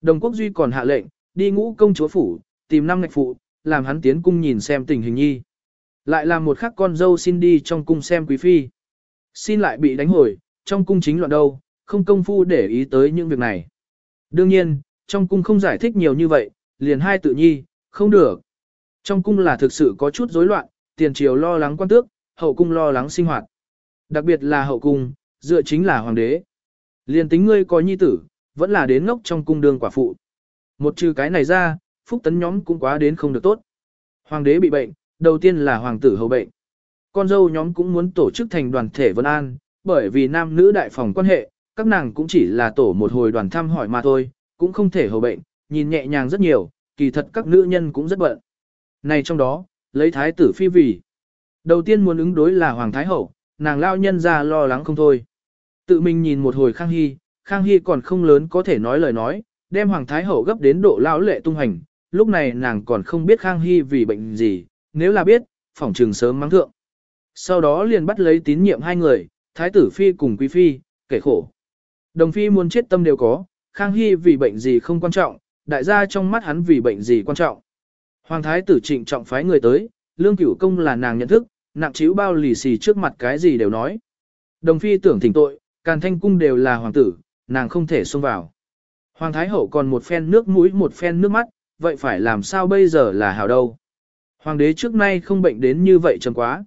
Đồng quốc duy còn hạ lệnh, đi ngũ công chúa phủ, tìm năm ngạch phụ, làm hắn tiến cung nhìn xem tình hình nhi. Lại làm một khắc con dâu xin đi trong cung xem quý phi. Xin lại bị đánh hồi, trong cung chính loạn đâu, không công phu để ý tới những việc này. Đương nhiên, trong cung không giải thích nhiều như vậy, liền hai tự nhi, không được. Trong cung là thực sự có chút rối loạn, tiền triều lo lắng quan tước, hậu cung lo lắng sinh hoạt. Đặc biệt là hậu cung, dựa chính là hoàng đế. Liên tính ngươi có nhi tử, vẫn là đến ngốc trong cung đường quả phụ. Một trừ cái này ra, phúc tấn nhóm cũng quá đến không được tốt. Hoàng đế bị bệnh, đầu tiên là hoàng tử hầu bệnh. Con dâu nhóm cũng muốn tổ chức thành đoàn thể vân an, bởi vì nam nữ đại phòng quan hệ, các nàng cũng chỉ là tổ một hồi đoàn thăm hỏi mà thôi, cũng không thể hầu bệnh, nhìn nhẹ nhàng rất nhiều, kỳ thật các nữ nhân cũng rất bận. Này trong đó, lấy thái tử phi vì. Đầu tiên muốn ứng đối là hoàng thái hậu, nàng lao nhân ra lo lắng không thôi. Tự mình nhìn một hồi Khang Hy, Khang Hy còn không lớn có thể nói lời nói, đem hoàng thái hậu gấp đến độ lão lệ tung hành, lúc này nàng còn không biết Khang Hy vì bệnh gì, nếu là biết, phỏng trường sớm mắng thượng. Sau đó liền bắt lấy tín nhiệm hai người, thái tử phi cùng quý phi, kể khổ. Đồng phi muốn chết tâm đều có, Khang Hy vì bệnh gì không quan trọng, đại gia trong mắt hắn vì bệnh gì quan trọng. Hoàng thái tử trịnh trọng phái người tới, lương cửu công là nàng nhận thức, nặng chiếu bao lì xì trước mặt cái gì đều nói. Đồng phi tưởng thỉnh tội, càn thanh cung đều là hoàng tử, nàng không thể xông vào. Hoàng thái hậu còn một phen nước mũi một phen nước mắt, vậy phải làm sao bây giờ là hảo đâu. Hoàng đế trước nay không bệnh đến như vậy trầm quá.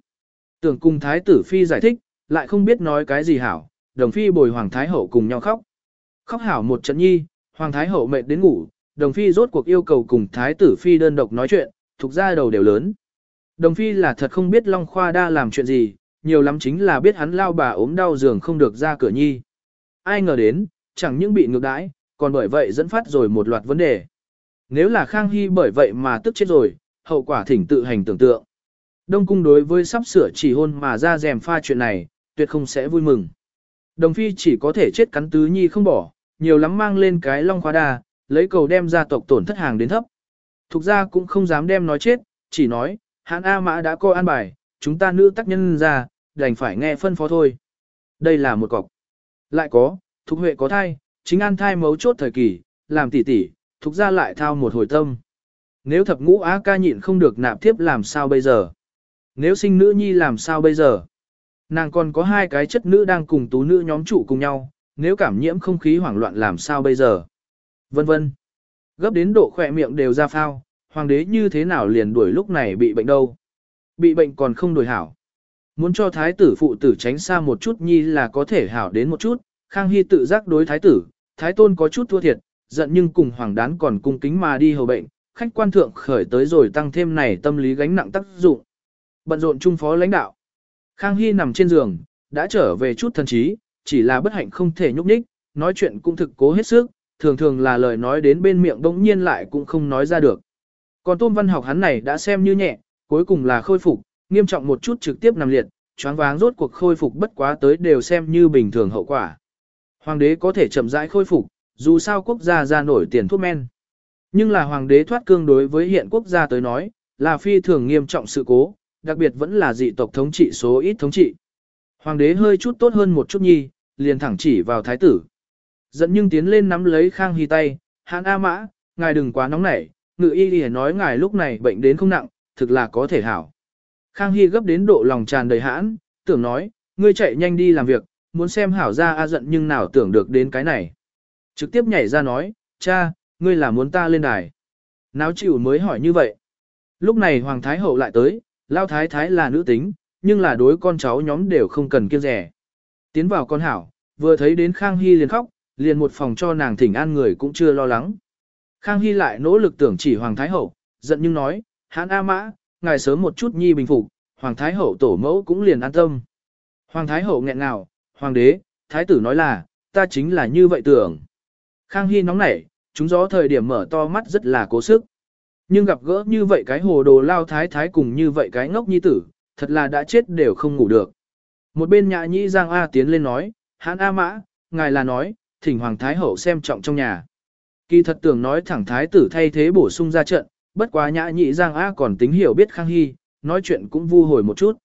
Tưởng cùng thái tử phi giải thích, lại không biết nói cái gì hảo, đồng phi bồi hoàng thái hậu cùng nhau khóc. Khóc hảo một trận nhi, hoàng thái hậu mệt đến ngủ, đồng phi rốt cuộc yêu cầu cùng thái tử phi đơn độc nói chuyện, thuộc ra đầu đều lớn. Đồng phi là thật không biết Long Khoa đa làm chuyện gì, nhiều lắm chính là biết hắn lao bà ốm đau giường không được ra cửa nhi. Ai ngờ đến, chẳng những bị ngược đãi, còn bởi vậy dẫn phát rồi một loạt vấn đề. Nếu là Khang Hy bởi vậy mà tức chết rồi, hậu quả thỉnh tự hành tưởng tượng. Đông cung đối với sắp sửa chỉ hôn mà ra rèm pha chuyện này, tuyệt không sẽ vui mừng. Đồng phi chỉ có thể chết cắn tứ nhi không bỏ, nhiều lắm mang lên cái long khoa đa, lấy cầu đem gia tộc tổn thất hàng đến thấp. Thục ra cũng không dám đem nói chết, chỉ nói, hãn A mã đã coi an bài, chúng ta nữ tác nhân ra, đành phải nghe phân phó thôi. Đây là một cọc. Lại có, thục huệ có thai, chính an thai mấu chốt thời kỳ, làm tỉ tỉ, thục ra lại thao một hồi tâm. Nếu thập ngũ á ca nhịn không được nạp tiếp làm sao bây giờ? Nếu sinh nữ nhi làm sao bây giờ? Nàng còn có hai cái chất nữ đang cùng tú nữ nhóm trụ cùng nhau, nếu cảm nhiễm không khí hoảng loạn làm sao bây giờ? Vân vân. Gấp đến độ khỏe miệng đều ra phao, hoàng đế như thế nào liền đuổi lúc này bị bệnh đâu? Bị bệnh còn không đuổi hảo. Muốn cho thái tử phụ tử tránh xa một chút nhi là có thể hảo đến một chút, Khang Hy tự giác đối thái tử, thái tôn có chút thua thiệt, giận nhưng cùng hoàng đán còn cung kính mà đi hầu bệnh, khách quan thượng khởi tới rồi tăng thêm này tâm lý gánh nặng tác dụng. Bận rộn trung phó lãnh đạo. Khang Hy nằm trên giường, đã trở về chút thần trí, chỉ là bất hạnh không thể nhúc nhích, nói chuyện cũng thực cố hết sức, thường thường là lời nói đến bên miệng bỗng nhiên lại cũng không nói ra được. Còn Tôn Văn học hắn này đã xem như nhẹ, cuối cùng là khôi phục, nghiêm trọng một chút trực tiếp nằm liệt, choáng váng rốt cuộc khôi phục bất quá tới đều xem như bình thường hậu quả. Hoàng đế có thể chậm rãi khôi phục, dù sao quốc gia ra nổi tiền thuốc men. Nhưng là hoàng đế thoát cương đối với hiện quốc gia tới nói, là phi thường nghiêm trọng sự cố, đặc biệt vẫn là dị tộc thống trị số ít thống trị. Hoàng đế hơi chút tốt hơn một chút nhi, liền thẳng chỉ vào thái tử. Dẫn nhưng tiến lên nắm lấy Khang Hy tay, hãn A mã, ngài đừng quá nóng nảy, ngự y đi nói ngài lúc này bệnh đến không nặng, thực là có thể hảo. Khang Hy gấp đến độ lòng tràn đầy hãn, tưởng nói, ngươi chạy nhanh đi làm việc, muốn xem hảo ra A giận nhưng nào tưởng được đến cái này. Trực tiếp nhảy ra nói, cha, ngươi là muốn ta lên đài. Náo chịu mới hỏi như vậy. Lúc này Hoàng Thái Hậu lại tới, Lao Thái Thái là nữ tính, nhưng là đối con cháu nhóm đều không cần kiêng rẻ. Tiến vào con hảo, vừa thấy đến Khang Hy liền khóc, liền một phòng cho nàng thỉnh an người cũng chưa lo lắng. Khang Hy lại nỗ lực tưởng chỉ Hoàng Thái Hậu, giận nhưng nói, hãn A Mã, ngài sớm một chút nhi bình phục, Hoàng Thái Hậu tổ mẫu cũng liền an tâm. Hoàng Thái Hậu nghẹn ngào, Hoàng đế, Thái tử nói là, ta chính là như vậy tưởng. Khang Hy nóng nảy, chúng gió thời điểm mở to mắt rất là cố sức. Nhưng gặp gỡ như vậy cái hồ đồ lao thái thái cùng như vậy cái ngốc nhi tử, thật là đã chết đều không ngủ được. Một bên nhã nhĩ Giang A tiến lên nói, hãn A mã, ngài là nói, thỉnh Hoàng Thái Hậu xem trọng trong nhà. Kỳ thật tưởng nói thẳng Thái tử thay thế bổ sung ra trận, bất quá nhã nhị Giang A còn tính hiểu biết Khang Hy, nói chuyện cũng vu hồi một chút.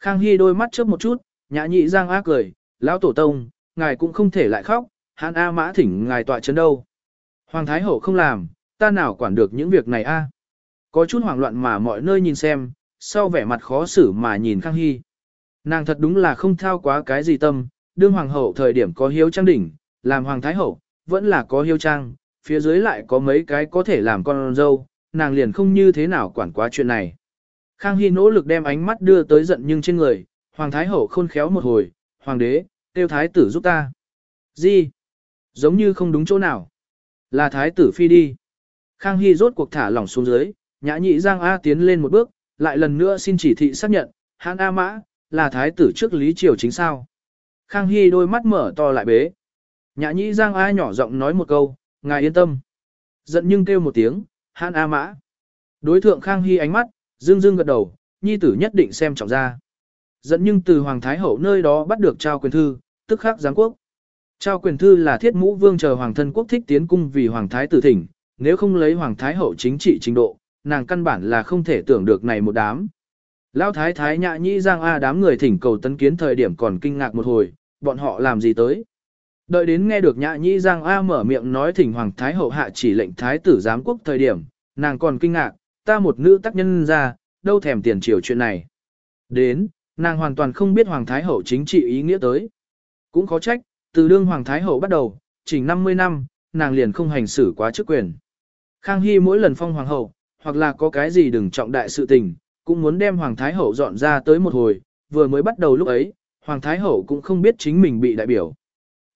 Khang Hy đôi mắt chớp một chút, nhã nhị Giang A cười, lão tổ tông, ngài cũng không thể lại khóc, hãn A mã thỉnh ngài tọa chấn đâu. Hoàng Thái Hậu không làm, ta nào quản được những việc này a? Có chút hoảng loạn mà mọi nơi nhìn xem, sau vẻ mặt khó xử mà nhìn Khang Hy. Nàng thật đúng là không thao quá cái gì tâm, đương hoàng hậu thời điểm có hiếu trang đỉnh, làm hoàng thái hậu, vẫn là có hiêu trang, phía dưới lại có mấy cái có thể làm con dâu, nàng liền không như thế nào quản quá chuyện này. Khang Hy nỗ lực đem ánh mắt đưa tới giận nhưng trên người, hoàng thái hậu khôn khéo một hồi, hoàng đế, tiêu thái tử giúp ta. Gì? Giống như không đúng chỗ nào. Là thái tử phi đi. Khang Hy rốt cuộc thả lỏng xuống dưới, nhã nhị Giang A tiến lên một bước, lại lần nữa xin chỉ thị xác nhận, hãn A Mã, là thái tử trước Lý Triều chính sao. Khang Hy đôi mắt mở to lại bế. Nhã Nhĩ Giang A nhỏ giọng nói một câu, ngài yên tâm. Giận nhưng kêu một tiếng, hãn A Mã. Đối thượng Khang Hy ánh mắt, dương dương gật đầu, nhi tử nhất định xem trọng ra. Giận nhưng từ Hoàng Thái Hậu nơi đó bắt được trao quyền thư, tức khắc giáng quốc. Trao quyền thư là thiết mũ vương chờ Hoàng thân quốc thích tiến cung vì Hoàng Thái tử thỉnh, nếu không lấy Hoàng Thái Hậu chính trị trình độ, nàng căn bản là không thể tưởng được này một đám. Lão Thái Thái Nhã nhĩ giang A đám người thỉnh cầu tấn kiến thời điểm còn kinh ngạc một hồi, bọn họ làm gì tới. Đợi đến nghe được nhã nhĩ giang A mở miệng nói thỉnh Hoàng Thái Hậu hạ chỉ lệnh Thái tử giám quốc thời điểm, nàng còn kinh ngạc, ta một nữ tác nhân ra, đâu thèm tiền triều chuyện này. Đến, nàng hoàn toàn không biết Hoàng Thái Hậu chính trị ý nghĩa tới. Cũng khó trách, từ đương Hoàng Thái Hậu bắt đầu, chỉnh 50 năm, nàng liền không hành xử quá chức quyền. Khang Hy mỗi lần phong hoàng hậu, hoặc là có cái gì đừng trọng đại sự tình, cũng muốn đem hoàng thái hậu dọn ra tới một hồi, vừa mới bắt đầu lúc ấy, hoàng thái hậu cũng không biết chính mình bị đại biểu.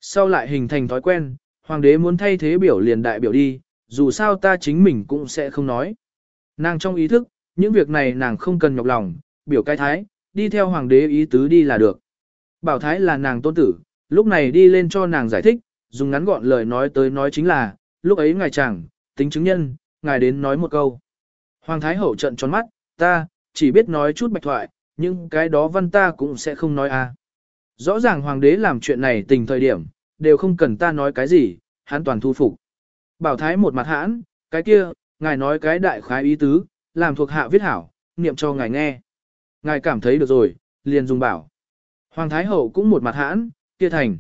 Sau lại hình thành thói quen, hoàng đế muốn thay thế biểu liền đại biểu đi, dù sao ta chính mình cũng sẽ không nói. Nàng trong ý thức, những việc này nàng không cần nhọc lòng, biểu cái thái, đi theo hoàng đế ý tứ đi là được. Bảo thái là nàng tôn tử, lúc này đi lên cho nàng giải thích, dùng ngắn gọn lời nói tới nói chính là, lúc ấy ngài chẳng, tính chứng nhân, ngài đến nói một câu. Hoàng Thái Hậu trận tròn mắt, ta, chỉ biết nói chút bạch thoại, nhưng cái đó văn ta cũng sẽ không nói à. Rõ ràng Hoàng đế làm chuyện này tình thời điểm, đều không cần ta nói cái gì, hắn toàn thu phục. Bảo Thái một mặt hãn, cái kia, ngài nói cái đại khái ý tứ, làm thuộc hạ viết hảo, niệm cho ngài nghe. Ngài cảm thấy được rồi, liền dùng bảo. Hoàng Thái Hậu cũng một mặt hãn, kia thành.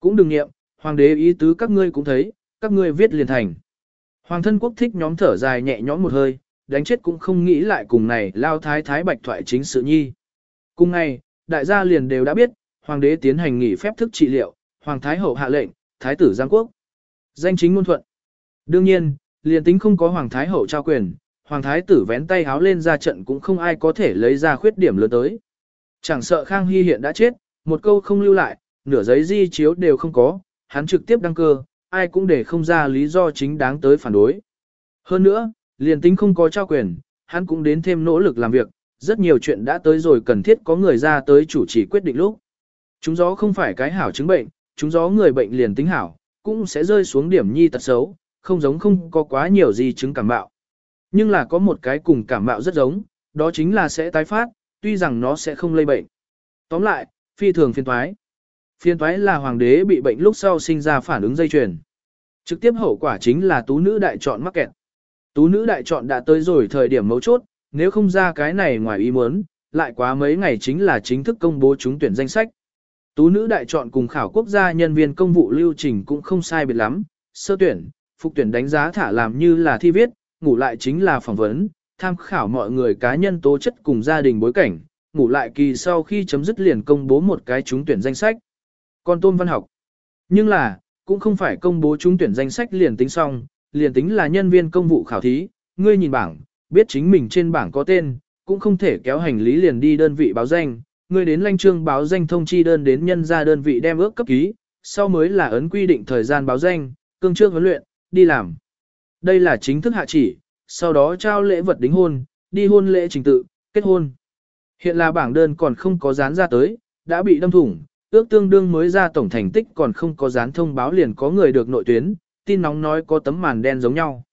Cũng đừng niệm, Hoàng đế ý tứ các ngươi cũng thấy, các ngươi viết liền thành. Hoàng thân quốc thích nhóm thở dài nhẹ nhõm một hơi, đánh chết cũng không nghĩ lại cùng này lao thái thái bạch thoại chính sự nhi. Cùng ngày, đại gia liền đều đã biết, hoàng đế tiến hành nghỉ phép thức trị liệu, hoàng thái hậu hạ lệnh, thái tử giang quốc. Danh chính ngôn thuận. Đương nhiên, liền tính không có hoàng thái hậu trao quyền, hoàng thái tử vén tay háo lên ra trận cũng không ai có thể lấy ra khuyết điểm lớn tới. Chẳng sợ Khang Hy hiện đã chết, một câu không lưu lại, nửa giấy di chiếu đều không có, hắn trực tiếp đăng cơ, ai cũng để không ra lý do chính đáng tới phản đối. Hơn nữa, liền tính không có trao quyền, hắn cũng đến thêm nỗ lực làm việc, rất nhiều chuyện đã tới rồi cần thiết có người ra tới chủ trì quyết định lúc. Chúng gió không phải cái hảo chứng bệnh, chúng gió người bệnh liền tính hảo, cũng sẽ rơi xuống điểm nhi tật xấu, không giống không có quá nhiều gì chứng cảm bạo. Nhưng là có một cái cùng cảm bạo rất giống, đó chính là sẽ tái phát, tuy rằng nó sẽ không lây bệnh. Tóm lại, phi thường phiên thoái. Phiên thoái là hoàng đế bị bệnh lúc sau sinh ra phản ứng dây chuyền. Trực tiếp hậu quả chính là tú nữ đại chọn mắc kẹt. Tú nữ đại chọn đã tới rồi thời điểm mấu chốt, nếu không ra cái này ngoài ý muốn, lại quá mấy ngày chính là chính thức công bố trúng tuyển danh sách. Tú nữ đại chọn cùng khảo quốc gia nhân viên công vụ lưu trình cũng không sai biệt lắm, sơ tuyển, phục tuyển đánh giá thả làm như là thi viết, ngủ lại chính là phỏng vấn, tham khảo mọi người cá nhân tố chất cùng gia đình bối cảnh, ngủ lại kỳ sau khi chấm dứt liền công bố một cái trúng tuyển danh sách. Còn tôn văn học. Nhưng là, cũng không phải công bố trúng tuyển danh sách liền tính xong, liền tính là nhân viên công vụ khảo thí, ngươi nhìn bảng, biết chính mình trên bảng có tên, cũng không thể kéo hành lý liền đi đơn vị báo danh, ngươi đến lanh trương báo danh thông chi đơn đến nhân ra đơn vị đem ước cấp ký, sau mới là ấn quy định thời gian báo danh, cương trương huấn luyện, đi làm. Đây là chính thức hạ chỉ, sau đó trao lễ vật đính hôn, đi hôn lễ trình tự, kết hôn. Hiện là bảng đơn còn không có dán ra tới, đã bị đâm thủng, ước tương đương mới ra tổng thành tích còn không có dán thông báo liền có người được nội tuyến, tin nóng nói có tấm màn đen giống nhau.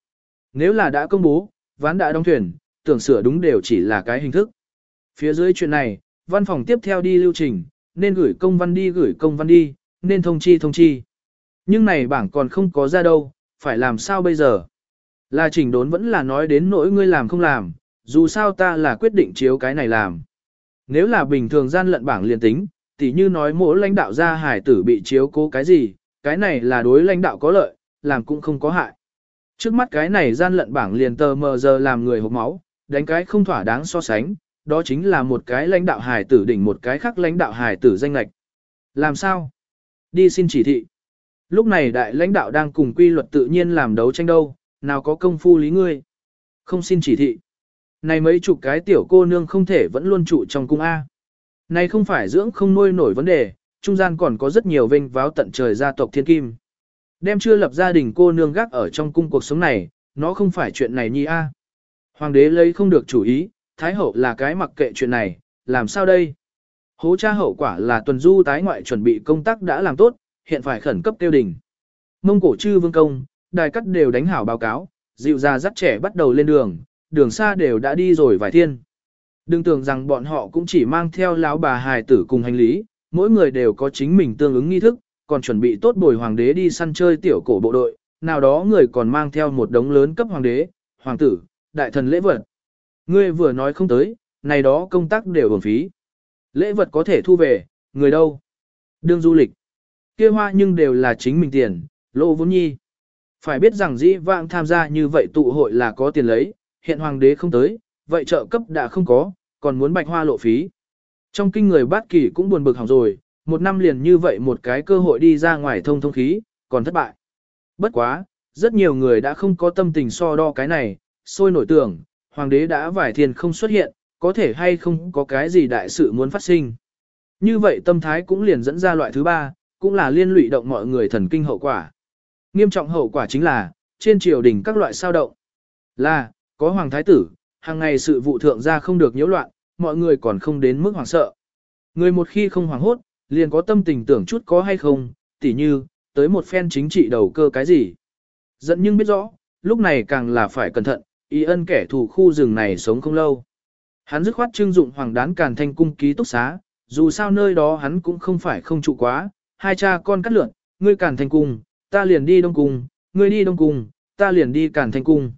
Nếu là đã công bố, ván đã đóng thuyền, tưởng sửa đúng đều chỉ là cái hình thức. Phía dưới chuyện này, văn phòng tiếp theo đi lưu trình, nên gửi công văn đi gửi công văn đi, nên thông chi thông chi. Nhưng này bảng còn không có ra đâu, phải làm sao bây giờ? Là chỉnh đốn vẫn là nói đến nỗi ngươi làm không làm, dù sao ta là quyết định chiếu cái này làm. Nếu là bình thường gian lận bảng liền tính, tỉ như nói mỗi lãnh đạo ra hải tử bị chiếu cố cái gì, cái này là đối lãnh đạo có lợi, làm cũng không có hại. Trước mắt cái này gian lận bảng liền tờ mờ giờ làm người hộp máu, đánh cái không thỏa đáng so sánh, đó chính là một cái lãnh đạo hải tử đỉnh một cái khác lãnh đạo hải tử danh lệch. Làm sao? Đi xin chỉ thị. Lúc này đại lãnh đạo đang cùng quy luật tự nhiên làm đấu tranh đâu, nào có công phu lý ngươi. Không xin chỉ thị. Này mấy chục cái tiểu cô nương không thể vẫn luôn trụ trong cung A. Này không phải dưỡng không nuôi nổi vấn đề, trung gian còn có rất nhiều vinh váo tận trời gia tộc thiên kim. Đem chưa lập gia đình cô nương gác ở trong cung cuộc sống này, nó không phải chuyện này nhi A. Hoàng đế lấy không được chủ ý, Thái hậu là cái mặc kệ chuyện này, làm sao đây? Hố cha hậu quả là tuần du tái ngoại chuẩn bị công tác đã làm tốt, hiện phải khẩn cấp tiêu đình. Mông cổ chư vương công, đài cắt đều đánh hảo báo cáo, dịu ra dắt trẻ bắt đầu lên đường, đường xa đều đã đi rồi vài thiên. Đừng tưởng rằng bọn họ cũng chỉ mang theo lão bà hài tử cùng hành lý, mỗi người đều có chính mình tương ứng nghi thức, còn chuẩn bị tốt bồi hoàng đế đi săn chơi tiểu cổ bộ đội, nào đó người còn mang theo một đống lớn cấp hoàng đế, hoàng tử, đại thần lễ vật. Ngươi vừa nói không tới, này đó công tác đều uổng phí. Lễ vật có thể thu về, người đâu? Đương du lịch. kia hoa nhưng đều là chính mình tiền, lô vốn nhi. Phải biết rằng dĩ vãng tham gia như vậy tụ hội là có tiền lấy, hiện hoàng đế không tới, vậy trợ cấp đã không có, còn muốn bạch hoa lộ phí. Trong kinh người bát kỳ cũng buồn bực hỏng rồi, một năm liền như vậy một cái cơ hội đi ra ngoài thông thông khí, còn thất bại. Bất quá, rất nhiều người đã không có tâm tình so đo cái này, sôi nổi tưởng, hoàng đế đã vải thiên không xuất hiện, có thể hay không có cái gì đại sự muốn phát sinh. Như vậy tâm thái cũng liền dẫn ra loại thứ ba, cũng là liên lụy động mọi người thần kinh hậu quả. Nghiêm trọng hậu quả chính là, trên triều đình các loại sao động. Là, có hoàng thái tử, hàng ngày sự vụ thượng ra không được nhiễu loạn, mọi người còn không đến mức hoảng sợ. Người một khi không hoảng hốt, liền có tâm tình tưởng chút có hay không, tỉ như, tới một phen chính trị đầu cơ cái gì. Giận nhưng biết rõ, lúc này càng là phải cẩn thận, y ân kẻ thù khu rừng này sống không lâu. Hắn dứt khoát trưng dụng hoàng đán càn thanh cung ký túc xá, dù sao nơi đó hắn cũng không phải không trụ quá, hai cha con cắt lượn, ngươi càn thanh cung, ta liền đi đông cung, ngươi đi đông cung, ta liền đi càn thanh cung.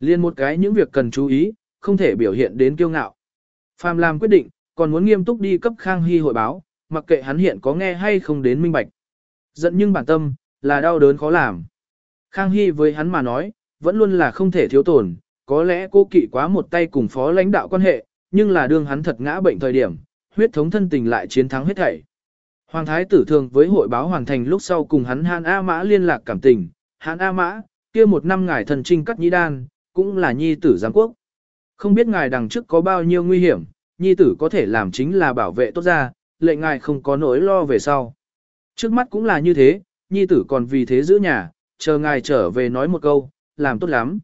Liên một cái những việc cần chú ý, không thể biểu hiện đến kiêu ngạo. Phàm làm quyết định, còn muốn nghiêm túc đi cấp Khang Hy hội báo, mặc kệ hắn hiện có nghe hay không đến minh bạch. Giận nhưng bản tâm, là đau đớn khó làm. Khang Hy với hắn mà nói, vẫn luôn là không thể thiếu tổn, có lẽ cô kỵ quá một tay cùng phó lãnh đạo quan hệ, nhưng là đương hắn thật ngã bệnh thời điểm, huyết thống thân tình lại chiến thắng hết thảy. Hoàng thái tử thường với hội báo hoàn thành lúc sau cùng hắn Hàn A Mã liên lạc cảm tình, Hàn A Mã, kia một năm ngài thần trinh cắt nhĩ đan, cũng là nhi tử giám quốc. Không biết ngài đằng trước có bao nhiêu nguy hiểm, nhi tử có thể làm chính là bảo vệ tốt ra, lệ ngài không có nỗi lo về sau. Trước mắt cũng là như thế, nhi tử còn vì thế giữ nhà, chờ ngài trở về nói một câu, làm tốt lắm.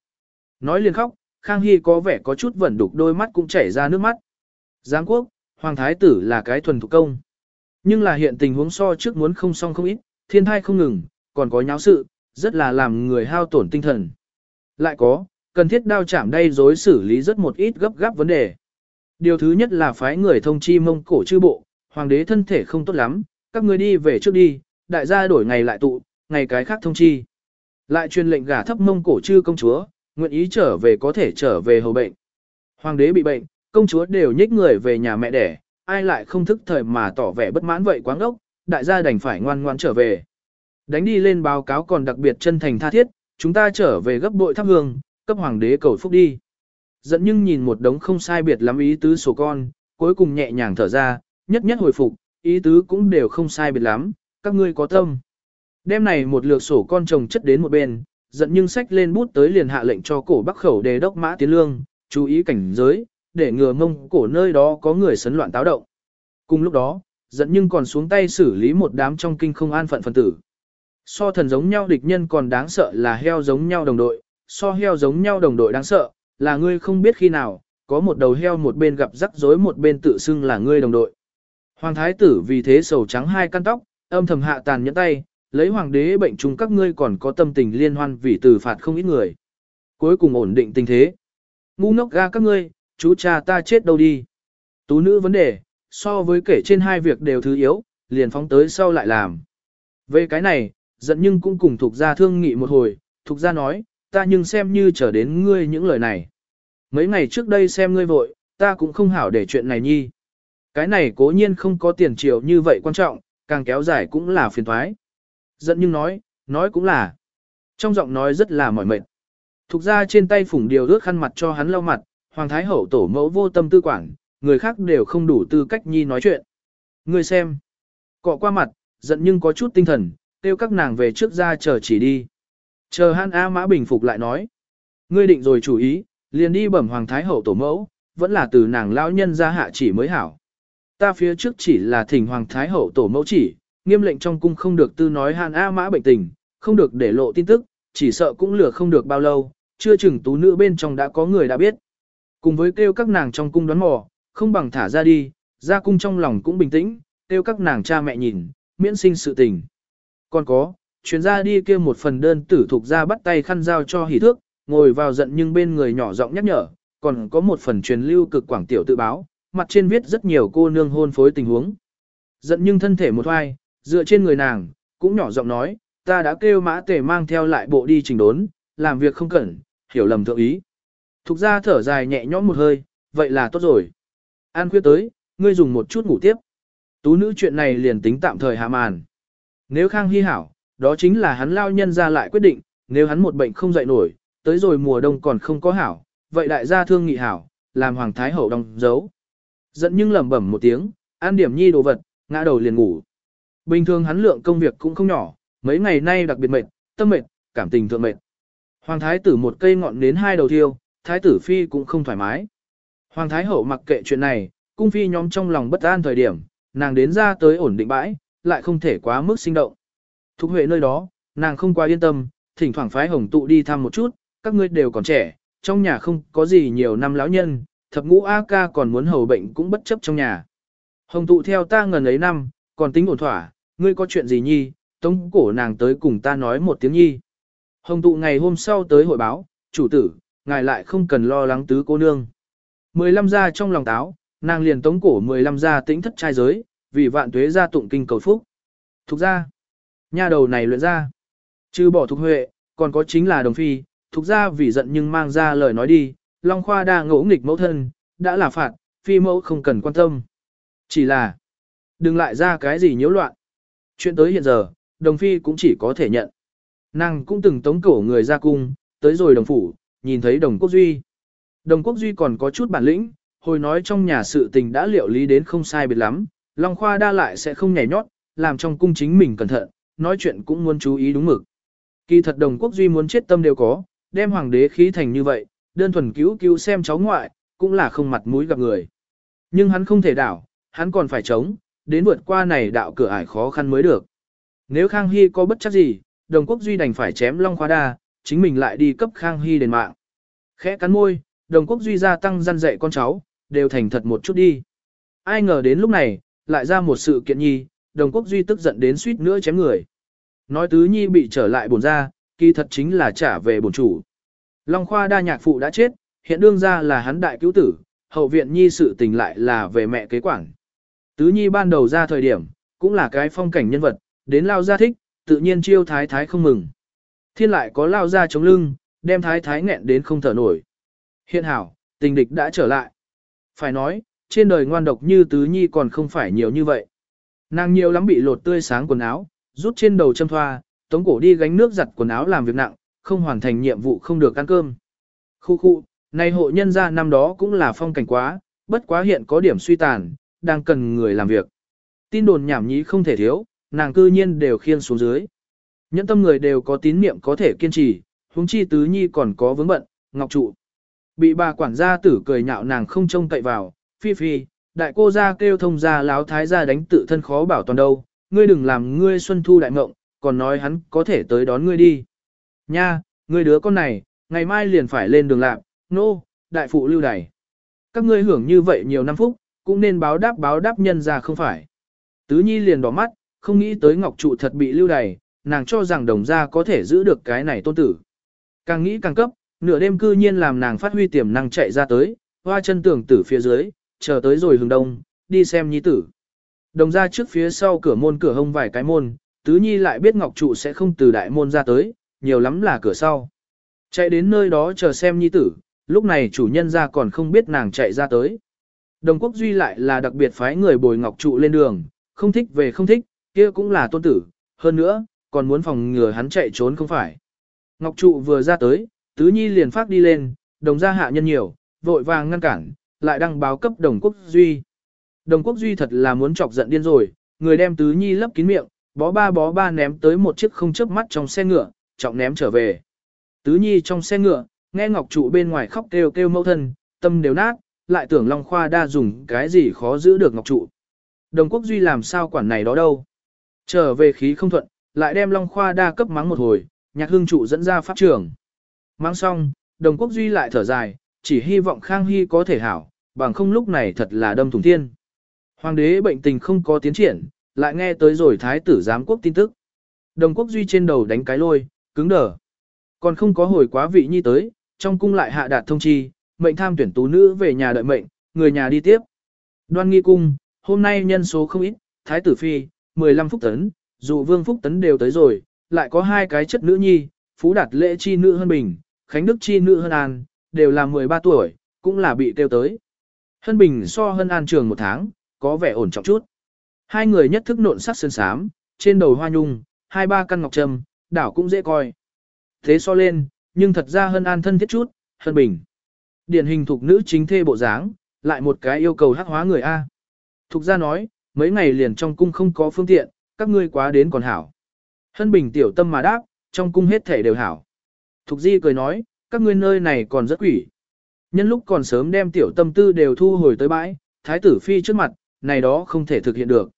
Nói liền khóc, Khang Hy có vẻ có chút vẩn đục đôi mắt cũng chảy ra nước mắt. Giáng quốc, Hoàng Thái tử là cái thuần thủ công. Nhưng là hiện tình huống so trước muốn không xong không ít, thiên thai không ngừng, còn có nháo sự, rất là làm người hao tổn tinh thần. Lại có, cần thiết đao chạm đây dối xử lý rất một ít gấp gáp vấn đề. Điều thứ nhất là phái người thông chi mông cổ chư bộ, hoàng đế thân thể không tốt lắm, các người đi về trước đi, đại gia đổi ngày lại tụ, ngày cái khác thông chi. Lại truyền lệnh gả thấp mông cổ chư công chúa, nguyện ý trở về có thể trở về hầu bệnh. Hoàng đế bị bệnh, công chúa đều nhích người về nhà mẹ đẻ, ai lại không thức thời mà tỏ vẻ bất mãn vậy quáng ốc, đại gia đành phải ngoan ngoan trở về. Đánh đi lên báo cáo còn đặc biệt chân thành tha thiết, chúng ta trở về gấp bội thắp hương, cấp hoàng đế cầu phúc đi. Dẫn nhưng nhìn một đống không sai biệt lắm ý tứ sổ con, cuối cùng nhẹ nhàng thở ra, nhất nhất hồi phục, ý tứ cũng đều không sai biệt lắm, các ngươi có tâm. Đêm này một lượt sổ con chồng chất đến một bên, giận nhưng sách lên bút tới liền hạ lệnh cho cổ bắc khẩu đề đốc mã tiến lương, chú ý cảnh giới, để ngừa mông cổ nơi đó có người sấn loạn táo động. Cùng lúc đó, giận nhưng còn xuống tay xử lý một đám trong kinh không an phận phần tử. So thần giống nhau địch nhân còn đáng sợ là heo giống nhau đồng đội, so heo giống nhau đồng đội đáng sợ, là ngươi không biết khi nào, có một đầu heo một bên gặp rắc rối một bên tự xưng là ngươi đồng đội. Hoàng thái tử vì thế sầu trắng hai căn tóc, âm thầm hạ tàn nhẫn tay, lấy hoàng đế bệnh trùng các ngươi còn có tâm tình liên hoan vì từ phạt không ít người. Cuối cùng ổn định tình thế. Ngu ngốc ga các ngươi, chú cha ta chết đâu đi. Tú nữ vấn đề, so với kể trên hai việc đều thứ yếu, liền phóng tới sau lại làm. Về cái này, giận nhưng cũng cùng thuộc gia thương nghị một hồi, thuộc gia nói, ta nhưng xem như trở đến ngươi những lời này. Mấy ngày trước đây xem ngươi vội, ta cũng không hảo để chuyện này nhi. Cái này cố nhiên không có tiền triệu như vậy quan trọng, càng kéo dài cũng là phiền thoái. Giận nhưng nói, nói cũng là. Trong giọng nói rất là mỏi mệt. Thục ra trên tay phủng điều ước khăn mặt cho hắn lau mặt, Hoàng Thái Hậu tổ mẫu vô tâm tư quản, người khác đều không đủ tư cách nhi nói chuyện. Người xem. Cọ qua mặt, giận nhưng có chút tinh thần, kêu các nàng về trước ra chờ chỉ đi. Chờ hắn A Mã bình phục lại nói. Ngươi định rồi chủ ý, liền đi bẩm Hoàng Thái Hậu tổ mẫu, vẫn là từ nàng lão nhân ra hạ chỉ mới hảo. Ta phía trước chỉ là thỉnh Hoàng Thái Hậu tổ mẫu chỉ, nghiêm lệnh trong cung không được tư nói Hàn A Mã bệnh tình, không được để lộ tin tức, chỉ sợ cũng lừa không được bao lâu, chưa chừng tú nữ bên trong đã có người đã biết. Cùng với kêu các nàng trong cung đoán mò, không bằng thả ra đi, ra cung trong lòng cũng bình tĩnh, kêu các nàng cha mẹ nhìn, miễn sinh sự tình. Còn có, chuyến ra đi kêu một phần đơn tử thuộc ra bắt tay khăn giao cho hỷ thước, ngồi vào giận nhưng bên người nhỏ giọng nhắc nhở, còn có một phần truyền lưu cực quảng tiểu tự báo, mặt trên viết rất nhiều cô nương hôn phối tình huống. Giận nhưng thân thể một hoài, dựa trên người nàng, cũng nhỏ giọng nói, ta đã kêu mã tề mang theo lại bộ đi trình đốn, làm việc không cẩn, hiểu lầm thượng ý. Thục ra thở dài nhẹ nhõm một hơi, vậy là tốt rồi. An khuya tới, ngươi dùng một chút ngủ tiếp. Tú nữ chuyện này liền tính tạm thời hạ màn. Nếu Khang Hy hảo, đó chính là hắn lao nhân ra lại quyết định, nếu hắn một bệnh không dậy nổi, tới rồi mùa đông còn không có hảo, vậy đại gia thương nghị hảo, làm hoàng thái hậu đồng dấu. Giận nhưng lẩm bẩm một tiếng, an điểm nhi đồ vật, ngã đầu liền ngủ. Bình thường hắn lượng công việc cũng không nhỏ, mấy ngày nay đặc biệt mệt, tâm mệt, cảm tình thượng mệt. Hoàng thái tử một cây ngọn đến hai đầu thiêu, thái tử phi cũng không thoải mái. Hoàng thái hậu mặc kệ chuyện này, cung phi nhóm trong lòng bất an thời điểm, nàng đến ra tới ổn định bãi, lại không thể quá mức sinh động. Thục huệ nơi đó, nàng không quá yên tâm, thỉnh thoảng phái hồng tụ đi thăm một chút, các ngươi đều còn trẻ, trong nhà không có gì nhiều năm lão nhân, thập ngũ A ca còn muốn hầu bệnh cũng bất chấp trong nhà. Hồng tụ theo ta ngần ấy năm, còn tính ổn thỏa, ngươi có chuyện gì nhi, tống cổ nàng tới cùng ta nói một tiếng nhi. Hồng tụ ngày hôm sau tới hội báo, chủ tử, ngài lại không cần lo lắng tứ cô nương. Mười lăm gia trong lòng táo, nàng liền tống cổ mười lăm gia tĩnh thất trai giới, vì vạn tuế gia tụng kinh cầu phúc. Thục gia, nha đầu này luyện ra. Trừ bỏ thục huệ, còn có chính là đồng phi, thục gia vì giận nhưng mang ra lời nói đi, Long Khoa đa ngỗ nghịch mẫu thân, đã là phạt, phi mẫu không cần quan tâm. Chỉ là, đừng lại ra cái gì nhiễu loạn. Chuyện tới hiện giờ, đồng phi cũng chỉ có thể nhận. Nàng cũng từng tống cổ người ra cung, tới rồi đồng phủ, nhìn thấy đồng quốc duy. Đồng quốc duy còn có chút bản lĩnh, hồi nói trong nhà sự tình đã liệu lý đến không sai biệt lắm, Long Khoa đa lại sẽ không nhảy nhót, làm trong cung chính mình cẩn thận, nói chuyện cũng muốn chú ý đúng mực. Kỳ thật đồng quốc duy muốn chết tâm đều có, đem hoàng đế khí thành như vậy, đơn thuần cứu cứu xem cháu ngoại, cũng là không mặt mũi gặp người. Nhưng hắn không thể đảo, hắn còn phải chống, đến vượt qua này đạo cửa ải khó khăn mới được. Nếu Khang Hy có bất chấp gì, đồng quốc duy đành phải chém Long Khoa đa, chính mình lại đi cấp Khang Hy đền mạng. Khẽ cắn môi, đồng quốc duy gia tăng gian dạy con cháu, đều thành thật một chút đi. Ai ngờ đến lúc này, lại ra một sự kiện nhi, đồng quốc duy tức giận đến suýt nữa chém người. Nói tứ nhi bị trở lại bổn ra, kỳ thật chính là trả về bổn chủ. Long khoa đa nhạc phụ đã chết, hiện đương ra là hắn đại cứu tử, hậu viện nhi sự tình lại là về mẹ kế quảng. Tứ nhi ban đầu ra thời điểm, cũng là cái phong cảnh nhân vật, đến lao gia thích, tự nhiên chiêu thái thái không mừng. Thiên lại có lao ra chống lưng, đem thái thái nghẹn đến không thở nổi. Hiện hảo, Tình địch đã trở lại. Phải nói, trên đời ngoan độc như tứ nhi còn không phải nhiều như vậy. Nàng nhiều lắm bị lột tươi sáng quần áo, rút trên đầu châm thoa, tống cổ đi gánh nước giặt quần áo làm việc nặng, không hoàn thành nhiệm vụ không được ăn cơm. Khu khu, này hộ nhân gia năm đó cũng là phong cảnh quá, bất quá hiện có điểm suy tàn, đang cần người làm việc. Tin đồn nhảm nhí không thể thiếu, nàng cư nhiên đều khiên xuống dưới. Nhẫn tâm người đều có tín niệm có thể kiên trì, huống chi tứ nhi còn có vướng bận, ngọc trụ. Bị bà quản gia tử cười nhạo nàng không trông cậy vào, phi phi, đại cô gia kêu thông gia láo thái gia đánh tự thân khó bảo toàn đâu, ngươi đừng làm ngươi xuân thu đại mộng, còn nói hắn có thể tới đón ngươi đi. Nha, ngươi đứa con này, ngày mai liền phải lên đường lạc, nô, no, đại phụ lưu đày. Các ngươi hưởng như vậy nhiều năm phúc, cũng nên báo đáp báo đáp nhân ra không phải. Tứ Nhi liền đỏ mắt, không nghĩ tới Ngọc Trụ thật bị lưu đày, nàng cho rằng đồng gia có thể giữ được cái này tôn tử. Càng nghĩ càng cấp, nửa đêm cư nhiên làm nàng phát huy tiềm năng chạy ra tới, hoa chân tưởng tử phía dưới, chờ tới rồi hướng đông, đi xem nhi tử. Đồng ra trước phía sau cửa môn cửa hông vài cái môn, tứ nhi lại biết ngọc trụ sẽ không từ đại môn ra tới, nhiều lắm là cửa sau. Chạy đến nơi đó chờ xem nhi tử, lúc này chủ nhân ra còn không biết nàng chạy ra tới. Đồng quốc duy lại là đặc biệt phái người bồi ngọc trụ lên đường, không thích về không thích, kia cũng là tôn tử, hơn nữa, còn muốn phòng ngừa hắn chạy trốn không phải. Ngọc trụ vừa ra tới, tứ nhi liền phát đi lên, đồng gia hạ nhân nhiều, vội vàng ngăn cản, lại đăng báo cấp đồng quốc duy. Đồng quốc duy thật là muốn chọc giận điên rồi, người đem tứ nhi lấp kín miệng, bó ba bó ba ném tới một chiếc không chớp mắt trong xe ngựa, trọng ném trở về. Tứ nhi trong xe ngựa, nghe ngọc trụ bên ngoài khóc kêu kêu mẫu thân, tâm đều nát, lại tưởng Long Khoa đa dùng cái gì khó giữ được ngọc trụ. Đồng quốc duy làm sao quản này đó đâu. Trở về khí không thuận, lại đem Long Khoa đa cấp mắng một hồi, nhạc hương trụ dẫn ra pháp trường. Mắng xong, đồng quốc duy lại thở dài, chỉ hy vọng Khang Hy có thể hảo, bằng không lúc này thật là đâm thủng thiên. Hoàng đế bệnh tình không có tiến triển, lại nghe tới rồi thái tử giám quốc tin tức. Đồng quốc duy trên đầu đánh cái lôi, cứng đờ. Còn không có hồi quá vị nhi tới, trong cung lại hạ đạt thông chi, mệnh tham tuyển tú nữ về nhà đợi mệnh, người nhà đi tiếp. Đoan nghi cung, hôm nay nhân số không ít, thái tử phi, 15 phúc tấn, dụ vương phúc tấn đều tới rồi, lại có hai cái chất nữ nhi, phú đạt lễ chi nữ hơn bình, khánh đức chi nữ hơn an, đều là 13 tuổi, cũng là bị tiêu tới. Hân Bình so hơn An trường một tháng, có vẻ ổn trọng chút. Hai người nhất thức nộn sắc sơn sám, trên đầu hoa nhung, hai ba căn ngọc trâm, đảo cũng dễ coi. Thế so lên, nhưng thật ra hơn An thân thiết chút, Hân Bình. Điển hình thuộc nữ chính thê bộ dáng, lại một cái yêu cầu hắc hóa người A. Thục ra nói, mấy ngày liền trong cung không có phương tiện, các ngươi quá đến còn hảo. Hân Bình tiểu tâm mà đáp, trong cung hết thể đều hảo. Thục Di cười nói, các ngươi nơi này còn rất quỷ. Nhân lúc còn sớm đem tiểu tâm tư đều thu hồi tới bãi, thái tử phi trước mặt, này đó không thể thực hiện được.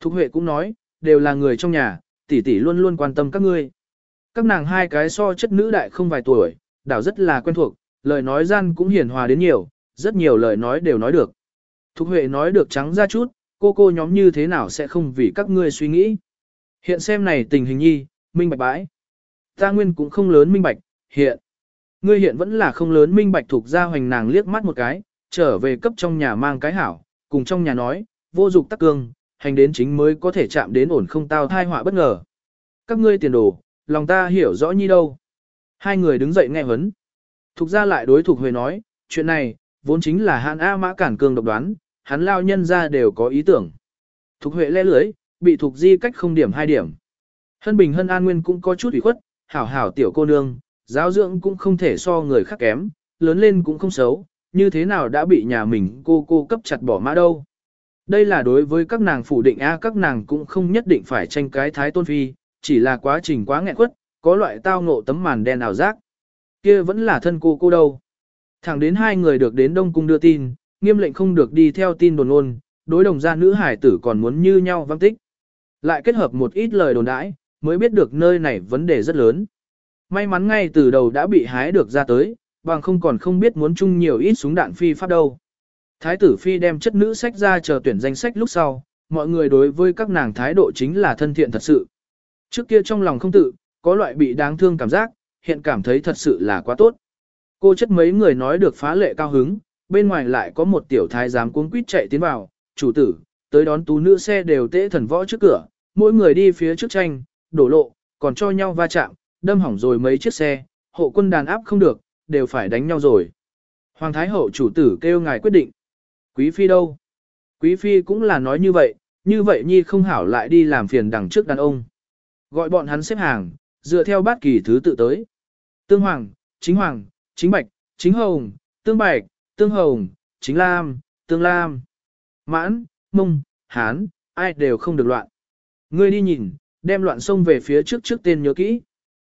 Thục Huệ cũng nói, đều là người trong nhà, tỷ tỷ luôn luôn quan tâm các ngươi. Các nàng hai cái so chất nữ đại không vài tuổi, đảo rất là quen thuộc, lời nói gian cũng hiền hòa đến nhiều, rất nhiều lời nói đều nói được. Thục Huệ nói được trắng ra chút, cô cô nhóm như thế nào sẽ không vì các ngươi suy nghĩ. Hiện xem này tình hình nhi, minh bạch bãi. Ta nguyên cũng không lớn minh bạch, hiện. Ngươi hiện vẫn là không lớn minh bạch thuộc ra hoành nàng liếc mắt một cái, trở về cấp trong nhà mang cái hảo, cùng trong nhà nói, vô dục tắc cương, hành đến chính mới có thể chạm đến ổn không tao thai họa bất ngờ. Các ngươi tiền đồ, lòng ta hiểu rõ nhi đâu. Hai người đứng dậy nghe vấn. Thục ra lại đối thuộc Huệ nói, chuyện này, vốn chính là hàn A mã cản cường độc đoán, hắn lao nhân ra đều có ý tưởng. Thục Huệ le lưới, bị Thục Di cách không điểm hai điểm. Hân Bình Hân An Nguyên cũng có chút ủy khuất, hảo hảo tiểu cô nương, giáo dưỡng cũng không thể so người khác kém, lớn lên cũng không xấu, như thế nào đã bị nhà mình cô cô cấp chặt bỏ mã đâu. Đây là đối với các nàng phủ định a các nàng cũng không nhất định phải tranh cái thái tôn phi, chỉ là quá trình quá nghẹn quất, có loại tao ngộ tấm màn đen ảo giác kia vẫn là thân cô cô đâu. Thẳng đến hai người được đến Đông Cung đưa tin, nghiêm lệnh không được đi theo tin đồn ôn, đối đồng gia nữ hải tử còn muốn như nhau văng tích. Lại kết hợp một ít lời đồn đãi, mới biết được nơi này vấn đề rất lớn. May mắn ngay từ đầu đã bị hái được ra tới, bằng không còn không biết muốn chung nhiều ít súng đạn phi pháp đâu. Thái tử phi đem chất nữ sách ra chờ tuyển danh sách lúc sau, mọi người đối với các nàng thái độ chính là thân thiện thật sự. Trước kia trong lòng không tự, có loại bị đáng thương cảm giác, hiện cảm thấy thật sự là quá tốt. Cô chất mấy người nói được phá lệ cao hứng, bên ngoài lại có một tiểu thái giám cuống quýt chạy tiến vào, chủ tử, tới đón tú nữ xe đều tễ thần võ trước cửa, mỗi người đi phía trước tranh, đổ lộ, còn cho nhau va chạm, đâm hỏng rồi mấy chiếc xe, hộ quân đàn áp không được, đều phải đánh nhau rồi. Hoàng Thái Hậu chủ tử kêu ngài quyết định. Quý Phi đâu? Quý Phi cũng là nói như vậy, như vậy nhi không hảo lại đi làm phiền đằng trước đàn ông. Gọi bọn hắn xếp hàng, dựa theo bát kỳ thứ tự tới. Tương Hoàng, Chính Hoàng, Chính Bạch, Chính Hồng, Tương Bạch, Tương Hồng, Chính Lam, Tương Lam. Mãn, Mông, Hán, ai đều không được loạn. Ngươi đi nhìn, đem loạn sông về phía trước trước tên nhớ kỹ.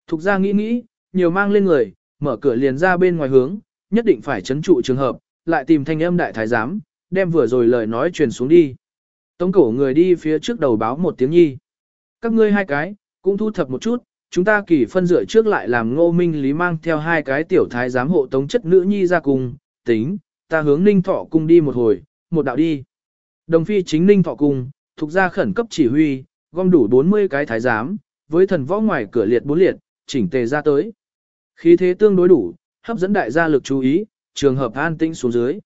Thục ra nghĩ nghĩ, nhiều mang lên người, mở cửa liền ra bên ngoài hướng, nhất định phải chấn trụ trường hợp, lại tìm thanh âm đại thái giám, đem vừa rồi lời nói truyền xuống đi. Tống cổ người đi phía trước đầu báo một tiếng nhi. Các ngươi hai cái, cũng thu thập một chút, chúng ta kỳ phân dựa trước lại làm ngô minh lý mang theo hai cái tiểu thái giám hộ tống chất nữ nhi ra cùng, tính, ta hướng ninh thọ cung đi một hồi, một đạo đi. Đồng phi chính ninh thọ cung, thuộc ra khẩn cấp chỉ huy, gom đủ 40 cái thái giám, với thần võ ngoài cửa liệt bốn liệt, chỉnh tề ra tới. Khí thế tương đối đủ, hấp dẫn đại gia lực chú ý, trường hợp an tĩnh xuống dưới.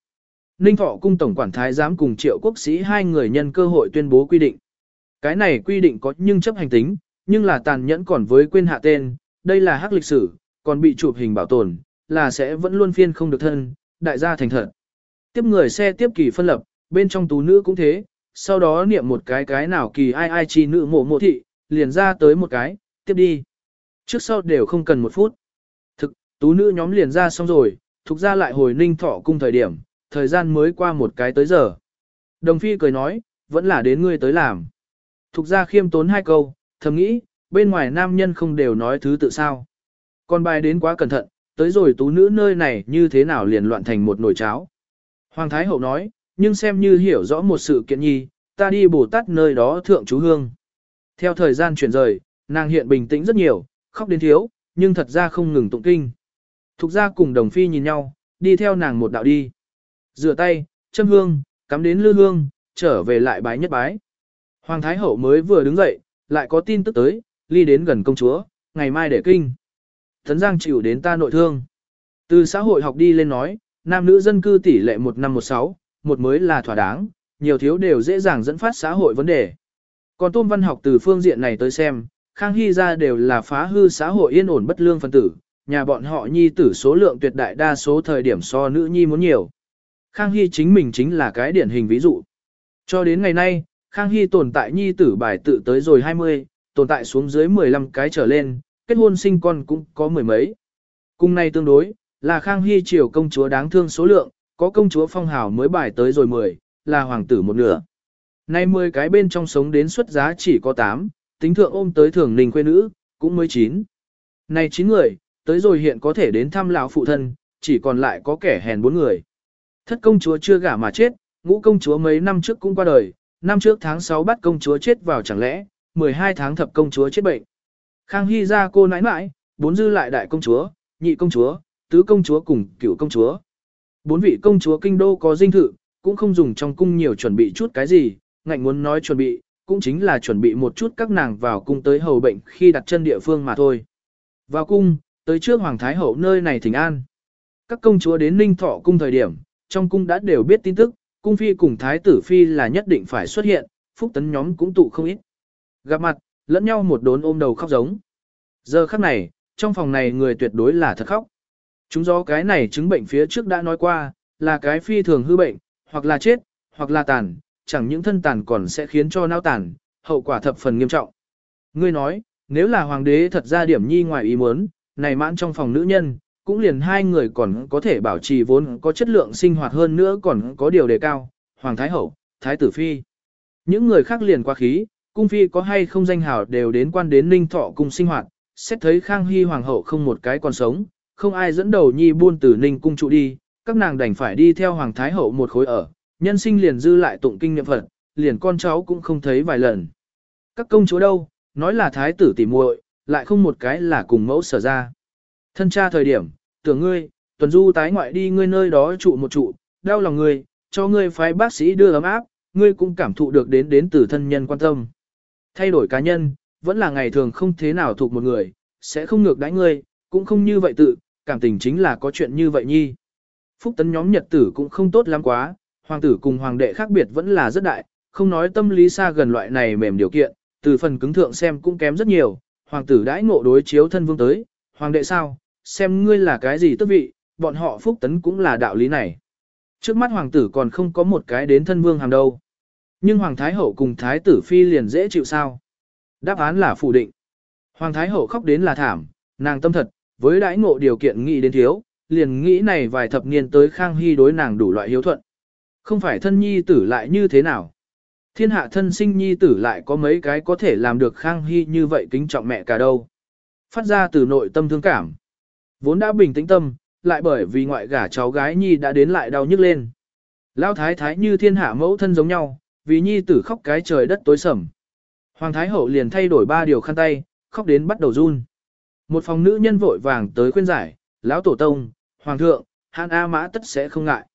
Ninh Thọ cung tổng quản thái giám cùng triệu quốc sĩ hai người nhân cơ hội tuyên bố quy định. Cái này quy định có nhưng chấp hành tính, nhưng là tàn nhẫn còn với quên hạ tên, đây là hắc lịch sử, còn bị chụp hình bảo tồn, là sẽ vẫn luôn phiên không được thân, đại gia thành thật. Tiếp người xe tiếp kỳ phân lập, bên trong tú nữ cũng thế, sau đó niệm một cái cái nào kỳ ai ai chi nữ mộ mộ thị, liền ra tới một cái, tiếp đi. Trước sau đều không cần một phút. Thực, tú nữ nhóm liền ra xong rồi, thuộc ra lại hồi ninh thọ cung thời điểm, thời gian mới qua một cái tới giờ. Đồng phi cười nói, vẫn là đến ngươi tới làm. Thục ra khiêm tốn hai câu, thầm nghĩ, bên ngoài nam nhân không đều nói thứ tự sao. Còn bài đến quá cẩn thận, tới rồi tú nữ nơi này như thế nào liền loạn thành một nồi cháo. Hoàng Thái Hậu nói, nhưng xem như hiểu rõ một sự kiện nhi, ta đi Bồ Tát nơi đó thượng chú hương. Theo thời gian chuyển rời, nàng hiện bình tĩnh rất nhiều, khóc đến thiếu, nhưng thật ra không ngừng tụng kinh. Thục ra cùng đồng phi nhìn nhau, đi theo nàng một đạo đi. Rửa tay, châm hương, cắm đến lư hương, trở về lại bái nhất bái. Hoàng Thái Hậu mới vừa đứng dậy, lại có tin tức tới, ly đến gần công chúa, ngày mai để kinh. thấn Giang chịu đến ta nội thương. Từ xã hội học đi lên nói, nam nữ dân cư tỷ lệ 1 năm 16, một mới là thỏa đáng, nhiều thiếu đều dễ dàng dẫn phát xã hội vấn đề. Còn tôn văn học từ phương diện này tới xem, Khang Hy ra đều là phá hư xã hội yên ổn bất lương phân tử, nhà bọn họ nhi tử số lượng tuyệt đại đa số thời điểm so nữ nhi muốn nhiều. Khang Hy chính mình chính là cái điển hình ví dụ. Cho đến ngày nay, Khang Hy tồn tại nhi tử bài tự tới rồi 20, tồn tại xuống dưới 15 cái trở lên, kết hôn sinh con cũng có mười mấy. Cùng này tương đối, là Khang Hy triều công chúa đáng thương số lượng, có công chúa phong hào mới bài tới rồi 10, là hoàng tử một nửa. Nay 10 cái bên trong sống đến xuất giá chỉ có 8, tính thượng ôm tới thường ninh quê nữ, cũng mới 9. Này 9 người, tới rồi hiện có thể đến thăm lão phụ thân, chỉ còn lại có kẻ hèn 4 người. Thất công chúa chưa gả mà chết, ngũ công chúa mấy năm trước cũng qua đời, năm trước tháng 6 bắt công chúa chết vào chẳng lẽ, 12 tháng thập công chúa chết bệnh. Khang Hy ra cô nãi nãi, bốn dư lại đại công chúa, nhị công chúa, tứ công chúa cùng cửu công chúa. Bốn vị công chúa kinh đô có dinh thự, cũng không dùng trong cung nhiều chuẩn bị chút cái gì, ngạnh muốn nói chuẩn bị, cũng chính là chuẩn bị một chút các nàng vào cung tới hầu bệnh khi đặt chân địa phương mà thôi. Vào cung, tới trước Hoàng Thái Hậu nơi này thỉnh an. Các công chúa đến Ninh Thọ cung thời điểm, trong cung đã đều biết tin tức, cung phi cùng thái tử phi là nhất định phải xuất hiện, phúc tấn nhóm cũng tụ không ít. Gặp mặt, lẫn nhau một đốn ôm đầu khóc giống. Giờ khắc này, trong phòng này người tuyệt đối là thật khóc. Chúng do cái này chứng bệnh phía trước đã nói qua, là cái phi thường hư bệnh, hoặc là chết, hoặc là tàn, chẳng những thân tàn còn sẽ khiến cho não tàn, hậu quả thập phần nghiêm trọng. Ngươi nói, nếu là hoàng đế thật ra điểm nhi ngoài ý muốn, này mãn trong phòng nữ nhân, cũng liền hai người còn có thể bảo trì vốn có chất lượng sinh hoạt hơn nữa còn có điều đề cao, Hoàng Thái Hậu, Thái Tử Phi. Những người khác liền quá khí, cung phi có hay không danh hào đều đến quan đến ninh thọ cung sinh hoạt, xét thấy Khang Hy Hoàng hậu không một cái còn sống, không ai dẫn đầu nhi buôn từ ninh cung trụ đi, các nàng đành phải đi theo Hoàng Thái Hậu một khối ở, nhân sinh liền dư lại tụng kinh niệm Phật, liền con cháu cũng không thấy vài lần. Các công chúa đâu, nói là Thái tử tỉ muội, lại không một cái là cùng mẫu sở ra. Thân cha thời điểm, tưởng ngươi, tuần du tái ngoại đi ngươi nơi đó trụ một trụ, đau lòng ngươi, cho ngươi phái bác sĩ đưa ấm áp, ngươi cũng cảm thụ được đến đến từ thân nhân quan tâm. Thay đổi cá nhân, vẫn là ngày thường không thế nào thuộc một người, sẽ không ngược đãi ngươi, cũng không như vậy tự, cảm tình chính là có chuyện như vậy nhi. Phúc tấn nhóm nhật tử cũng không tốt lắm quá, hoàng tử cùng hoàng đệ khác biệt vẫn là rất đại, không nói tâm lý xa gần loại này mềm điều kiện, từ phần cứng thượng xem cũng kém rất nhiều, hoàng tử đãi ngộ đối chiếu thân vương tới, hoàng đệ sao, xem ngươi là cái gì tức vị, bọn họ phúc tấn cũng là đạo lý này. Trước mắt hoàng tử còn không có một cái đến thân vương hàm đâu. Nhưng hoàng thái hậu cùng thái tử phi liền dễ chịu sao? Đáp án là phủ định. Hoàng thái hậu khóc đến là thảm, nàng tâm thật, với đãi ngộ điều kiện nghĩ đến thiếu, liền nghĩ này vài thập niên tới Khang Hy đối nàng đủ loại hiếu thuận. Không phải thân nhi tử lại như thế nào? Thiên hạ thân sinh nhi tử lại có mấy cái có thể làm được Khang Hy như vậy kính trọng mẹ cả đâu. Phát ra từ nội tâm thương cảm. Vốn đã bình tĩnh tâm, lại bởi vì ngoại gả cháu gái nhi đã đến lại đau nhức lên. Lão thái thái như thiên hạ mẫu thân giống nhau, vì nhi tử khóc cái trời đất tối sầm. Hoàng thái hậu liền thay đổi ba điều khăn tay, khóc đến bắt đầu run. Một phòng nữ nhân vội vàng tới khuyên giải, lão tổ tông, hoàng thượng, hàn A mã tất sẽ không ngại.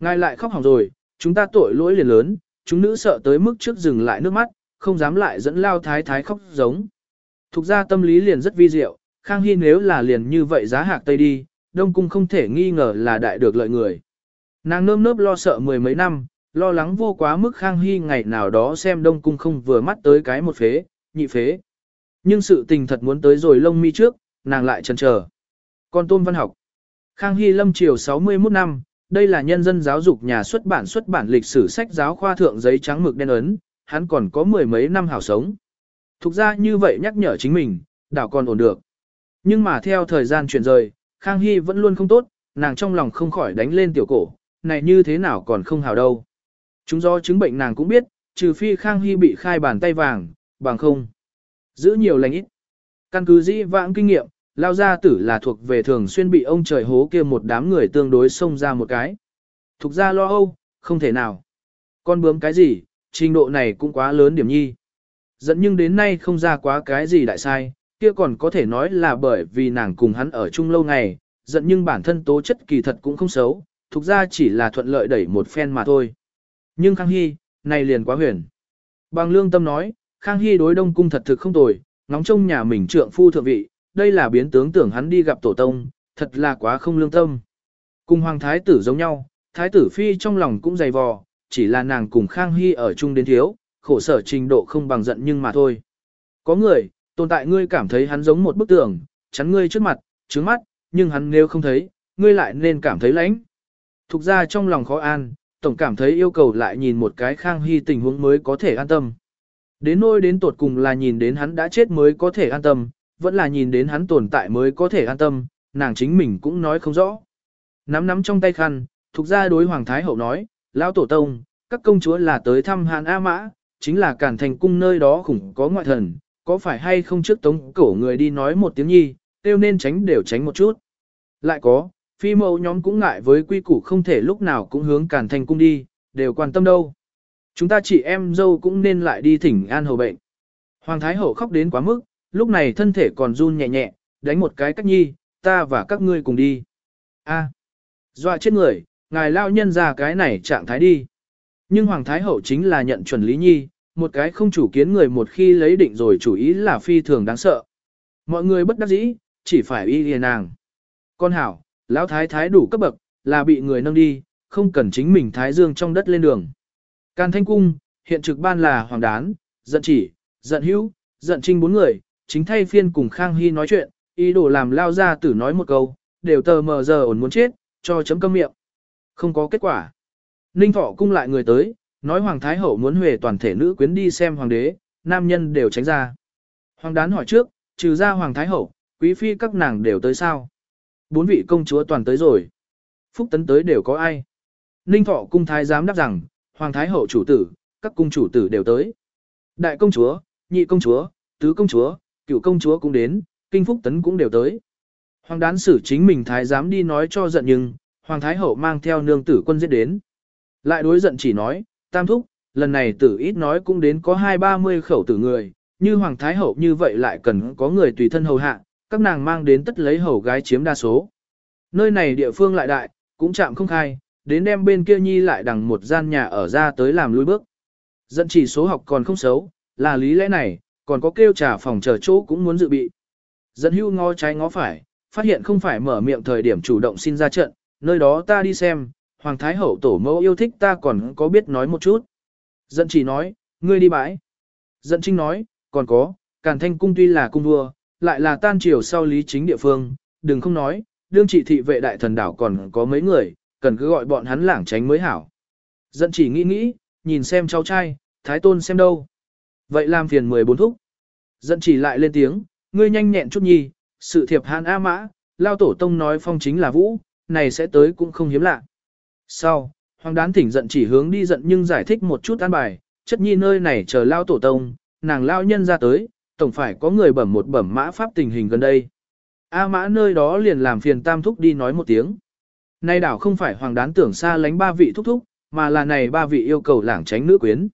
Ngài lại khóc hỏng rồi, chúng ta tội lỗi liền lớn, chúng nữ sợ tới mức trước dừng lại nước mắt, không dám lại dẫn lao thái thái khóc giống. Thục ra tâm lý liền rất vi diệu, Khang Hy nếu là liền như vậy giá hạc tây đi, Đông Cung không thể nghi ngờ là đại được lợi người. Nàng nơm nớp lo sợ mười mấy năm, lo lắng vô quá mức Khang Hy ngày nào đó xem Đông Cung không vừa mắt tới cái một phế, nhị phế. Nhưng sự tình thật muốn tới rồi lông mi trước, nàng lại chần chờ. Còn tôn văn học. Khang Hy lâm triều 61 năm, đây là nhân dân giáo dục nhà xuất bản xuất bản lịch sử sách giáo khoa thượng giấy trắng mực đen ấn, hắn còn có mười mấy năm hảo sống. Thục ra như vậy nhắc nhở chính mình, đảo còn ổn được. Nhưng mà theo thời gian chuyển rời, Khang Hy vẫn luôn không tốt, nàng trong lòng không khỏi đánh lên tiểu cổ, này như thế nào còn không hảo đâu. Chúng do chứng bệnh nàng cũng biết, trừ phi Khang Hy bị khai bàn tay vàng, bằng không. Giữ nhiều lành ít. Căn cứ dĩ vãng kinh nghiệm, lao gia tử là thuộc về thường xuyên bị ông trời hố kia một đám người tương đối xông ra một cái. Thục ra lo âu, không thể nào. Con bướm cái gì, trình độ này cũng quá lớn điểm nhi. Dẫn nhưng đến nay không ra quá cái gì đại sai, kia còn có thể nói là bởi vì nàng cùng hắn ở chung lâu ngày, giận nhưng bản thân tố chất kỳ thật cũng không xấu, thực ra chỉ là thuận lợi đẩy một phen mà thôi. Nhưng Khang Hy, này liền quá huyền. Bằng lương tâm nói, Khang Hy đối đông cung thật thực không tồi, ngóng trông nhà mình trượng phu thượng vị, đây là biến tướng tưởng hắn đi gặp tổ tông, thật là quá không lương tâm. Cùng hoàng thái tử giống nhau, thái tử phi trong lòng cũng dày vò, chỉ là nàng cùng Khang Hy ở chung đến thiếu, khổ sở trình độ không bằng giận nhưng mà thôi. Có người, tồn tại ngươi cảm thấy hắn giống một bức tường, chắn ngươi trước mặt, trướng mắt, nhưng hắn nếu không thấy, ngươi lại nên cảm thấy lãnh. Thục ra trong lòng khó an, tổng cảm thấy yêu cầu lại nhìn một cái Khang Hy tình huống mới có thể an tâm. Đến nôi đến tột cùng là nhìn đến hắn đã chết mới có thể an tâm, vẫn là nhìn đến hắn tồn tại mới có thể an tâm, nàng chính mình cũng nói không rõ. Nắm nắm trong tay khăn, thuộc ra đối Hoàng Thái Hậu nói, Lão Tổ Tông, các công chúa là tới thăm Hàn A Mã, chính là cản thành cung nơi đó khủng có ngoại thần, có phải hay không trước tống cổ người đi nói một tiếng nhi, tiêu nên tránh đều tránh một chút. Lại có, phi mẫu nhóm cũng ngại với quy củ không thể lúc nào cũng hướng cản thành cung đi, đều quan tâm đâu. Chúng ta chị em dâu cũng nên lại đi thỉnh an hầu bệnh. Hoàng Thái Hậu khóc đến quá mức, lúc này thân thể còn run nhẹ nhẹ, đánh một cái cách nhi, ta và các ngươi cùng đi. A, à, dọa chết người, ngài lao nhân ra cái này trạng thái đi. Nhưng Hoàng Thái Hậu chính là nhận chuẩn lý nhi, một cái không chủ kiến người một khi lấy định rồi chủ ý là phi thường đáng sợ. Mọi người bất đắc dĩ, chỉ phải y liền nàng. Con hảo, lão thái thái đủ cấp bậc, là bị người nâng đi, không cần chính mình thái dương trong đất lên đường. Can Thanh Cung, hiện trực ban là Hoàng Đán, giận chỉ, giận hữu, giận trinh bốn người, chính thay phiên cùng Khang Hy nói chuyện, ý đồ làm lao ra tử nói một câu, đều tờ mờ giờ ổn muốn chết, cho chấm câm miệng. Không có kết quả. Ninh Thọ cung lại người tới, nói Hoàng Thái Hậu muốn huề toàn thể nữ quyến đi xem Hoàng đế, nam nhân đều tránh ra. Hoàng đán hỏi trước, trừ ra Hoàng Thái Hậu, quý phi các nàng đều tới sao? Bốn vị công chúa toàn tới rồi. Phúc tấn tới đều có ai? Ninh Thọ cung thái giám đáp rằng, Hoàng Thái Hậu chủ tử, các cung chủ tử đều tới. Đại công chúa, nhị công chúa, tứ công chúa, cựu công chúa cũng đến, kinh phúc tấn cũng đều tới. Hoàng đán xử chính mình thái giám đi nói cho giận nhưng, Hoàng Thái Hậu mang theo nương tử quân giết đến. Lại đối giận chỉ nói, tam thúc, lần này tử ít nói cũng đến có hai ba mươi khẩu tử người, như Hoàng Thái Hậu như vậy lại cần có người tùy thân hầu hạ, các nàng mang đến tất lấy hầu gái chiếm đa số. Nơi này địa phương lại đại, cũng chạm không khai, đến đem bên kia nhi lại đằng một gian nhà ở ra tới làm lui bước. Dẫn chỉ số học còn không xấu, là lý lẽ này, còn có kêu trà phòng chờ chỗ cũng muốn dự bị. Dẫn hưu ngó trái ngó phải, phát hiện không phải mở miệng thời điểm chủ động xin ra trận, nơi đó ta đi xem, Hoàng Thái Hậu tổ mẫu yêu thích ta còn có biết nói một chút. Dận chỉ nói, ngươi đi bãi. Dận trinh nói, còn có, Càn Thanh Cung tuy là cung vua, lại là tan triều sau lý chính địa phương, đừng không nói, đương trị thị vệ đại thần đảo còn có mấy người, cần cứ gọi bọn hắn lảng tránh mới hảo. Dận chỉ nghĩ nghĩ, nhìn xem cháu trai, thái tôn xem đâu. Vậy làm phiền 14 thúc. Dận chỉ lại lên tiếng, ngươi nhanh nhẹn chút nhi, sự thiệp hàn A mã, lao tổ tông nói phong chính là vũ, này sẽ tới cũng không hiếm lạ. Sau, hoàng đán thỉnh giận chỉ hướng đi giận nhưng giải thích một chút an bài, chất nhi nơi này chờ lao tổ tông, nàng lao nhân ra tới, tổng phải có người bẩm một bẩm mã pháp tình hình gần đây. A mã nơi đó liền làm phiền tam thúc đi nói một tiếng. Nay đảo không phải hoàng đán tưởng xa lánh ba vị thúc thúc, mà là này ba vị yêu cầu lảng tránh nữ quyến.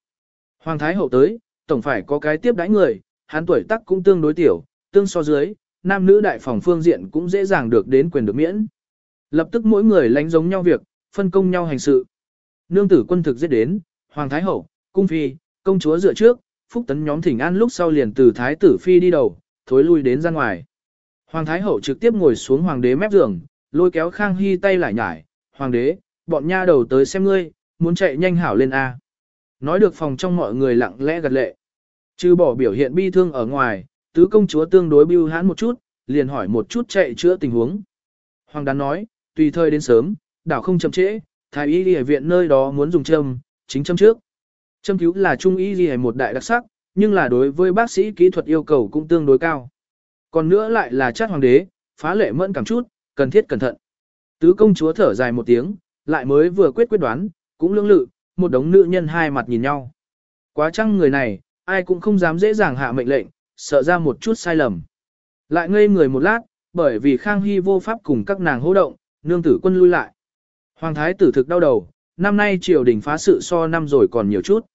Hoàng thái hậu tới, tổng phải có cái tiếp đãi người, hắn tuổi tác cũng tương đối tiểu, tương so dưới, nam nữ đại phòng phương diện cũng dễ dàng được đến quyền được miễn. Lập tức mỗi người lánh giống nhau việc, phân công nhau hành sự. Nương tử quân thực giết đến, hoàng thái hậu, cung phi, công chúa dựa trước, phúc tấn nhóm thỉnh an lúc sau liền từ thái tử phi đi đầu, thối lui đến ra ngoài. Hoàng thái hậu trực tiếp ngồi xuống hoàng đế mép giường, lôi kéo Khang Hy tay lại nhải, hoàng đế, bọn nha đầu tới xem ngươi, muốn chạy nhanh hảo lên A. Nói được phòng trong mọi người lặng lẽ gật lệ. Trừ bỏ biểu hiện bi thương ở ngoài, tứ công chúa tương đối bưu hãn một chút, liền hỏi một chút chạy chữa tình huống. Hoàng đán nói, tùy thời đến sớm, đảo không chậm trễ, thái y y viện nơi đó muốn dùng châm, chính châm trước. Châm cứu là trung y y một đại đặc sắc, nhưng là đối với bác sĩ kỹ thuật yêu cầu cũng tương đối cao. Còn nữa lại là chát hoàng đế, phá lệ mẫn cảm chút, cần thiết cẩn thận. Tứ công chúa thở dài một tiếng, lại mới vừa quyết quyết đoán, cũng lưỡng lự, một đống nữ nhân hai mặt nhìn nhau. Quá chăng người này, ai cũng không dám dễ dàng hạ mệnh lệnh, sợ ra một chút sai lầm. Lại ngây người một lát, bởi vì Khang Hy vô pháp cùng các nàng hô động, nương tử quân lui lại. Hoàng thái tử thực đau đầu, năm nay triều đình phá sự so năm rồi còn nhiều chút.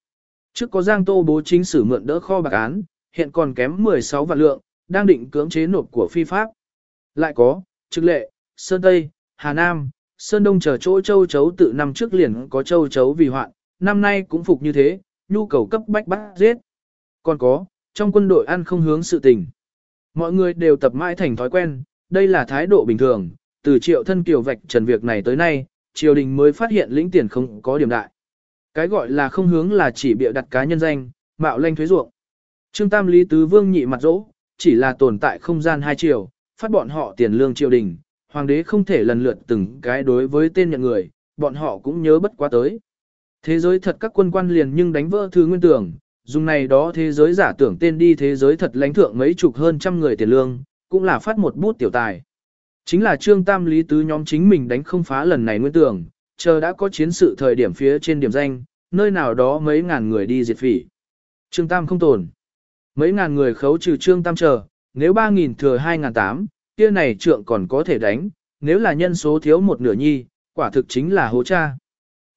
Trước có Giang Tô bố chính sử mượn đỡ kho bạc án, hiện còn kém 16 vạn lượng, đang định cưỡng chế nộp của phi pháp. Lại có, trực lệ, Sơn Tây, Hà Nam, Sơn Đông chờ chỗ châu chấu tự năm trước liền có châu chấu vì hoạn, năm nay cũng phục như thế, nhu cầu cấp bách bắt giết. Còn có, trong quân đội ăn không hướng sự tình. Mọi người đều tập mãi thành thói quen, đây là thái độ bình thường, từ triệu thân kiều vạch trần việc này tới nay, triều đình mới phát hiện lĩnh tiền không có điểm đại. Cái gọi là không hướng là chỉ bịa đặt cá nhân danh, mạo lanh thuế ruộng. Trương Tam Lý Tứ Vương nhị mặt dỗ, chỉ là tồn tại không gian hai triều, phát bọn họ tiền lương triều đình, hoàng đế không thể lần lượt từng cái đối với tên nhận người, bọn họ cũng nhớ bất quá tới. Thế giới thật các quân quan liền nhưng đánh vỡ thứ nguyên tưởng, dùng này đó thế giới giả tưởng tên đi thế giới thật lãnh thượng mấy chục hơn trăm người tiền lương, cũng là phát một bút tiểu tài. Chính là trương tam lý tứ nhóm chính mình đánh không phá lần này nguyên tưởng, chờ đã có chiến sự thời điểm phía trên điểm danh, nơi nào đó mấy ngàn người đi diệt phỉ. Trương tam không tồn. Mấy ngàn người khấu trừ trương tam chờ, nếu ba nghìn thừa hai ngàn tám, kia này trượng còn có thể đánh, nếu là nhân số thiếu một nửa nhi, quả thực chính là hố cha.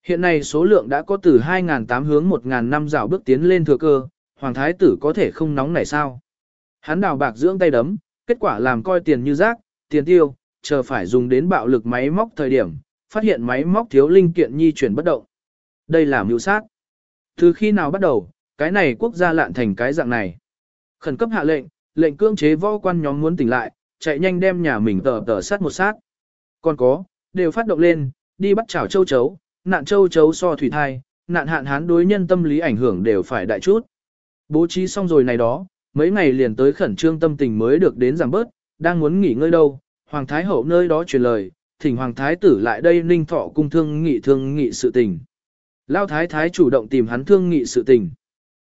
Hiện nay số lượng đã có từ 2.008 hướng 1.000 năm dạo bước tiến lên thừa cơ, Hoàng Thái tử có thể không nóng này sao. Hắn đào bạc dưỡng tay đấm, kết quả làm coi tiền như rác, tiền tiêu, chờ phải dùng đến bạo lực máy móc thời điểm, phát hiện máy móc thiếu linh kiện nhi chuyển bất động. Đây là mưu sát. Từ khi nào bắt đầu, cái này quốc gia lạn thành cái dạng này. Khẩn cấp hạ lệnh, lệnh cưỡng chế võ quan nhóm muốn tỉnh lại, chạy nhanh đem nhà mình tờ tờ sát một sát. Còn có, đều phát động lên, đi bắt chảo châu chấu, nạn châu chấu so thủy thai, nạn hạn hán đối nhân tâm lý ảnh hưởng đều phải đại chút. Bố trí xong rồi này đó, mấy ngày liền tới khẩn trương tâm tình mới được đến giảm bớt, đang muốn nghỉ ngơi đâu, Hoàng Thái Hậu nơi đó truyền lời, thỉnh Hoàng Thái tử lại đây ninh thọ cung thương nghị thương nghị sự tình. Lao Thái Thái chủ động tìm hắn thương nghị sự tình.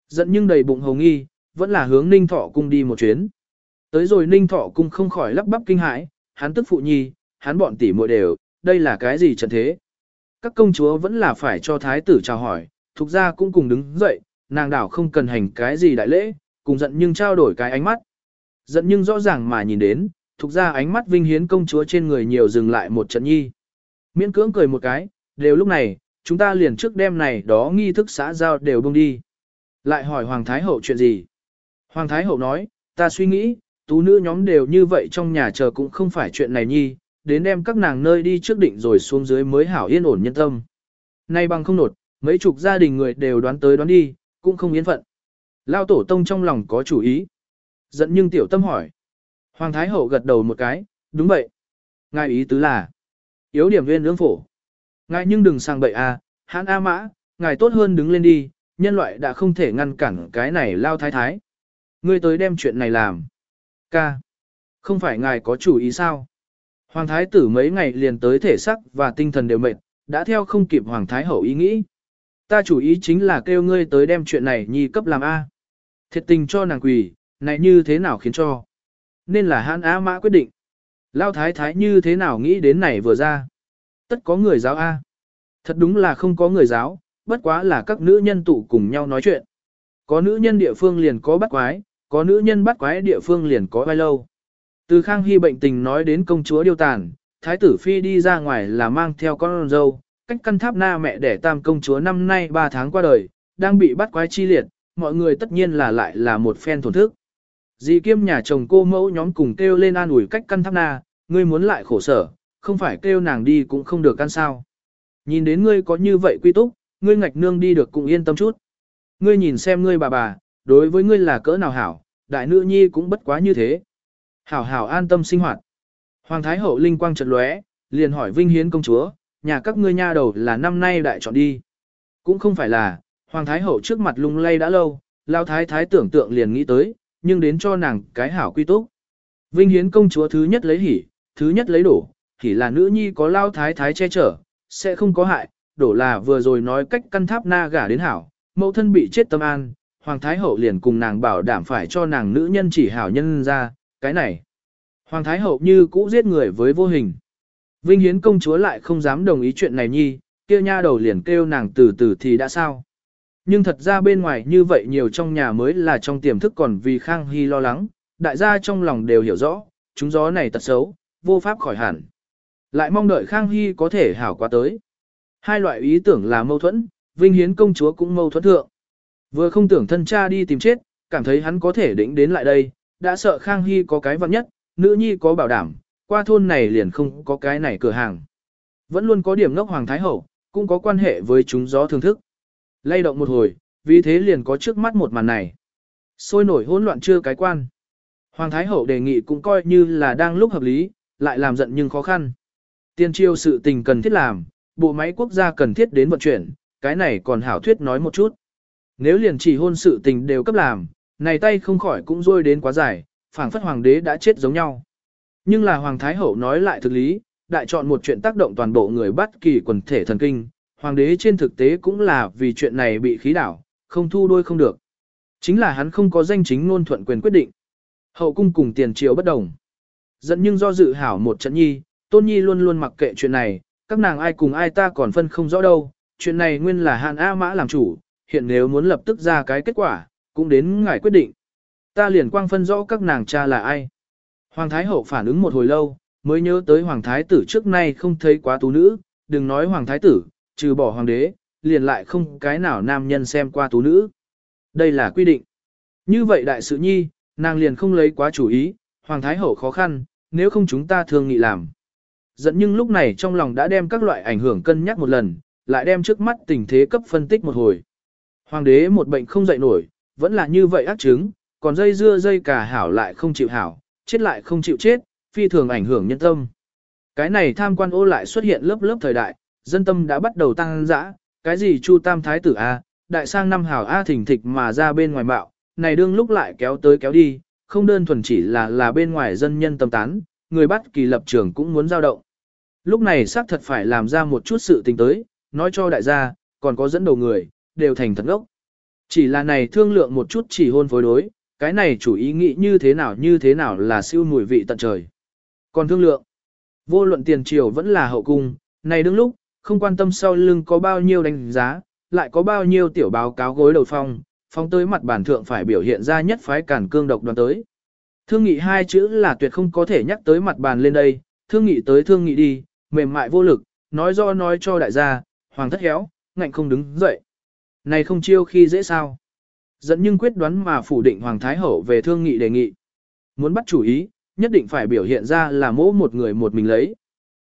Giận nhưng đầy bụng hồng nghi, vẫn là hướng ninh thọ cung đi một chuyến. Tới rồi ninh thọ cung không khỏi lắp bắp kinh hãi, hắn tức phụ nhi, hắn bọn tỷ muội đều, đây là cái gì trận thế? Các công chúa vẫn là phải cho thái tử chào hỏi, thuộc ra cũng cùng đứng dậy, nàng đảo không cần hành cái gì đại lễ, cùng giận nhưng trao đổi cái ánh mắt. Giận nhưng rõ ràng mà nhìn đến, Thục ra ánh mắt vinh hiến công chúa trên người nhiều dừng lại một trận nhi. Miễn cưỡng cười một cái, đều lúc này, chúng ta liền trước đêm này đó nghi thức xã giao đều bông đi. Lại hỏi Hoàng Thái Hậu chuyện gì? Hoàng Thái Hậu nói, ta suy nghĩ, tú nữ nhóm đều như vậy trong nhà chờ cũng không phải chuyện này nhi, đến đem các nàng nơi đi trước định rồi xuống dưới mới hảo yên ổn nhân tâm. Nay bằng không nột, mấy chục gia đình người đều đoán tới đoán đi, cũng không yên phận. Lao tổ tông trong lòng có chủ ý. Giận nhưng tiểu tâm hỏi. Hoàng Thái Hậu gật đầu một cái, đúng vậy. Ngài ý tứ là, yếu điểm viên ương phổ. Ngài nhưng đừng sang bậy à, hãn A mã, ngài tốt hơn đứng lên đi, nhân loại đã không thể ngăn cản cái này lao thái thái. Ngươi tới đem chuyện này làm. Ca. Không phải ngài có chủ ý sao? Hoàng thái tử mấy ngày liền tới thể sắc và tinh thần đều mệt, đã theo không kịp hoàng thái hậu ý nghĩ. Ta chủ ý chính là kêu ngươi tới đem chuyện này nhi cấp làm A. Thiệt tình cho nàng quỳ, này như thế nào khiến cho. Nên là hãn á mã quyết định. Lao thái thái như thế nào nghĩ đến này vừa ra. Tất có người giáo A. Thật đúng là không có người giáo, bất quá là các nữ nhân tụ cùng nhau nói chuyện. Có nữ nhân địa phương liền có bắt quái, có nữ nhân bắt quái địa phương liền có vai lâu. Từ Khang Hy bệnh tình nói đến công chúa điêu tàn, thái tử phi đi ra ngoài là mang theo con dâu, cách căn tháp na mẹ đẻ tam công chúa năm nay 3 tháng qua đời, đang bị bắt quái chi liệt, mọi người tất nhiên là lại là một phen thổn thức. Dì kiêm nhà chồng cô mẫu nhóm cùng kêu lên an ủi cách căn tháp na, ngươi muốn lại khổ sở, không phải kêu nàng đi cũng không được căn sao. Nhìn đến ngươi có như vậy quy túc, ngươi ngạch nương đi được cũng yên tâm chút. Ngươi nhìn xem ngươi bà bà, đối với ngươi là cỡ nào hảo, đại nữ nhi cũng bất quá như thế. Hảo hảo an tâm sinh hoạt. Hoàng Thái Hậu linh quang trật lóe, liền hỏi Vinh Hiến công chúa, nhà các ngươi nha đầu là năm nay đại chọn đi. Cũng không phải là, Hoàng Thái Hậu trước mặt lung lay đã lâu, Lao Thái Thái tưởng tượng liền nghĩ tới, nhưng đến cho nàng cái hảo quy túc. Vinh Hiến công chúa thứ nhất lấy hỉ, thứ nhất lấy đổ, hỉ là nữ nhi có Lao Thái Thái che chở, sẽ không có hại, đổ là vừa rồi nói cách căn tháp na gả đến hảo, mẫu thân bị chết tâm an, Hoàng Thái Hậu liền cùng nàng bảo đảm phải cho nàng nữ nhân chỉ hảo nhân ra, cái này. Hoàng Thái Hậu như cũ giết người với vô hình. Vinh Hiến công chúa lại không dám đồng ý chuyện này nhi, kia nha đầu liền kêu nàng từ từ thì đã sao. Nhưng thật ra bên ngoài như vậy nhiều trong nhà mới là trong tiềm thức còn vì Khang Hy lo lắng, đại gia trong lòng đều hiểu rõ, chúng gió này tật xấu, vô pháp khỏi hẳn. Lại mong đợi Khang Hy có thể hảo qua tới. Hai loại ý tưởng là mâu thuẫn, Vinh Hiến công chúa cũng mâu thuẫn thượng. Vừa không tưởng thân cha đi tìm chết, cảm thấy hắn có thể đỉnh đến lại đây, đã sợ Khang Hy có cái vật nhất, nữ nhi có bảo đảm, qua thôn này liền không có cái này cửa hàng. Vẫn luôn có điểm ngốc Hoàng Thái Hậu, cũng có quan hệ với chúng gió thương thức. Lay động một hồi, vì thế liền có trước mắt một màn này. Sôi nổi hỗn loạn chưa cái quan. Hoàng Thái Hậu đề nghị cũng coi như là đang lúc hợp lý, lại làm giận nhưng khó khăn. Tiên triêu sự tình cần thiết làm, bộ máy quốc gia cần thiết đến vận chuyển, cái này còn hảo thuyết nói một chút. Nếu liền chỉ hôn sự tình đều cấp làm, này tay không khỏi cũng rôi đến quá dài, phảng phất hoàng đế đã chết giống nhau. Nhưng là hoàng thái hậu nói lại thực lý, đại chọn một chuyện tác động toàn bộ người bắt kỳ quần thể thần kinh, hoàng đế trên thực tế cũng là vì chuyện này bị khí đảo, không thu đôi không được. Chính là hắn không có danh chính ngôn thuận quyền quyết định. Hậu cung cùng tiền triều bất đồng. Dẫn nhưng do dự hảo một trận nhi, tôn nhi luôn luôn mặc kệ chuyện này, các nàng ai cùng ai ta còn phân không rõ đâu, chuyện này nguyên là hạn A Mã làm chủ, hiện nếu muốn lập tức ra cái kết quả, cũng đến ngài quyết định. Ta liền quang phân rõ các nàng cha là ai. Hoàng Thái Hậu phản ứng một hồi lâu, mới nhớ tới Hoàng Thái Tử trước nay không thấy quá tú nữ, đừng nói Hoàng Thái Tử, trừ bỏ Hoàng đế, liền lại không cái nào nam nhân xem qua tú nữ. Đây là quy định. Như vậy đại sự nhi, nàng liền không lấy quá chủ ý, Hoàng Thái Hậu khó khăn, nếu không chúng ta thường nghị làm. Dẫn nhưng lúc này trong lòng đã đem các loại ảnh hưởng cân nhắc một lần, lại đem trước mắt tình thế cấp phân tích một hồi. Hoàng đế một bệnh không dậy nổi, vẫn là như vậy ác chứng, còn dây dưa dây cả hảo lại không chịu hảo, chết lại không chịu chết, phi thường ảnh hưởng nhân tâm. Cái này tham quan ô lại xuất hiện lớp lớp thời đại, dân tâm đã bắt đầu tăng dã, cái gì chu tam thái tử A, đại sang năm hảo A thỉnh thịch mà ra bên ngoài bạo, này đương lúc lại kéo tới kéo đi, không đơn thuần chỉ là là bên ngoài dân nhân tâm tán, người bắt kỳ lập trường cũng muốn giao động. Lúc này xác thật phải làm ra một chút sự tình tới, nói cho đại gia, còn có dẫn đầu người, đều thành thật ngốc. Chỉ là này thương lượng một chút chỉ hôn phối đối, cái này chủ ý nghĩ như thế nào như thế nào là siêu mùi vị tận trời. Còn thương lượng, vô luận tiền triều vẫn là hậu cung, này đứng lúc, không quan tâm sau lưng có bao nhiêu đánh giá, lại có bao nhiêu tiểu báo cáo gối đầu phong, phong tới mặt bản thượng phải biểu hiện ra nhất phái cản cương độc đoàn tới. Thương nghị hai chữ là tuyệt không có thể nhắc tới mặt bàn lên đây, thương nghị tới thương nghị đi, mềm mại vô lực, nói do nói cho đại gia, hoàng thất héo, ngạnh không đứng dậy. Này không chiêu khi dễ sao. Dẫn nhưng quyết đoán mà phủ định Hoàng Thái Hậu về thương nghị đề nghị. Muốn bắt chủ ý, nhất định phải biểu hiện ra là mỗ một người một mình lấy.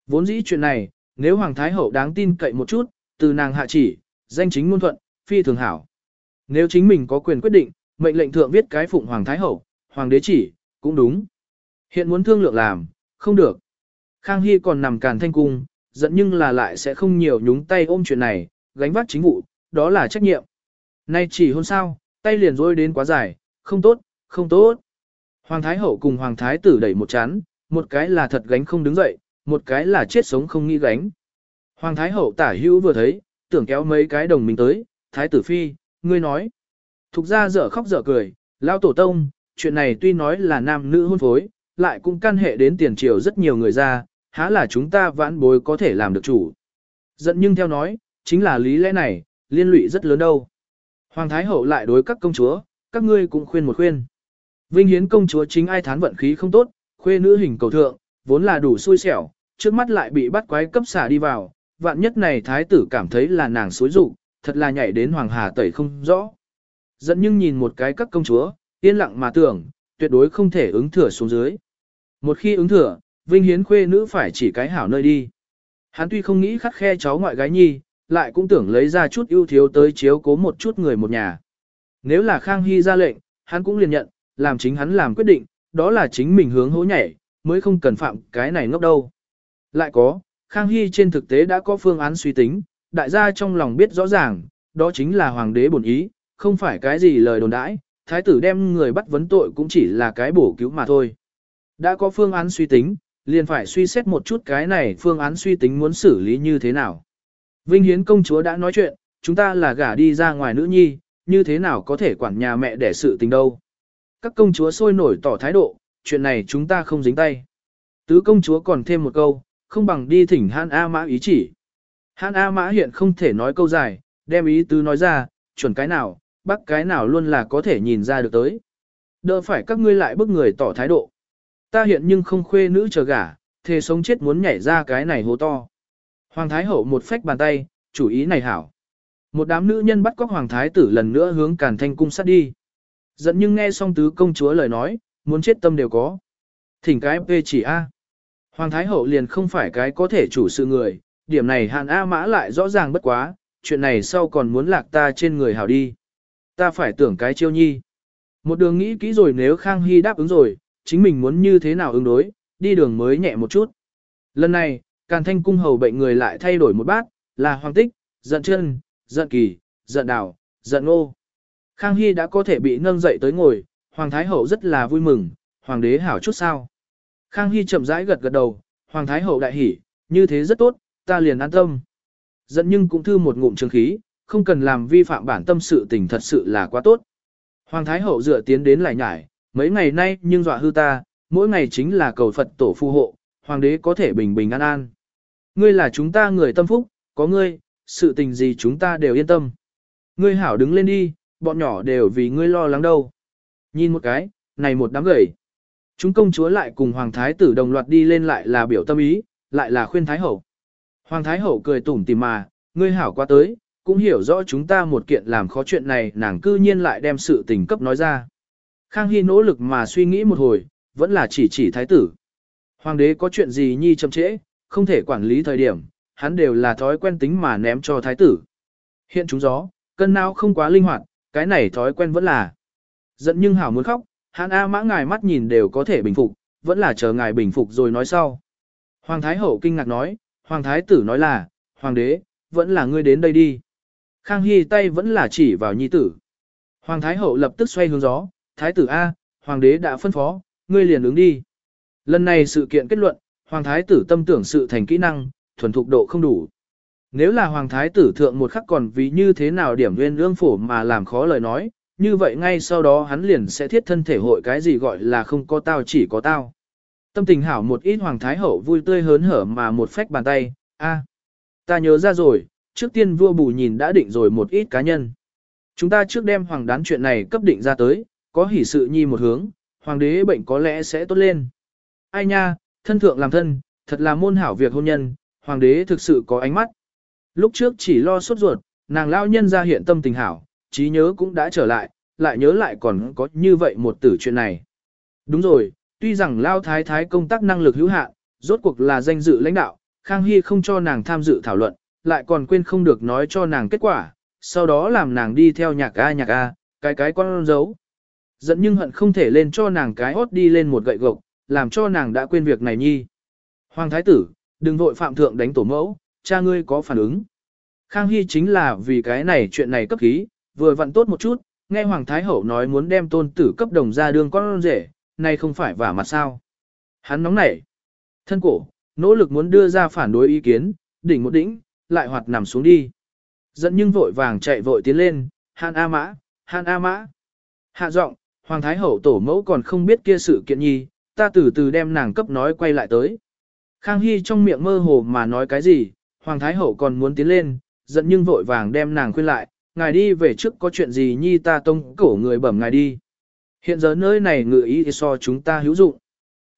Vốn dĩ chuyện này, nếu Hoàng Thái Hậu đáng tin cậy một chút, từ nàng hạ chỉ, danh chính ngôn thuận, phi thường hảo. Nếu chính mình có quyền quyết định, mệnh lệnh thượng viết cái phụng Hoàng Thái Hậu, Hoàng đế chỉ, cũng đúng. Hiện muốn thương lượng làm, không được. Khang Hy còn nằm càn thanh cung, giận nhưng là lại sẽ không nhiều nhúng tay ôm chuyện này, gánh vác chính vụ, đó là trách nhiệm. Nay chỉ hôn sao, tay liền rôi đến quá dài, không tốt, không tốt. Hoàng Thái Hậu cùng Hoàng Thái Tử đẩy một chán, một cái là thật gánh không đứng dậy, một cái là chết sống không nghĩ gánh. Hoàng Thái Hậu tả hữu vừa thấy, tưởng kéo mấy cái đồng mình tới, Thái tử Phi, ngươi nói. Thục ra dở khóc dở cười, lao tổ tông, chuyện này tuy nói là nam nữ hôn phối, lại cũng căn hệ đến tiền triều rất nhiều người ra, há là chúng ta vãn bối có thể làm được chủ. Giận nhưng theo nói, chính là lý lẽ này, liên lụy rất lớn đâu. Hoàng Thái Hậu lại đối các công chúa, các ngươi cũng khuyên một khuyên. Vinh Hiến công chúa chính ai thán vận khí không tốt, khuê nữ hình cầu thượng, vốn là đủ xui xẻo, trước mắt lại bị bắt quái cấp xả đi vào, vạn nhất này thái tử cảm thấy là nàng xối rụ, thật là nhảy đến hoàng hà tẩy không rõ. Dẫn nhưng nhìn một cái các công chúa, yên lặng mà tưởng, tuyệt đối không thể ứng thừa xuống dưới. Một khi ứng thừa, Vinh Hiến khuê nữ phải chỉ cái hảo nơi đi. Hắn tuy không nghĩ khắc khe cháu ngoại gái nhi, lại cũng tưởng lấy ra chút ưu thiếu tới chiếu cố một chút người một nhà. Nếu là Khang Hy ra lệnh, hắn cũng liền nhận, làm chính hắn làm quyết định, đó là chính mình hướng hố nhảy, mới không cần phạm cái này ngốc đâu. Lại có, Khang Hy trên thực tế đã có phương án suy tính, đại gia trong lòng biết rõ ràng, đó chính là hoàng đế bổn ý, không phải cái gì lời đồn đãi, thái tử đem người bắt vấn tội cũng chỉ là cái bổ cứu mà thôi. Đã có phương án suy tính, liền phải suy xét một chút cái này phương án suy tính muốn xử lý như thế nào. Vinh Hiến công chúa đã nói chuyện, chúng ta là gả đi ra ngoài nữ nhi, như thế nào có thể quản nhà mẹ để sự tình đâu. Các công chúa sôi nổi tỏ thái độ, chuyện này chúng ta không dính tay. Tứ công chúa còn thêm một câu, không bằng đi thỉnh Hàn A Mã ý chỉ. Hàn A Mã hiện không thể nói câu dài, đem ý tứ nói ra, chuẩn cái nào, bắt cái nào luôn là có thể nhìn ra được tới. Đỡ phải các ngươi lại bức người tỏ thái độ. Ta hiện nhưng không khuê nữ chờ gả, thề sống chết muốn nhảy ra cái này hố to. Hoàng Thái Hậu một phách bàn tay, chủ ý này hảo. Một đám nữ nhân bắt cóc Hoàng Thái tử lần nữa hướng Càn Thanh cung sát đi. Giận nhưng nghe xong tứ công chúa lời nói, muốn chết tâm đều có. Thỉnh cái về chỉ A. Hoàng Thái Hậu liền không phải cái có thể chủ sự người, điểm này Hàn A Mã lại rõ ràng bất quá, chuyện này sau còn muốn lạc ta trên người hảo đi. Ta phải tưởng cái chiêu nhi. Một đường nghĩ kỹ rồi nếu Khang Hy đáp ứng rồi, chính mình muốn như thế nào ứng đối, đi đường mới nhẹ một chút. Lần này, Càn Thanh cung hầu bệnh người lại thay đổi một bát, là Hoàng Tích, giận chân, giận kỳ, giận đảo giận ô Khang Hy đã có thể bị nâng dậy tới ngồi, Hoàng Thái Hậu rất là vui mừng, Hoàng đế hảo chút sao. Khang Hy chậm rãi gật gật đầu, Hoàng Thái Hậu đại hỉ, như thế rất tốt, ta liền an tâm. Giận nhưng cũng thư một ngụm trường khí, không cần làm vi phạm bản tâm sự tình thật sự là quá tốt. Hoàng Thái Hậu dựa tiến đến lại nhải, mấy ngày nay nhưng dọa hư ta, mỗi ngày chính là cầu Phật tổ phù hộ, Hoàng đế có thể bình bình an an. Ngươi là chúng ta người tâm phúc, có ngươi, sự tình gì chúng ta đều yên tâm. Ngươi hảo đứng lên đi, bọn nhỏ đều vì ngươi lo lắng đâu. Nhìn một cái, này một đám gầy. Chúng công chúa lại cùng Hoàng Thái tử đồng loạt đi lên lại là biểu tâm ý, lại là khuyên Thái Hậu. Hoàng Thái Hậu cười tủm tỉm mà, ngươi hảo qua tới, cũng hiểu rõ chúng ta một kiện làm khó chuyện này nàng cư nhiên lại đem sự tình cấp nói ra. Khang Hy nỗ lực mà suy nghĩ một hồi, vẫn là chỉ chỉ Thái tử. Hoàng đế có chuyện gì nhi chậm trễ, không thể quản lý thời điểm, hắn đều là thói quen tính mà ném cho Thái tử. Hiện chúng gió, cân não không quá linh hoạt, cái này thói quen vẫn là. Giận nhưng hảo muốn khóc, hắn A mã ngài mắt nhìn đều có thể bình phục, vẫn là chờ ngài bình phục rồi nói sau. Hoàng Thái Hậu kinh ngạc nói, Hoàng Thái tử nói là, Hoàng đế, vẫn là ngươi đến đây đi. Khang Hy tay vẫn là chỉ vào nhi tử. Hoàng Thái Hậu lập tức xoay hướng gió, Thái tử A, Hoàng đế đã phân phó, ngươi liền ứng đi. Lần này sự kiện kết luận, Hoàng Thái tử tâm tưởng sự thành kỹ năng, thuần thục độ không đủ. Nếu là Hoàng Thái tử thượng một khắc còn vì như thế nào điểm nguyên ương phổ mà làm khó lời nói, như vậy ngay sau đó hắn liền sẽ thiết thân thể hội cái gì gọi là không có tao chỉ có tao. Tâm tình hảo một ít Hoàng Thái hậu vui tươi hớn hở mà một phách bàn tay, a, ta nhớ ra rồi, trước tiên vua bù nhìn đã định rồi một ít cá nhân. Chúng ta trước đem Hoàng đán chuyện này cấp định ra tới, có hỷ sự nhi một hướng, Hoàng đế bệnh có lẽ sẽ tốt lên. Ai nha, thân thượng làm thân, thật là môn hảo việc hôn nhân, Hoàng đế thực sự có ánh mắt. Lúc trước chỉ lo sốt ruột, nàng lao nhân ra hiện tâm tình hảo, trí nhớ cũng đã trở lại, lại nhớ lại còn có như vậy một tử chuyện này. Đúng rồi, tuy rằng lao thái thái công tác năng lực hữu hạn, rốt cuộc là danh dự lãnh đạo, Khang Hy không cho nàng tham dự thảo luận, lại còn quên không được nói cho nàng kết quả, sau đó làm nàng đi theo nhạc A nhạc A, cái cái con dấu. Giận nhưng hận không thể lên cho nàng cái hót đi lên một gậy gộc, làm cho nàng đã quên việc này nhi. Hoàng thái tử, đừng vội phạm thượng đánh tổ mẫu, cha ngươi có phản ứng. Khang Hy chính là vì cái này chuyện này cấp khí, vừa vặn tốt một chút, nghe Hoàng Thái Hậu nói muốn đem tôn tử cấp đồng ra đường con rể, nay không phải vả mặt sao. Hắn nóng nảy. Thân cổ, nỗ lực muốn đưa ra phản đối ý kiến, đỉnh một đỉnh, lại hoạt nằm xuống đi. Dẫn nhưng vội vàng chạy vội tiến lên, Hàn A Mã, Hàn A Mã. Hạ giọng, Hoàng Thái Hậu tổ mẫu còn không biết kia sự kiện nhi, ta từ từ đem nàng cấp nói quay lại tới. Khang Hy trong miệng mơ hồ mà nói cái gì, Hoàng Thái Hậu còn muốn tiến lên, giận nhưng vội vàng đem nàng khuyên lại, ngài đi về trước có chuyện gì nhi ta tông cổ người bẩm ngài đi. Hiện giờ nơi này ngự ý so chúng ta hữu dụng.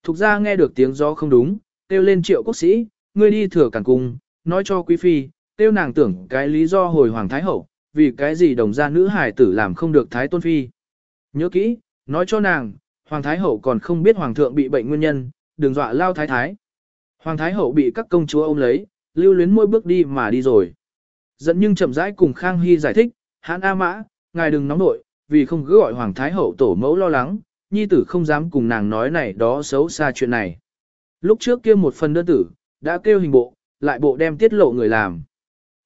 Thục ra nghe được tiếng gió không đúng, kêu lên triệu quốc sĩ, ngươi đi thừa cản cung, nói cho quý phi, kêu nàng tưởng cái lý do hồi Hoàng Thái Hậu, vì cái gì đồng gia nữ hài tử làm không được Thái Tôn Phi. Nhớ kỹ, nói cho nàng, Hoàng Thái Hậu còn không biết Hoàng thượng bị bệnh nguyên nhân, đừng dọa lao thái thái. Hoàng Thái Hậu bị các công chúa ôm lấy, lưu luyến môi bước đi mà đi rồi. Dẫn nhưng chậm rãi cùng Khang Hy giải thích, hãn A Mã, ngài đừng nóng nội, vì không cứ gọi Hoàng Thái Hậu tổ mẫu lo lắng, nhi tử không dám cùng nàng nói này đó xấu xa chuyện này. Lúc trước kia một phần đơn tử, đã kêu hình bộ, lại bộ đem tiết lộ người làm.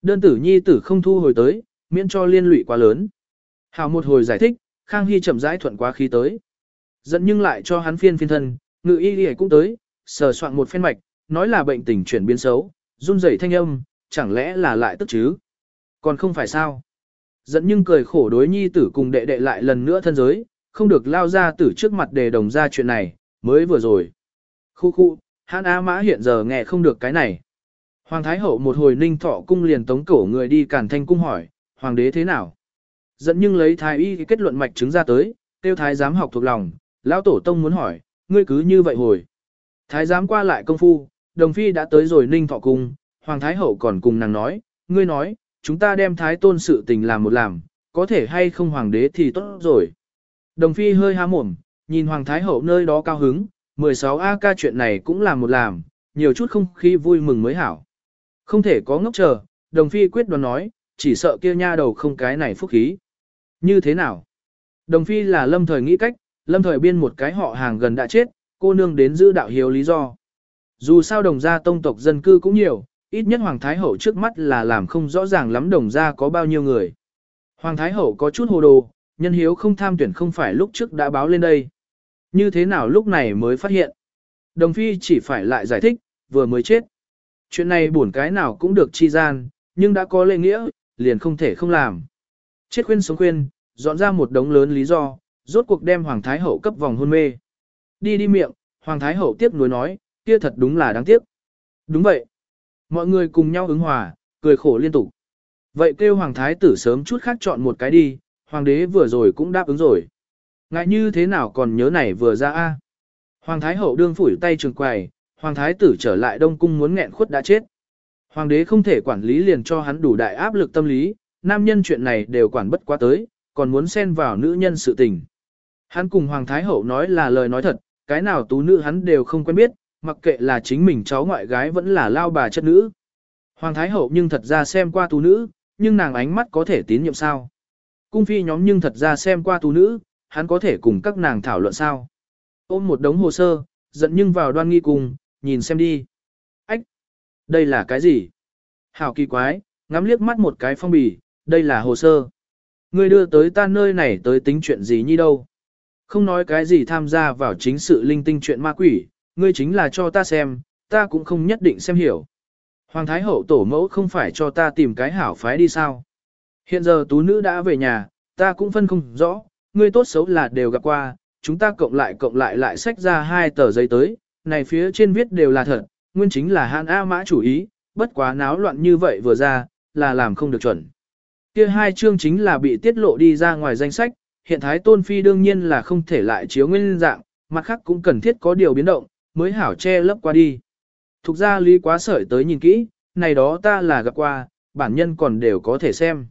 Đơn tử nhi tử không thu hồi tới, miễn cho liên lụy quá lớn. Hào một hồi giải thích, Khang Hy chậm rãi thuận quá khí tới. Dẫn nhưng lại cho hắn phiên phiên thân, ngự y y cũng tới, sờ soạn một phen mạch, nói là bệnh tình chuyển biến xấu, run rẩy thanh âm, chẳng lẽ là lại tức chứ? Còn không phải sao? Dẫn nhưng cười khổ đối nhi tử cùng đệ đệ lại lần nữa thân giới, không được lao ra tử trước mặt đề đồng ra chuyện này, mới vừa rồi. Khu khu, hãn á mã hiện giờ nghe không được cái này. Hoàng Thái Hậu một hồi ninh thọ cung liền tống cổ người đi cản thanh cung hỏi, Hoàng đế thế nào? Dẫn nhưng lấy thái y kết luận mạch chứng ra tới, tiêu thái giám học thuộc lòng, lão tổ tông muốn hỏi, ngươi cứ như vậy hồi. Thái giám qua lại công phu, đồng phi đã tới rồi ninh thọ cung, Hoàng Thái Hậu còn cùng nàng nói, ngươi nói, chúng ta đem thái tôn sự tình làm một làm, có thể hay không hoàng đế thì tốt rồi. Đồng phi hơi há mồm, nhìn Hoàng Thái Hậu nơi đó cao hứng, 16 A ca chuyện này cũng làm một làm, nhiều chút không khí vui mừng mới hảo. Không thể có ngốc chờ, đồng phi quyết đoán nói, chỉ sợ kia nha đầu không cái này phúc khí. Như thế nào? Đồng phi là lâm thời nghĩ cách, lâm thời biên một cái họ hàng gần đã chết, cô nương đến giữ đạo hiếu lý do. Dù sao đồng gia tông tộc dân cư cũng nhiều, ít nhất Hoàng Thái Hậu trước mắt là làm không rõ ràng lắm đồng ra có bao nhiêu người. Hoàng Thái Hậu có chút hồ đồ, nhân hiếu không tham tuyển không phải lúc trước đã báo lên đây. Như thế nào lúc này mới phát hiện? Đồng Phi chỉ phải lại giải thích, vừa mới chết. Chuyện này buồn cái nào cũng được chi gian, nhưng đã có lệ nghĩa, liền không thể không làm. Chết khuyên sống khuyên, dọn ra một đống lớn lý do, rốt cuộc đem Hoàng Thái Hậu cấp vòng hôn mê. Đi đi miệng, Hoàng Thái Hậu tiếp nối nói, kia thật đúng là đáng tiếc. Đúng vậy. Mọi người cùng nhau ứng hòa, cười khổ liên tục. Vậy kêu Hoàng Thái tử sớm chút khác chọn một cái đi, Hoàng đế vừa rồi cũng đáp ứng rồi. Ngại như thế nào còn nhớ này vừa ra a Hoàng Thái hậu đương phủi tay trường quầy, Hoàng Thái tử trở lại Đông Cung muốn nghẹn khuất đã chết. Hoàng đế không thể quản lý liền cho hắn đủ đại áp lực tâm lý, nam nhân chuyện này đều quản bất quá tới, còn muốn xen vào nữ nhân sự tình. Hắn cùng Hoàng Thái hậu nói là lời nói thật, cái nào tú nữ hắn đều không quen biết, mặc kệ là chính mình cháu ngoại gái vẫn là lao bà chất nữ. Hoàng Thái Hậu nhưng thật ra xem qua tú nữ, nhưng nàng ánh mắt có thể tín nhiệm sao. Cung phi nhóm nhưng thật ra xem qua tú nữ, hắn có thể cùng các nàng thảo luận sao. Ôm một đống hồ sơ, giận nhưng vào đoan nghi cùng, nhìn xem đi. Ách! Đây là cái gì? Hảo kỳ quái, ngắm liếc mắt một cái phong bì, đây là hồ sơ. Ngươi đưa tới ta nơi này tới tính chuyện gì như đâu. Không nói cái gì tham gia vào chính sự linh tinh chuyện ma quỷ, ngươi chính là cho ta xem, ta cũng không nhất định xem hiểu. Hoàng Thái Hậu tổ mẫu không phải cho ta tìm cái hảo phái đi sao. Hiện giờ tú nữ đã về nhà, ta cũng phân không rõ, ngươi tốt xấu là đều gặp qua, chúng ta cộng lại cộng lại lại xách ra hai tờ giấy tới, này phía trên viết đều là thật, nguyên chính là Hàn A Mã chủ ý, bất quá náo loạn như vậy vừa ra, là làm không được chuẩn. Kia hai chương chính là bị tiết lộ đi ra ngoài danh sách, hiện thái tôn phi đương nhiên là không thể lại chiếu nguyên dạng, mặt khác cũng cần thiết có điều biến động, mới hảo che lấp qua đi. Thục ra lý quá sợi tới nhìn kỹ, này đó ta là gặp qua, bản nhân còn đều có thể xem.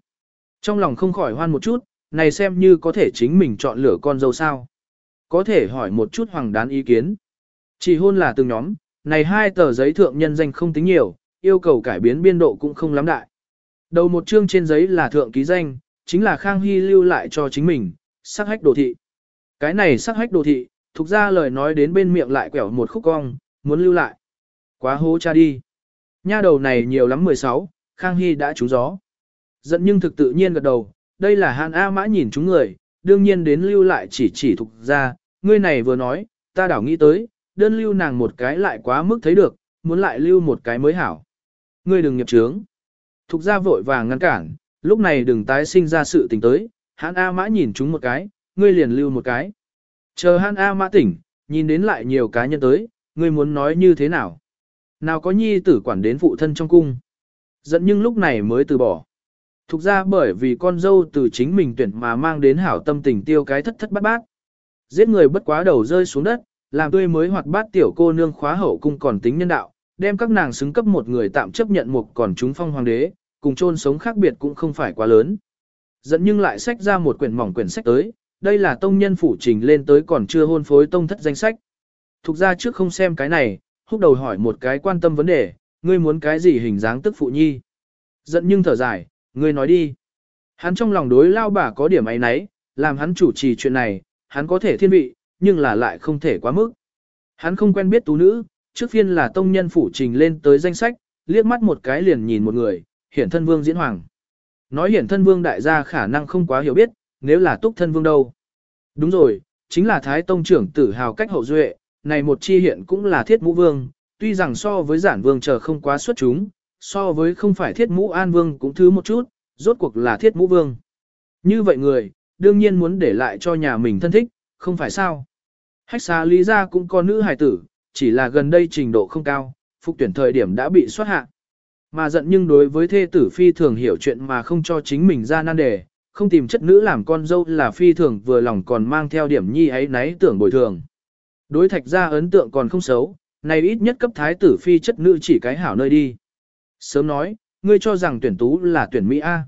Trong lòng không khỏi hoan một chút, này xem như có thể chính mình chọn lựa con dâu sao. Có thể hỏi một chút hoàng đán ý kiến. Chỉ hôn là từng nhóm, này hai tờ giấy thượng nhân danh không tính nhiều, yêu cầu cải biến biên độ cũng không lắm đại. Đầu một chương trên giấy là thượng ký danh, chính là Khang Hy lưu lại cho chính mình, sắc hách đồ thị. Cái này sắc hách đồ thị, Thục ra lời nói đến bên miệng lại quẹo một khúc cong, muốn lưu lại. Quá hố cha đi. Nha đầu này nhiều lắm 16, Khang Hy đã trúng gió. Giận nhưng thực tự nhiên gật đầu, đây là Hàn A Mã nhìn chúng người, đương nhiên đến lưu lại chỉ chỉ Thục ra, ngươi này vừa nói, ta đảo nghĩ tới, đơn lưu nàng một cái lại quá mức thấy được, muốn lại lưu một cái mới hảo. Ngươi đừng nghiệp trướng. Thục ra vội vàng ngăn cản, lúc này đừng tái sinh ra sự tình tới, hãn A mã nhìn chúng một cái, ngươi liền lưu một cái. Chờ hắn A mã tỉnh, nhìn đến lại nhiều cá nhân tới, ngươi muốn nói như thế nào? Nào có nhi tử quản đến phụ thân trong cung. Giận nhưng lúc này mới từ bỏ. Thục ra bởi vì con dâu từ chính mình tuyển mà mang đến hảo tâm tình tiêu cái thất thất bát bát. Giết người bất quá đầu rơi xuống đất, làm tươi mới hoạt bát tiểu cô nương khóa hậu cung còn tính nhân đạo, đem các nàng xứng cấp một người tạm chấp nhận một còn chúng phong hoàng đế, cùng chôn sống khác biệt cũng không phải quá lớn. Dẫn nhưng lại sách ra một quyển mỏng quyển sách tới, đây là tông nhân phủ trình lên tới còn chưa hôn phối tông thất danh sách. Thục ra trước không xem cái này, húc đầu hỏi một cái quan tâm vấn đề, ngươi muốn cái gì hình dáng tức phụ nhi. Giận nhưng thở dài, ngươi nói đi. Hắn trong lòng đối lao bà có điểm ấy nấy, làm hắn chủ trì chuyện này, hắn có thể thiên vị, nhưng là lại không thể quá mức. Hắn không quen biết tú nữ, trước phiên là tông nhân phủ trình lên tới danh sách, liếc mắt một cái liền nhìn một người, hiển thân vương diễn hoàng. Nói hiển thân vương đại gia khả năng không quá hiểu biết, nếu là túc thân vương đâu. Đúng rồi, chính là thái tông trưởng tử hào cách hậu duệ, này một chi hiện cũng là thiết mũ vương, tuy rằng so với giản vương chờ không quá xuất chúng, so với không phải thiết mũ an vương cũng thứ một chút, rốt cuộc là thiết mũ vương. Như vậy người, đương nhiên muốn để lại cho nhà mình thân thích, không phải sao. Hách xá lý ra cũng có nữ hài tử, chỉ là gần đây trình độ không cao, phục tuyển thời điểm đã bị xuất hạ. Mà giận nhưng đối với thê tử phi thường hiểu chuyện mà không cho chính mình ra nan đề, không tìm chất nữ làm con dâu là phi thường vừa lòng còn mang theo điểm nhi ấy náy tưởng bồi thường. Đối thạch ra ấn tượng còn không xấu, này ít nhất cấp thái tử phi chất nữ chỉ cái hảo nơi đi. Sớm nói, ngươi cho rằng tuyển tú là tuyển Mỹ A.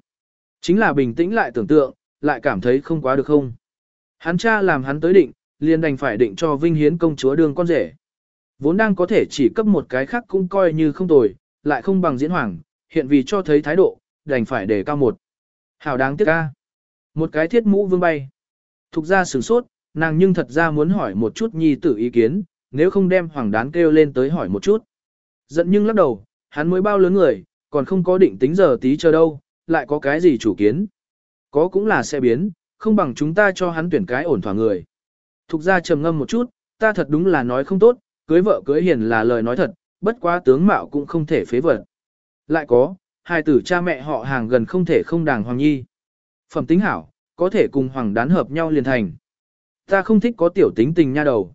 Chính là bình tĩnh lại tưởng tượng, lại cảm thấy không quá được không. Hắn cha làm hắn tới định, liền đành phải định cho Vinh Hiến công chúa đương con rể. Vốn đang có thể chỉ cấp một cái khác cũng coi như không tồi, lại không bằng diễn hoàng, hiện vì cho thấy thái độ, đành phải để cao một. Hảo đáng tiếc ca. Một cái thiết mũ vương bay. Thục ra sửng sốt, nàng nhưng thật ra muốn hỏi một chút nhi tử ý kiến, nếu không đem hoàng đán kêu lên tới hỏi một chút. Giận nhưng lắc đầu, hắn mới bao lớn người, còn không có định tính giờ tí chờ đâu, lại có cái gì chủ kiến. Có cũng là sẽ biến, không bằng chúng ta cho hắn tuyển cái ổn thỏa người. Thục ra trầm ngâm một chút, ta thật đúng là nói không tốt, cưới vợ cưới hiền là lời nói thật, bất quá tướng mạo cũng không thể phế vật. Lại có, hai tử cha mẹ họ hàng gần không thể không đàng hoàng nhi. Phẩm tính hảo, có thể cùng hoàng đán hợp nhau liền thành. Ta không thích có tiểu tính tình nha đầu.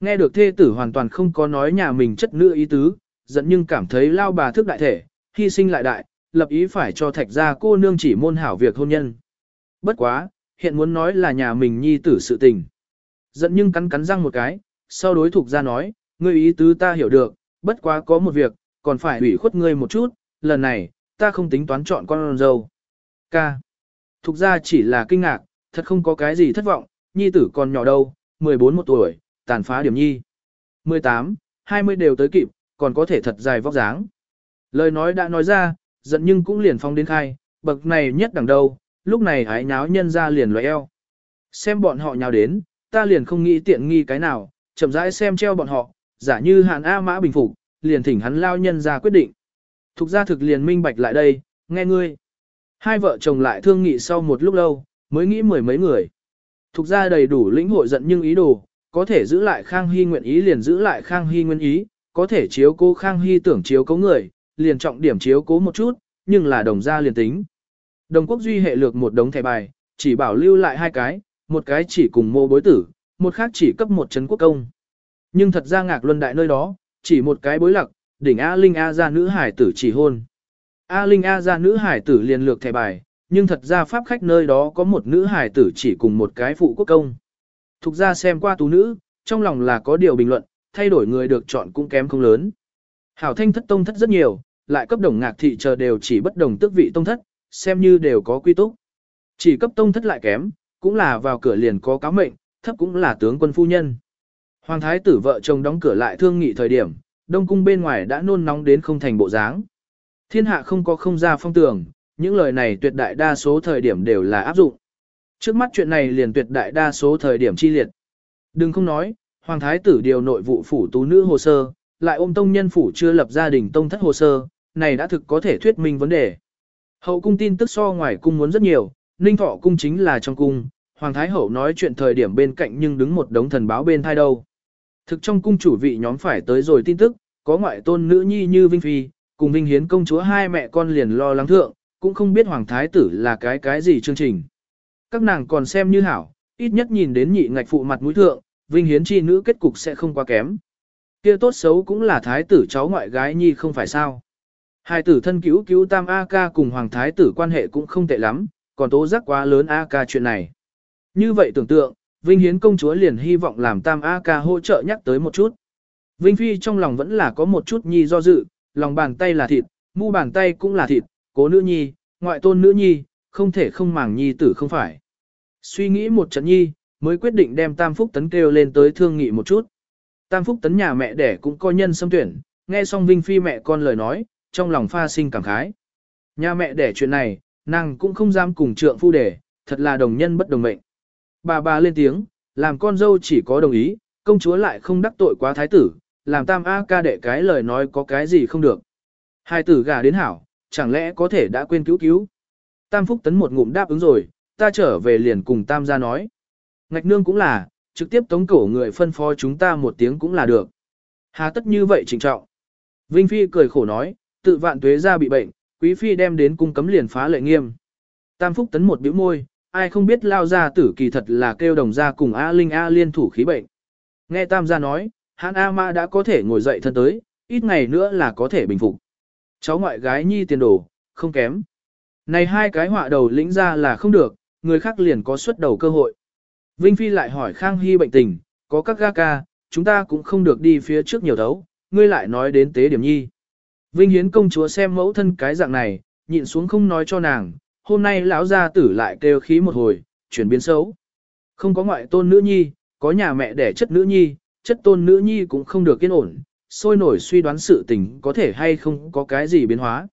Nghe được thê tử hoàn toàn không có nói nhà mình chất nữ ý tứ, giận nhưng cảm thấy lao bà thức đại thể, hy sinh lại đại, lập ý phải cho thạch gia cô nương chỉ môn hảo việc hôn nhân. Bất quá, hiện muốn nói là nhà mình nhi tử sự tình. Giận nhưng cắn cắn răng một cái, sau đối thuộc ra nói, ngươi ý tứ ta hiểu được, bất quá có một việc, còn phải ủy khuất ngươi một chút, lần này, ta không tính toán chọn con dâu. Ca. Thục ra chỉ là kinh ngạc, thật không có cái gì thất vọng, nhi tử còn nhỏ đâu, 14 một tuổi, tàn phá điểm nhi. 18, 20 đều tới kịp, còn có thể thật dài vóc dáng. Lời nói đã nói ra, giận nhưng cũng liền phong đến khai, bậc này nhất đẳng đâu, lúc này hái nháo nhân ra liền loại eo. Xem bọn họ nhào đến, ta liền không nghĩ tiện nghi cái nào, chậm rãi xem treo bọn họ, giả như hạn A mã bình phục, liền thỉnh hắn lao nhân ra quyết định. Thục ra thực liền minh bạch lại đây, nghe ngươi. Hai vợ chồng lại thương nghị sau một lúc lâu, mới nghĩ mười mấy người. Thục ra đầy đủ lĩnh hội giận nhưng ý đồ, có thể giữ lại Khang Hy nguyện ý liền giữ lại Khang Hy nguyên ý, có thể chiếu cố Khang Hy tưởng chiếu cố người, liền trọng điểm chiếu cố một chút, nhưng là đồng gia liền tính. Đồng quốc duy hệ lược một đống thẻ bài, chỉ bảo lưu lại hai cái, một cái chỉ cùng mô bối tử, một khác chỉ cấp một chấn quốc công. Nhưng thật ra ngạc luân đại nơi đó, chỉ một cái bối lặc, đỉnh A Linh A ra nữ hải tử chỉ hôn. A Linh A ra nữ hải tử liền lược thẻ bài, nhưng thật ra pháp khách nơi đó có một nữ hải tử chỉ cùng một cái phụ quốc công. Thục ra xem qua tú nữ, trong lòng là có điều bình luận, thay đổi người được chọn cũng kém không lớn. Hảo thanh thất tông thất rất nhiều, lại cấp đồng ngạc thị chờ đều chỉ bất đồng tước vị tông thất, xem như đều có quy túc. Chỉ cấp tông thất lại kém, cũng là vào cửa liền có cáo mệnh, thấp cũng là tướng quân phu nhân. Hoàng thái tử vợ chồng đóng cửa lại thương nghị thời điểm, đông cung bên ngoài đã nôn nóng đến không thành bộ dáng. Thiên hạ không có không ra phong tường, những lời này tuyệt đại đa số thời điểm đều là áp dụng. Trước mắt chuyện này liền tuyệt đại đa số thời điểm chi liệt. Đừng không nói, Hoàng thái tử điều nội vụ phủ tú nữ hồ sơ, lại ôm tông nhân phủ chưa lập gia đình tông thất hồ sơ, này đã thực có thể thuyết minh vấn đề. Hậu cung tin tức so ngoài cung muốn rất nhiều, ninh thọ cung chính là trong cung, Hoàng Thái Hậu nói chuyện thời điểm bên cạnh nhưng đứng một đống thần báo bên thai đâu. Thực trong cung chủ vị nhóm phải tới rồi tin tức, có ngoại tôn nữ nhi như Vinh Phi, cùng Vinh Hiến công chúa hai mẹ con liền lo lắng thượng, cũng không biết Hoàng Thái tử là cái cái gì chương trình. Các nàng còn xem như hảo, ít nhất nhìn đến nhị ngạch phụ mặt mũi thượng, Vinh Hiến chi nữ kết cục sẽ không quá kém. Kia tốt xấu cũng là Thái tử cháu ngoại gái nhi không phải sao. Hai tử thân cứu cứu tam A ca cùng Hoàng Thái tử quan hệ cũng không tệ lắm, còn tố giác quá lớn A ca chuyện này. Như vậy tưởng tượng, Vinh Hiến công chúa liền hy vọng làm tam A ca hỗ trợ nhắc tới một chút. Vinh Phi trong lòng vẫn là có một chút nhi do dự, lòng bàn tay là thịt, mu bàn tay cũng là thịt, cố nữ nhi, ngoại tôn nữ nhi, không thể không màng nhi tử không phải. Suy nghĩ một trận nhi, mới quyết định đem Tam Phúc Tấn kêu lên tới thương nghị một chút. Tam Phúc Tấn nhà mẹ đẻ cũng coi nhân xâm tuyển, nghe xong Vinh Phi mẹ con lời nói, trong lòng pha sinh cảm khái. Nhà mẹ đẻ chuyện này, nàng cũng không dám cùng trượng phu đẻ, thật là đồng nhân bất đồng mệnh. Bà bà lên tiếng, làm con dâu chỉ có đồng ý, công chúa lại không đắc tội quá thái tử, làm tam A ca đệ cái lời nói có cái gì không được. Hai tử gà đến hảo, chẳng lẽ có thể đã quên cứu cứu. Tam Phúc Tấn một ngụm đáp ứng rồi, ta trở về liền cùng Tam gia nói. Ngạch nương cũng là, trực tiếp tống cổ người phân phó chúng ta một tiếng cũng là được. Hà tất như vậy trịnh trọng. Vinh Phi cười khổ nói, tự vạn tuế ra bị bệnh, quý Phi đem đến cung cấm liền phá lệ nghiêm. Tam Phúc Tấn một bĩu môi, ai không biết lao ra tử kỳ thật là kêu đồng ra cùng A Linh A liên thủ khí bệnh. Nghe Tam gia nói, Hán A Mã đã có thể ngồi dậy thân tới, ít ngày nữa là có thể bình phục. Cháu ngoại gái nhi tiền đồ, không kém. Này hai cái họa đầu lĩnh ra là không được, người khác liền có xuất đầu cơ hội. Vinh Phi lại hỏi Khang Hy bệnh tình, có các ga ca, chúng ta cũng không được đi phía trước nhiều thấu, ngươi lại nói đến tế điểm nhi. Vinh Hiến công chúa xem mẫu thân cái dạng này, nhịn xuống không nói cho nàng, hôm nay lão gia tử lại kêu khí một hồi, chuyển biến xấu. Không có ngoại tôn nữ nhi, có nhà mẹ đẻ chất nữ nhi, chất tôn nữ nhi cũng không được yên ổn, sôi nổi suy đoán sự tình có thể hay không có cái gì biến hóa.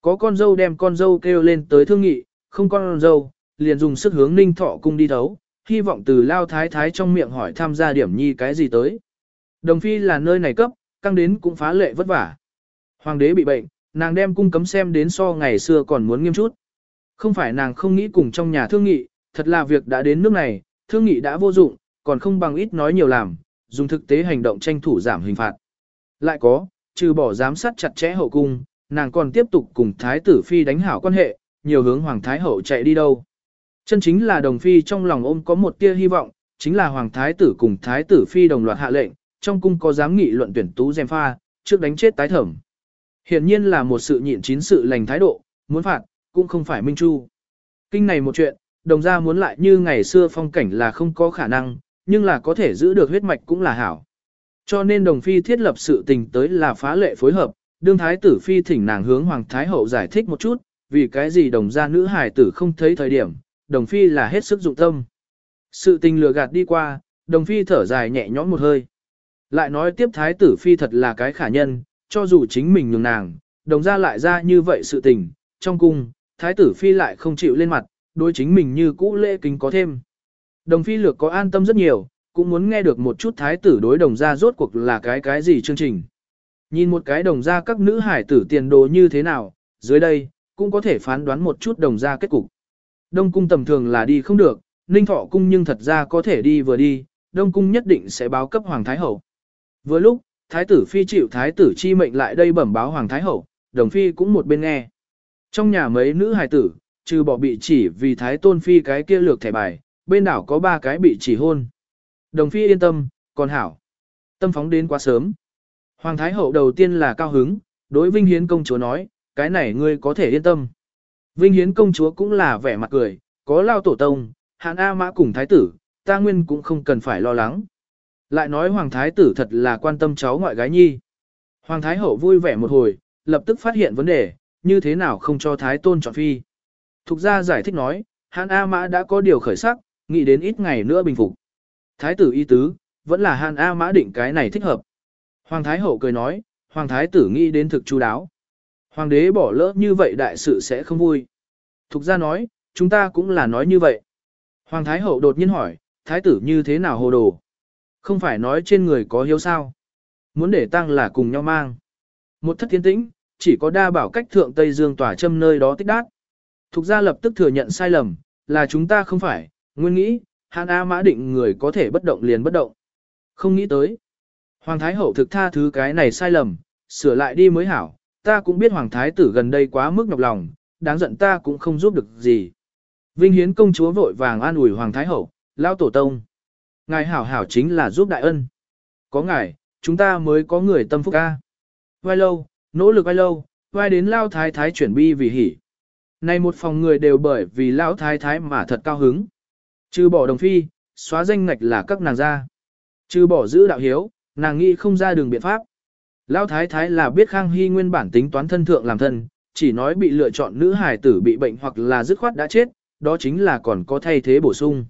Có con dâu đem con dâu kêu lên tới thương nghị, không con dâu, liền dùng sức hướng ninh thọ cung đi thấu, hy vọng từ lao thái thái trong miệng hỏi tham gia điểm nhi cái gì tới. Đồng phi là nơi này cấp, căng đến cũng phá lệ vất vả. Hoàng đế bị bệnh, nàng đem cung cấm xem đến so ngày xưa còn muốn nghiêm chút. Không phải nàng không nghĩ cùng trong nhà thương nghị, thật là việc đã đến nước này, thương nghị đã vô dụng, còn không bằng ít nói nhiều làm, dùng thực tế hành động tranh thủ giảm hình phạt. Lại có, trừ bỏ giám sát chặt chẽ hậu cung, nàng còn tiếp tục cùng thái tử phi đánh hảo quan hệ, nhiều hướng hoàng thái hậu chạy đi đâu. Chân chính là đồng phi trong lòng ôm có một tia hy vọng, chính là hoàng thái tử cùng thái tử phi đồng loạt hạ lệnh, trong cung có dám nghị luận tuyển tú dèm pha, trước đánh chết tái thẩm. Hiển nhiên là một sự nhịn chín sự lành thái độ, muốn phạt, cũng không phải minh chu. Kinh này một chuyện, đồng ra muốn lại như ngày xưa phong cảnh là không có khả năng, nhưng là có thể giữ được huyết mạch cũng là hảo. Cho nên đồng phi thiết lập sự tình tới là phá lệ phối hợp, đương thái tử phi thỉnh nàng hướng hoàng thái hậu giải thích một chút, vì cái gì đồng gia nữ hài tử không thấy thời điểm, đồng phi là hết sức dụng tâm. Sự tình lừa gạt đi qua, đồng phi thở dài nhẹ nhõm một hơi. Lại nói tiếp thái tử phi thật là cái khả nhân, cho dù chính mình nhường nàng, đồng gia lại ra như vậy sự tình, trong cung, thái tử phi lại không chịu lên mặt, đối chính mình như cũ lễ kính có thêm. Đồng phi lược có an tâm rất nhiều, cũng muốn nghe được một chút thái tử đối đồng gia rốt cuộc là cái cái gì chương trình. Nhìn một cái đồng gia các nữ hải tử tiền đồ như thế nào, dưới đây, cũng có thể phán đoán một chút đồng gia kết cục. Đông cung tầm thường là đi không được, ninh thọ cung nhưng thật ra có thể đi vừa đi, đông cung nhất định sẽ báo cấp hoàng thái hậu. Vừa lúc, thái tử phi chịu thái tử chi mệnh lại đây bẩm báo hoàng thái hậu, đồng phi cũng một bên nghe. Trong nhà mấy nữ hài tử, trừ bỏ bị chỉ vì thái tôn phi cái kia lược thẻ bài, bên đảo có ba cái bị chỉ hôn. Đồng phi yên tâm, còn hảo. Tâm phóng đến quá sớm. Hoàng Thái Hậu đầu tiên là cao hứng, đối Vinh Hiến công chúa nói, cái này ngươi có thể yên tâm. Vinh Hiến công chúa cũng là vẻ mặt cười, có lao tổ tông, hạn A mã cùng thái tử, ta nguyên cũng không cần phải lo lắng. Lại nói Hoàng Thái tử thật là quan tâm cháu ngoại gái nhi. Hoàng Thái Hậu vui vẻ một hồi, lập tức phát hiện vấn đề, như thế nào không cho Thái Tôn chọn phi. Thục gia giải thích nói, hạn A mã đã có điều khởi sắc, nghĩ đến ít ngày nữa bình phục. Thái tử y tứ, vẫn là hàn A mã định cái này thích hợp. Hoàng Thái Hậu cười nói, Hoàng Thái tử nghĩ đến thực chú đáo. Hoàng đế bỏ lỡ như vậy đại sự sẽ không vui. Thục ra nói, chúng ta cũng là nói như vậy. Hoàng Thái Hậu đột nhiên hỏi, Thái tử như thế nào hồ đồ? Không phải nói trên người có hiếu sao? Muốn để tăng là cùng nhau mang. Một thất thiên tĩnh, chỉ có đa bảo cách thượng Tây Dương tỏa châm nơi đó tích đát. Thục ra lập tức thừa nhận sai lầm, là chúng ta không phải, nguyên nghĩ, Hàn A Mã định người có thể bất động liền bất động. Không nghĩ tới. Hoàng Thái Hậu thực tha thứ cái này sai lầm, sửa lại đi mới hảo, ta cũng biết hoàng thái tử gần đây quá mức nhọc lòng, đáng giận ta cũng không giúp được gì. Vinh Hiến công chúa vội vàng an ủi hoàng thái hậu, lao tổ tông. Ngài hảo hảo chính là giúp đại ân. Có ngài, chúng ta mới có người tâm phúc ca. Vai lâu, nỗ lực vai lâu, vai đến lao thái thái chuyển bi vì hỉ. Này một phòng người đều bởi vì lão thái thái mà thật cao hứng. Trừ bỏ đồng phi, xóa danh ngạch là các nàng ra. Trừ bỏ giữ đạo hiếu, nàng nghĩ không ra đường biện pháp. Lão thái thái là biết Khang Hy nguyên bản tính toán thân thượng làm thân, chỉ nói bị lựa chọn nữ hài tử bị bệnh hoặc là dứt khoát đã chết, đó chính là còn có thay thế bổ sung.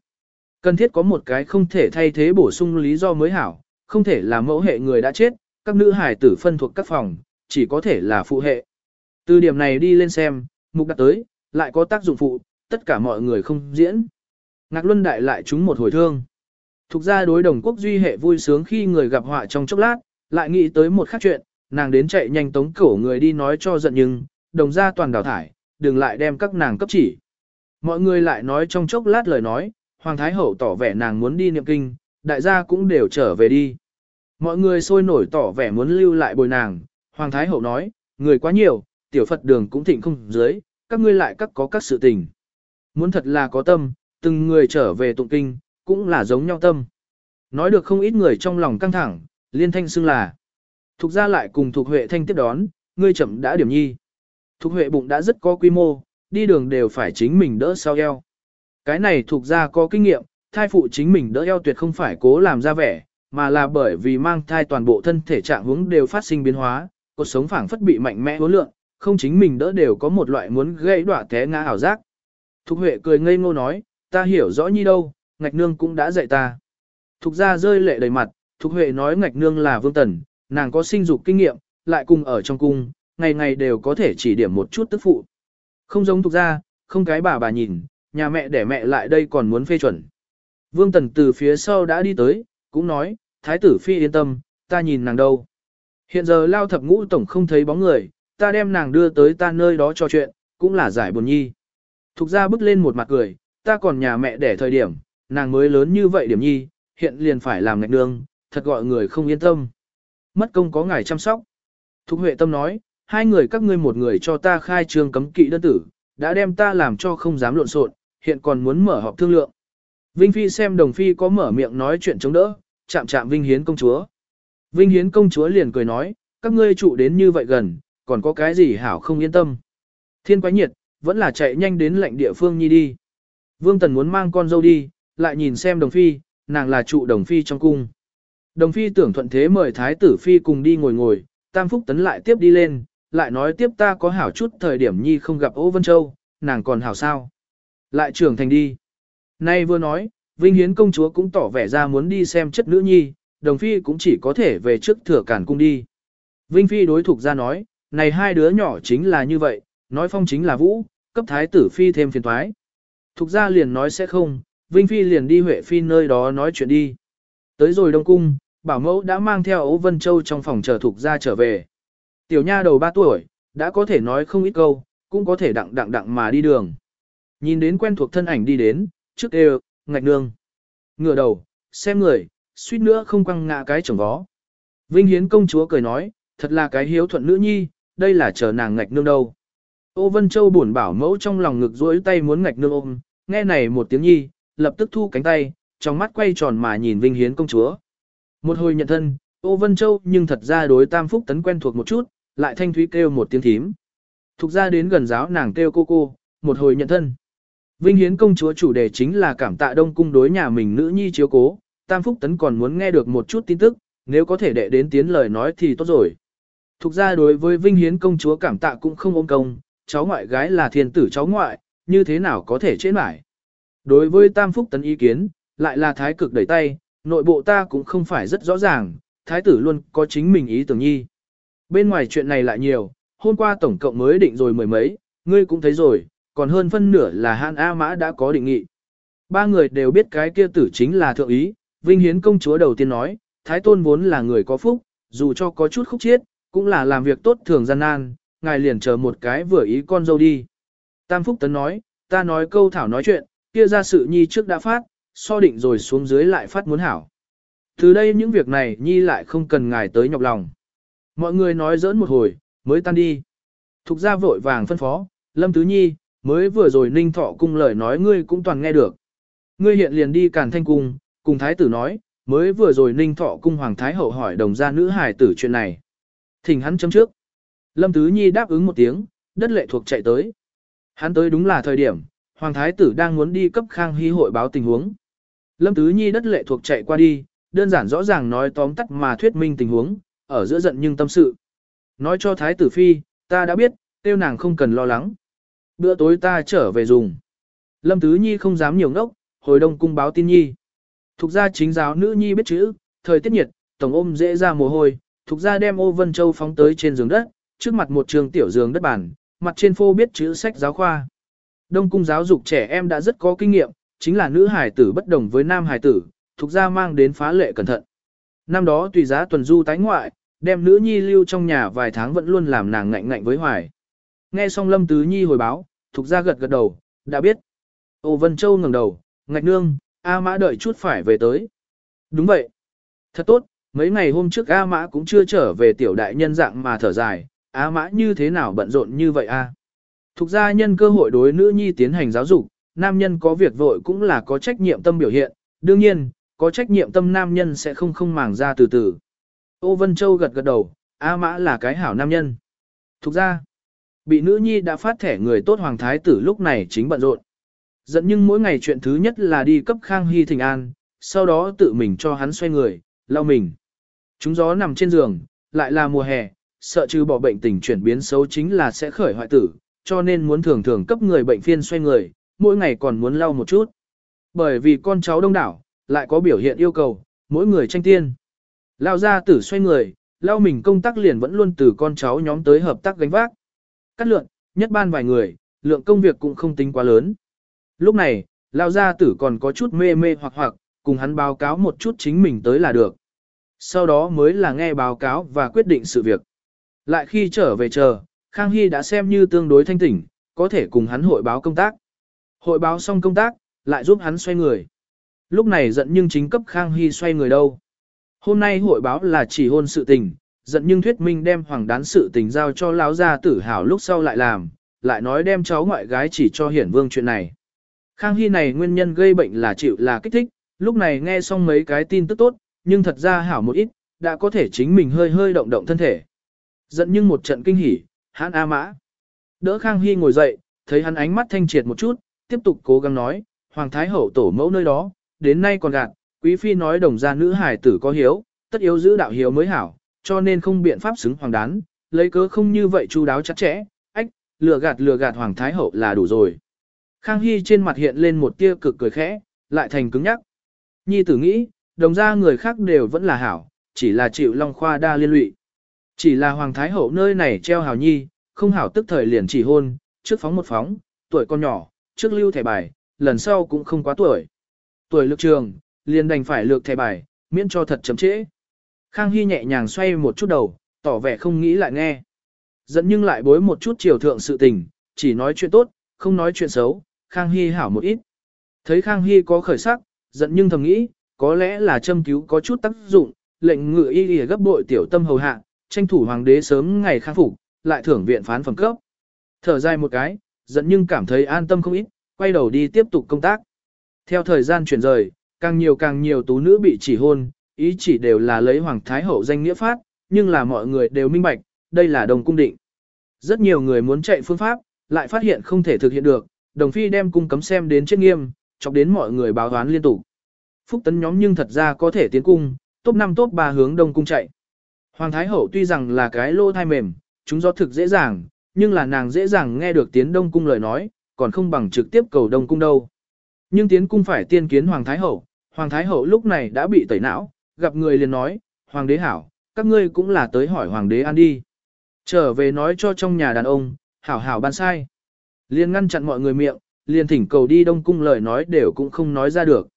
Cần thiết có một cái không thể thay thế bổ sung lý do mới hảo, không thể là mẫu hệ người đã chết, các nữ hài tử phân thuộc các phòng, chỉ có thể là phụ hệ. Từ điểm này đi lên xem, mục đặt tới, lại có tác dụng phụ, tất cả mọi người không diễn. Ngạc Luân Đại lại chúng một hồi thương. Thục ra đối đồng quốc duy hệ vui sướng khi người gặp họa trong chốc lát, lại nghĩ tới một khác chuyện, nàng đến chạy nhanh tống cổ người đi nói cho giận nhưng, đồng ra toàn đào thải, đừng lại đem các nàng cấp chỉ. Mọi người lại nói trong chốc lát lời nói, Hoàng Thái Hậu tỏ vẻ nàng muốn đi niệm kinh, đại gia cũng đều trở về đi. Mọi người sôi nổi tỏ vẻ muốn lưu lại bồi nàng, Hoàng Thái Hậu nói, người quá nhiều, tiểu Phật đường cũng thịnh không dưới, các ngươi lại các có các sự tình. Muốn thật là có tâm, từng người trở về tụng kinh, cũng là giống nhau tâm. Nói được không ít người trong lòng căng thẳng, liên thanh xưng là. Thục ra lại cùng Thục Huệ thanh tiếp đón, ngươi chậm đã điểm nhi. Thục Huệ bụng đã rất có quy mô, đi đường đều phải chính mình đỡ sau eo. Cái này thuộc ra có kinh nghiệm, thai phụ chính mình đỡ eo tuyệt không phải cố làm ra vẻ, mà là bởi vì mang thai toàn bộ thân thể trạng hướng đều phát sinh biến hóa, cuộc sống phảng phất bị mạnh mẽ hối lượng, không chính mình đỡ đều có một loại muốn gây đọa té ngã ảo giác. Thục Huệ cười ngây ngô nói, ta hiểu rõ nhi đâu, ngạch nương cũng đã dạy ta. Thục ra rơi lệ đầy mặt, Thục Huệ nói ngạch nương là vương tần, nàng có sinh dục kinh nghiệm, lại cùng ở trong cung, ngày ngày đều có thể chỉ điểm một chút tức phụ. Không giống Thục ra, không cái bà bà nhìn, nhà mẹ để mẹ lại đây còn muốn phê chuẩn. Vương Tần từ phía sau đã đi tới, cũng nói, Thái tử Phi yên tâm, ta nhìn nàng đâu. Hiện giờ lao thập ngũ tổng không thấy bóng người, ta đem nàng đưa tới ta nơi đó cho chuyện, cũng là giải buồn nhi. Thục ra bước lên một mặt cười, ta còn nhà mẹ để thời điểm, nàng mới lớn như vậy điểm nhi, hiện liền phải làm ngạch nương, thật gọi người không yên tâm. Mất công có ngài chăm sóc. Thục Huệ Tâm nói, hai người các ngươi một người cho ta khai trương cấm kỵ đơn tử, đã đem ta làm cho không dám lộn xộn, hiện còn muốn mở họp thương lượng. Vinh Phi xem Đồng Phi có mở miệng nói chuyện chống đỡ, chạm chạm Vinh Hiến công chúa. Vinh Hiến công chúa liền cười nói, các ngươi trụ đến như vậy gần, còn có cái gì hảo không yên tâm. Thiên quái nhiệt, vẫn là chạy nhanh đến lệnh địa phương nhi đi. Vương Tần muốn mang con dâu đi, lại nhìn xem Đồng Phi, nàng là trụ Đồng Phi trong cung. Đồng Phi tưởng thuận thế mời Thái tử Phi cùng đi ngồi ngồi, Tam Phúc Tấn lại tiếp đi lên, lại nói tiếp ta có hảo chút thời điểm nhi không gặp Ô Vân Châu, nàng còn hảo sao. Lại trưởng thành đi. Nay vừa nói, Vinh Hiến công chúa cũng tỏ vẻ ra muốn đi xem chất nữ nhi, đồng phi cũng chỉ có thể về trước thừa cản cung đi. Vinh Phi đối thuộc ra nói, này hai đứa nhỏ chính là như vậy, nói phong chính là vũ, cấp thái tử Phi thêm phiền thoái. Thục ra liền nói sẽ không, Vinh Phi liền đi Huệ Phi nơi đó nói chuyện đi. Tới rồi Đông Cung, bảo mẫu đã mang theo Âu Vân Châu trong phòng chờ Thục ra trở về. Tiểu nha đầu 3 tuổi, đã có thể nói không ít câu, cũng có thể đặng đặng đặng mà đi đường. Nhìn đến quen thuộc thân ảnh đi đến, trước đều, ngạch nương. Ngửa đầu, xem người, suýt nữa không quăng ngã cái chồng vó. Vinh Hiến công chúa cười nói, thật là cái hiếu thuận nữ nhi, đây là chờ nàng ngạch nương đâu. Ô Vân Châu buồn bảo mẫu trong lòng ngực duỗi tay muốn ngạch nương ôm, nghe này một tiếng nhi, lập tức thu cánh tay, trong mắt quay tròn mà nhìn Vinh Hiến công chúa. Một hồi nhận thân, Ô Vân Châu nhưng thật ra đối Tam Phúc Tấn quen thuộc một chút, lại thanh thúy kêu một tiếng thím. Thục ra đến gần giáo nàng kêu cô cô, một hồi nhận thân. Vinh Hiến công chúa chủ đề chính là cảm tạ đông cung đối nhà mình nữ nhi chiếu cố, Tam Phúc Tấn còn muốn nghe được một chút tin tức, nếu có thể đệ đến tiến lời nói thì tốt rồi. Thục ra đối với Vinh Hiến công chúa cảm tạ cũng không ôm công, cháu ngoại gái là thiên tử cháu ngoại, như thế nào có thể chế mãi. Đối với Tam Phúc Tấn ý kiến, lại là thái cực đẩy tay, nội bộ ta cũng không phải rất rõ ràng, thái tử luôn có chính mình ý tưởng nhi. Bên ngoài chuyện này lại nhiều, hôm qua tổng cộng mới định rồi mười mấy, ngươi cũng thấy rồi, còn hơn phân nửa là Hàn A Mã đã có định nghị. Ba người đều biết cái kia tử chính là thượng ý, Vinh Hiến công chúa đầu tiên nói, Thái Tôn vốn là người có phúc, dù cho có chút khúc chiết, cũng là làm việc tốt thường gian nan, ngài liền chờ một cái vừa ý con dâu đi. Tam Phúc Tấn nói, ta nói câu thảo nói chuyện, kia ra sự nhi trước đã phát, so định rồi xuống dưới lại phát muốn hảo. Từ đây những việc này nhi lại không cần ngài tới nhọc lòng. Mọi người nói giỡn một hồi, mới tan đi. Thục ra vội vàng phân phó, Lâm Tứ Nhi, mới vừa rồi Ninh Thọ cung lời nói ngươi cũng toàn nghe được. Ngươi hiện liền đi Càn Thanh cung, cùng thái tử nói, mới vừa rồi Ninh Thọ cung hoàng thái hậu hỏi đồng gia nữ hài tử chuyện này. Thỉnh hắn chấm trước. Lâm Tứ Nhi đáp ứng một tiếng, đất lệ thuộc chạy tới. Hắn tới đúng là thời điểm, hoàng thái tử đang muốn đi cấp Khang Hy hội báo tình huống. Lâm Tứ Nhi đất lệ thuộc chạy qua đi, đơn giản rõ ràng nói tóm tắt mà thuyết minh tình huống, ở giữa giận nhưng tâm sự. Nói cho thái tử phi, ta đã biết, tiêu nàng không cần lo lắng. Bữa tối ta trở về dùng. Lâm Tứ Nhi không dám nhiều ngốc, hồi đông cung báo tin nhi. Thục ra chính giáo nữ nhi biết chữ, thời tiết nhiệt, tổng ôm dễ ra mồ hôi, thục ra đem ô vân châu phóng tới trên giường đất, trước mặt một trường tiểu giường đất bản, mặt trên phô biết chữ sách giáo khoa. Đông cung giáo dục trẻ em đã rất có kinh nghiệm, chính là nữ hải tử bất đồng với nam hải tử, thuộc ra mang đến phá lệ cẩn thận. Năm đó tùy giá tuần du tái ngoại, đem nữ nhi lưu trong nhà vài tháng vẫn luôn làm nàng ngạnh ngạnh với hoài. Nghe xong Lâm Tứ Nhi hồi báo, thuộc ra gật gật đầu, đã biết. Ô Vân Châu ngẩng đầu, ngạch nương, A Mã đợi chút phải về tới. Đúng vậy. Thật tốt, mấy ngày hôm trước A Mã cũng chưa trở về tiểu đại nhân dạng mà thở dài, Á Mã như thế nào bận rộn như vậy a? Thục gia nhân cơ hội đối nữ nhi tiến hành giáo dục, nam nhân có việc vội cũng là có trách nhiệm tâm biểu hiện, đương nhiên, có trách nhiệm tâm nam nhân sẽ không không màng ra từ từ. Ô Vân Châu gật gật đầu, A Mã là cái hảo nam nhân. Thục ra, bị nữ nhi đã phát thẻ người tốt hoàng thái tử lúc này chính bận rộn. Dẫn nhưng mỗi ngày chuyện thứ nhất là đi cấp Khang Hy Thịnh an, sau đó tự mình cho hắn xoay người, lau mình. Chúng gió nằm trên giường, lại là mùa hè, sợ trừ bỏ bệnh tình chuyển biến xấu chính là sẽ khởi hoại tử, cho nên muốn thường thường cấp người bệnh phiên xoay người, mỗi ngày còn muốn lau một chút. Bởi vì con cháu đông đảo, lại có biểu hiện yêu cầu, mỗi người tranh tiên. Lao ra tử xoay người, lao mình công tác liền vẫn luôn từ con cháu nhóm tới hợp tác gánh vác. Cắt lượng, nhất ban vài người, lượng công việc cũng không tính quá lớn. Lúc này, lao gia tử còn có chút mê mê hoặc hoặc, cùng hắn báo cáo một chút chính mình tới là được. Sau đó mới là nghe báo cáo và quyết định sự việc. Lại khi trở về chờ, Khang Hy đã xem như tương đối thanh tỉnh, có thể cùng hắn hội báo công tác. Hội báo xong công tác, lại giúp hắn xoay người. Lúc này giận nhưng chính cấp Khang Hy xoay người đâu. Hôm nay hội báo là chỉ hôn sự tình, giận nhưng thuyết minh đem hoàng đán sự tình giao cho lão gia tử hảo lúc sau lại làm, lại nói đem cháu ngoại gái chỉ cho hiển vương chuyện này. Khang Hy này nguyên nhân gây bệnh là chịu là kích thích, lúc này nghe xong mấy cái tin tức tốt, nhưng thật ra hảo một ít, đã có thể chính mình hơi hơi động động thân thể. Giận nhưng một trận kinh hỉ, hắn A mã. Đỡ Khang Hy ngồi dậy, thấy hắn ánh mắt thanh triệt một chút, tiếp tục cố gắng nói, Hoàng Thái Hậu tổ mẫu nơi đó, đến nay còn gạt, Quý Phi nói đồng gia nữ hải tử có hiếu, tất yếu giữ đạo hiếu mới hảo, cho nên không biện pháp xứng hoàng đán, lấy cớ không như vậy chu đáo chặt chẽ, ách, lừa gạt lừa gạt Hoàng Thái Hậu là đủ rồi. Khang Hy trên mặt hiện lên một tia cực cười khẽ, lại thành cứng nhắc. Nhi tử nghĩ, đồng gia người khác đều vẫn là hảo, chỉ là chịu Long Khoa đa liên lụy. Chỉ là Hoàng Thái Hậu nơi này treo hào nhi, không hảo tức thời liền chỉ hôn, trước phóng một phóng, tuổi con nhỏ, trước lưu thẻ bài, lần sau cũng không quá tuổi. Tuổi lực trường, liền đành phải lược thẻ bài, miễn cho thật chấm trễ. Khang Hy nhẹ nhàng xoay một chút đầu, tỏ vẻ không nghĩ lại nghe. Dẫn nhưng lại bối một chút chiều thượng sự tình, chỉ nói chuyện tốt, không nói chuyện xấu, Khang Hy hảo một ít. Thấy Khang Hy có khởi sắc, giận nhưng thầm nghĩ, có lẽ là châm cứu có chút tác dụng, lệnh ngự y y gấp bội tiểu tâm hầu hạ, tranh thủ hoàng đế sớm ngày khang phục, lại thưởng viện phán phẩm cấp. Thở dài một cái, giận nhưng cảm thấy an tâm không ít, quay đầu đi tiếp tục công tác. Theo thời gian chuyển rời, càng nhiều càng nhiều tú nữ bị chỉ hôn, ý chỉ đều là lấy hoàng thái hậu danh nghĩa phát, nhưng là mọi người đều minh bạch, đây là đồng cung định. Rất nhiều người muốn chạy phương pháp, lại phát hiện không thể thực hiện được, đồng phi đem cung cấm xem đến chết nghiêm, chọc đến mọi người báo đoán liên tục. Phúc tấn nhóm nhưng thật ra có thể tiến cung, top 5 top 3 hướng đông cung chạy. Hoàng Thái Hậu tuy rằng là cái lô thai mềm, chúng do thực dễ dàng, nhưng là nàng dễ dàng nghe được tiến đông cung lời nói, còn không bằng trực tiếp cầu đông cung đâu. Nhưng tiến cung phải tiên kiến Hoàng Thái Hậu, Hoàng Thái Hậu lúc này đã bị tẩy não, gặp người liền nói, Hoàng đế hảo, các ngươi cũng là tới hỏi Hoàng đế ăn đi. Trở về nói cho trong nhà đàn ông, hảo hảo ban sai. Liền ngăn chặn mọi người miệng, liền thỉnh cầu đi đông cung lời nói đều cũng không nói ra được.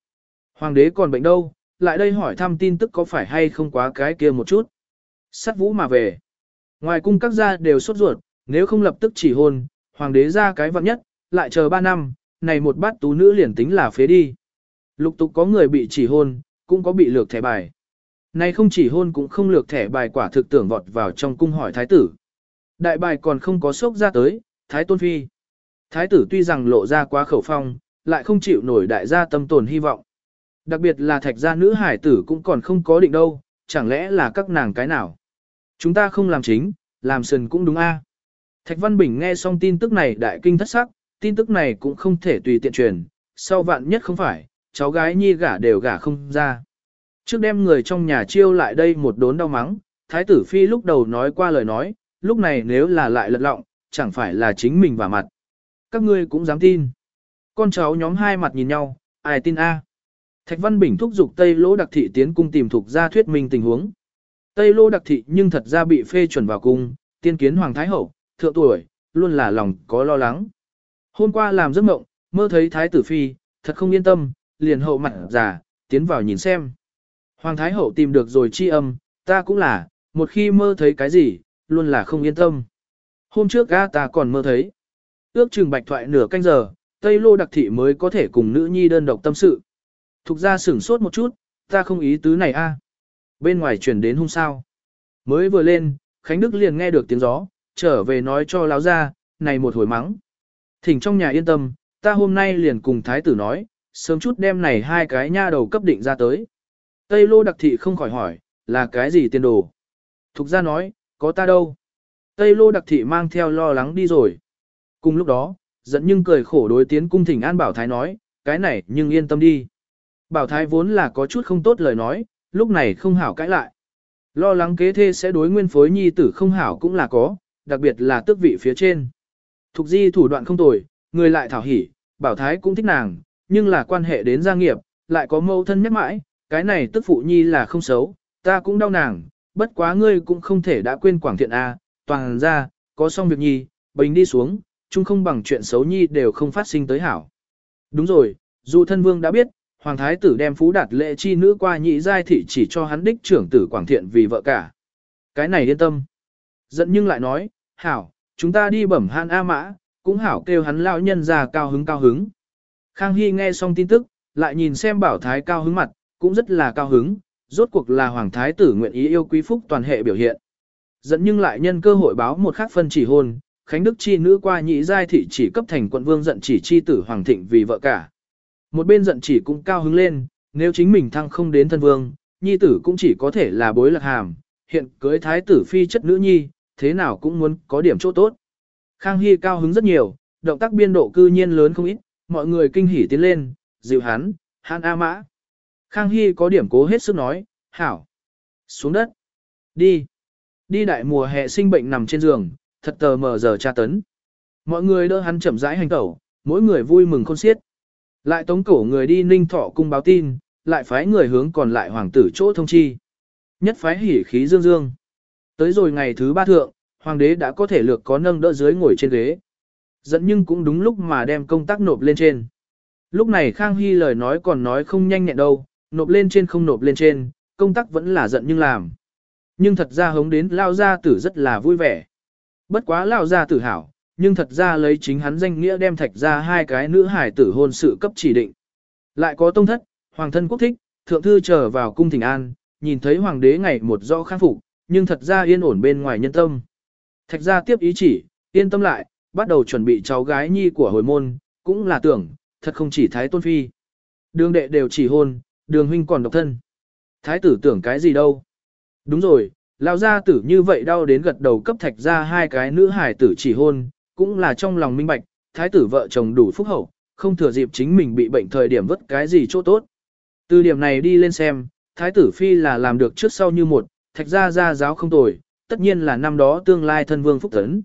Hoàng đế còn bệnh đâu, lại đây hỏi thăm tin tức có phải hay không quá cái kia một chút. Sát vũ mà về. Ngoài cung các gia đều sốt ruột, nếu không lập tức chỉ hôn, hoàng đế ra cái vặn nhất, lại chờ 3 năm, này một bát tú nữ liền tính là phế đi. Lục tục có người bị chỉ hôn, cũng có bị lược thẻ bài. Này không chỉ hôn cũng không lược thẻ bài quả thực tưởng vọt vào trong cung hỏi thái tử. Đại bài còn không có sốc ra tới, thái tôn phi. Thái tử tuy rằng lộ ra quá khẩu phong, lại không chịu nổi đại gia tâm tồn hy vọng. Đặc biệt là thạch gia nữ hải tử cũng còn không có định đâu, chẳng lẽ là các nàng cái nào. Chúng ta không làm chính, làm sần cũng đúng a. À? Thạch Văn Bình nghe xong tin tức này đại kinh thất sắc, tin tức này cũng không thể tùy tiện truyền, sau vạn nhất không phải, cháu gái nhi gả đều gả không ra. Trước đem người trong nhà chiêu lại đây một đốn đau mắng, Thái tử Phi lúc đầu nói qua lời nói, lúc này nếu là lại lật lọng, chẳng phải là chính mình và mặt. Các ngươi cũng dám tin. Con cháu nhóm hai mặt nhìn nhau, ai tin a? À? Thạch Văn Bình thúc giục Tây Lỗ Đặc Thị tiến cung tìm thuộc ra thuyết minh tình huống. Tây Lỗ Đặc Thị nhưng thật ra bị phê chuẩn vào cung, tiên kiến Hoàng Thái Hậu, thượng tuổi, luôn là lòng có lo lắng. Hôm qua làm giấc mộng, mơ thấy Thái tử Phi, thật không yên tâm, liền hậu mặt giả, tiến vào nhìn xem. Hoàng Thái Hậu tìm được rồi chi âm, ta cũng là, một khi mơ thấy cái gì, luôn là không yên tâm. Hôm trước ga ta còn mơ thấy. Ước chừng bạch thoại nửa canh giờ, Tây Lô đặc thị mới có thể cùng nữ nhi đơn độc tâm sự. Thục ra sửng sốt một chút, ta không ý tứ này a. Bên ngoài chuyển đến hôm sao. Mới vừa lên, Khánh Đức liền nghe được tiếng gió, trở về nói cho láo ra, này một hồi mắng. Thỉnh trong nhà yên tâm, ta hôm nay liền cùng thái tử nói, sớm chút đem này hai cái nha đầu cấp định ra tới. Tây Lô đặc thị không khỏi hỏi, là cái gì tiền đồ? Thục ra nói, có ta đâu. Tây Lô đặc thị mang theo lo lắng đi rồi. Cùng lúc đó, giận nhưng cười khổ đối tiến cung thỉnh An Bảo Thái nói, cái này nhưng yên tâm đi. Bảo Thái vốn là có chút không tốt lời nói, lúc này không hảo cãi lại. Lo lắng kế thê sẽ đối nguyên phối nhi tử không hảo cũng là có, đặc biệt là tước vị phía trên. Thục di thủ đoạn không tồi, người lại thảo hỉ, Bảo Thái cũng thích nàng, nhưng là quan hệ đến gia nghiệp, lại có mâu thân nhắc mãi, cái này tức phụ nhi là không xấu, ta cũng đau nàng, bất quá ngươi cũng không thể đã quên quảng thiện A, toàn ra, có xong việc nhi, bình đi xuống, chung không bằng chuyện xấu nhi đều không phát sinh tới hảo. Đúng rồi, dù thân vương đã biết, hoàng thái tử đem phú đạt lệ chi nữ qua nhị giai thị chỉ cho hắn đích trưởng tử quảng thiện vì vợ cả. Cái này yên tâm. Giận nhưng lại nói, hảo, chúng ta đi bẩm han A mã, cũng hảo kêu hắn lão nhân ra cao hứng cao hứng. Khang Hy nghe xong tin tức, lại nhìn xem bảo thái cao hứng mặt, cũng rất là cao hứng, rốt cuộc là hoàng thái tử nguyện ý yêu quý phúc toàn hệ biểu hiện. Dẫn nhưng lại nhân cơ hội báo một khác phân chỉ hôn, Khánh Đức chi nữ qua nhị giai thị chỉ cấp thành quận vương giận chỉ chi tử hoàng thịnh vì vợ cả. Một bên giận chỉ cũng cao hứng lên, nếu chính mình thăng không đến thân vương, nhi tử cũng chỉ có thể là bối lạc hàm, hiện cưới thái tử phi chất nữ nhi, thế nào cũng muốn có điểm chỗ tốt. Khang Hy cao hứng rất nhiều, động tác biên độ cư nhiên lớn không ít, mọi người kinh hỉ tiến lên, dịu hắn, hắn A mã. Khang Hy có điểm cố hết sức nói, hảo. Xuống đất. Đi. Đi đại mùa hè sinh bệnh nằm trên giường, thật tờ mờ giờ tra tấn. Mọi người đỡ hắn chậm rãi hành tẩu, mỗi người vui mừng khôn xiết. Lại tống cổ người đi ninh thọ cung báo tin, lại phái người hướng còn lại hoàng tử chỗ thông chi. Nhất phái hỉ khí dương dương. Tới rồi ngày thứ ba thượng, hoàng đế đã có thể lược có nâng đỡ dưới ngồi trên ghế. Dẫn nhưng cũng đúng lúc mà đem công tác nộp lên trên. Lúc này Khang Hy lời nói còn nói không nhanh nhẹn đâu, nộp lên trên không nộp lên trên, công tác vẫn là giận nhưng làm. Nhưng thật ra hống đến lao gia tử rất là vui vẻ. Bất quá lao gia tử hảo, nhưng thật ra lấy chính hắn danh nghĩa đem thạch ra hai cái nữ hải tử hôn sự cấp chỉ định. Lại có tông thất, hoàng thân quốc thích, thượng thư trở vào cung thỉnh an, nhìn thấy hoàng đế ngày một do khang phục, nhưng thật ra yên ổn bên ngoài nhân tâm. Thạch ra tiếp ý chỉ, yên tâm lại, bắt đầu chuẩn bị cháu gái nhi của hồi môn, cũng là tưởng, thật không chỉ thái tôn phi. Đường đệ đều chỉ hôn, đường huynh còn độc thân. Thái tử tưởng cái gì đâu. Đúng rồi, lao gia tử như vậy đau đến gật đầu cấp thạch ra hai cái nữ hải tử chỉ hôn, cũng là trong lòng minh bạch, thái tử vợ chồng đủ phúc hậu, không thừa dịp chính mình bị bệnh thời điểm vất cái gì chỗ tốt. Từ điểm này đi lên xem, thái tử phi là làm được trước sau như một, thạch ra ra giáo không tồi, tất nhiên là năm đó tương lai thân vương phúc tấn.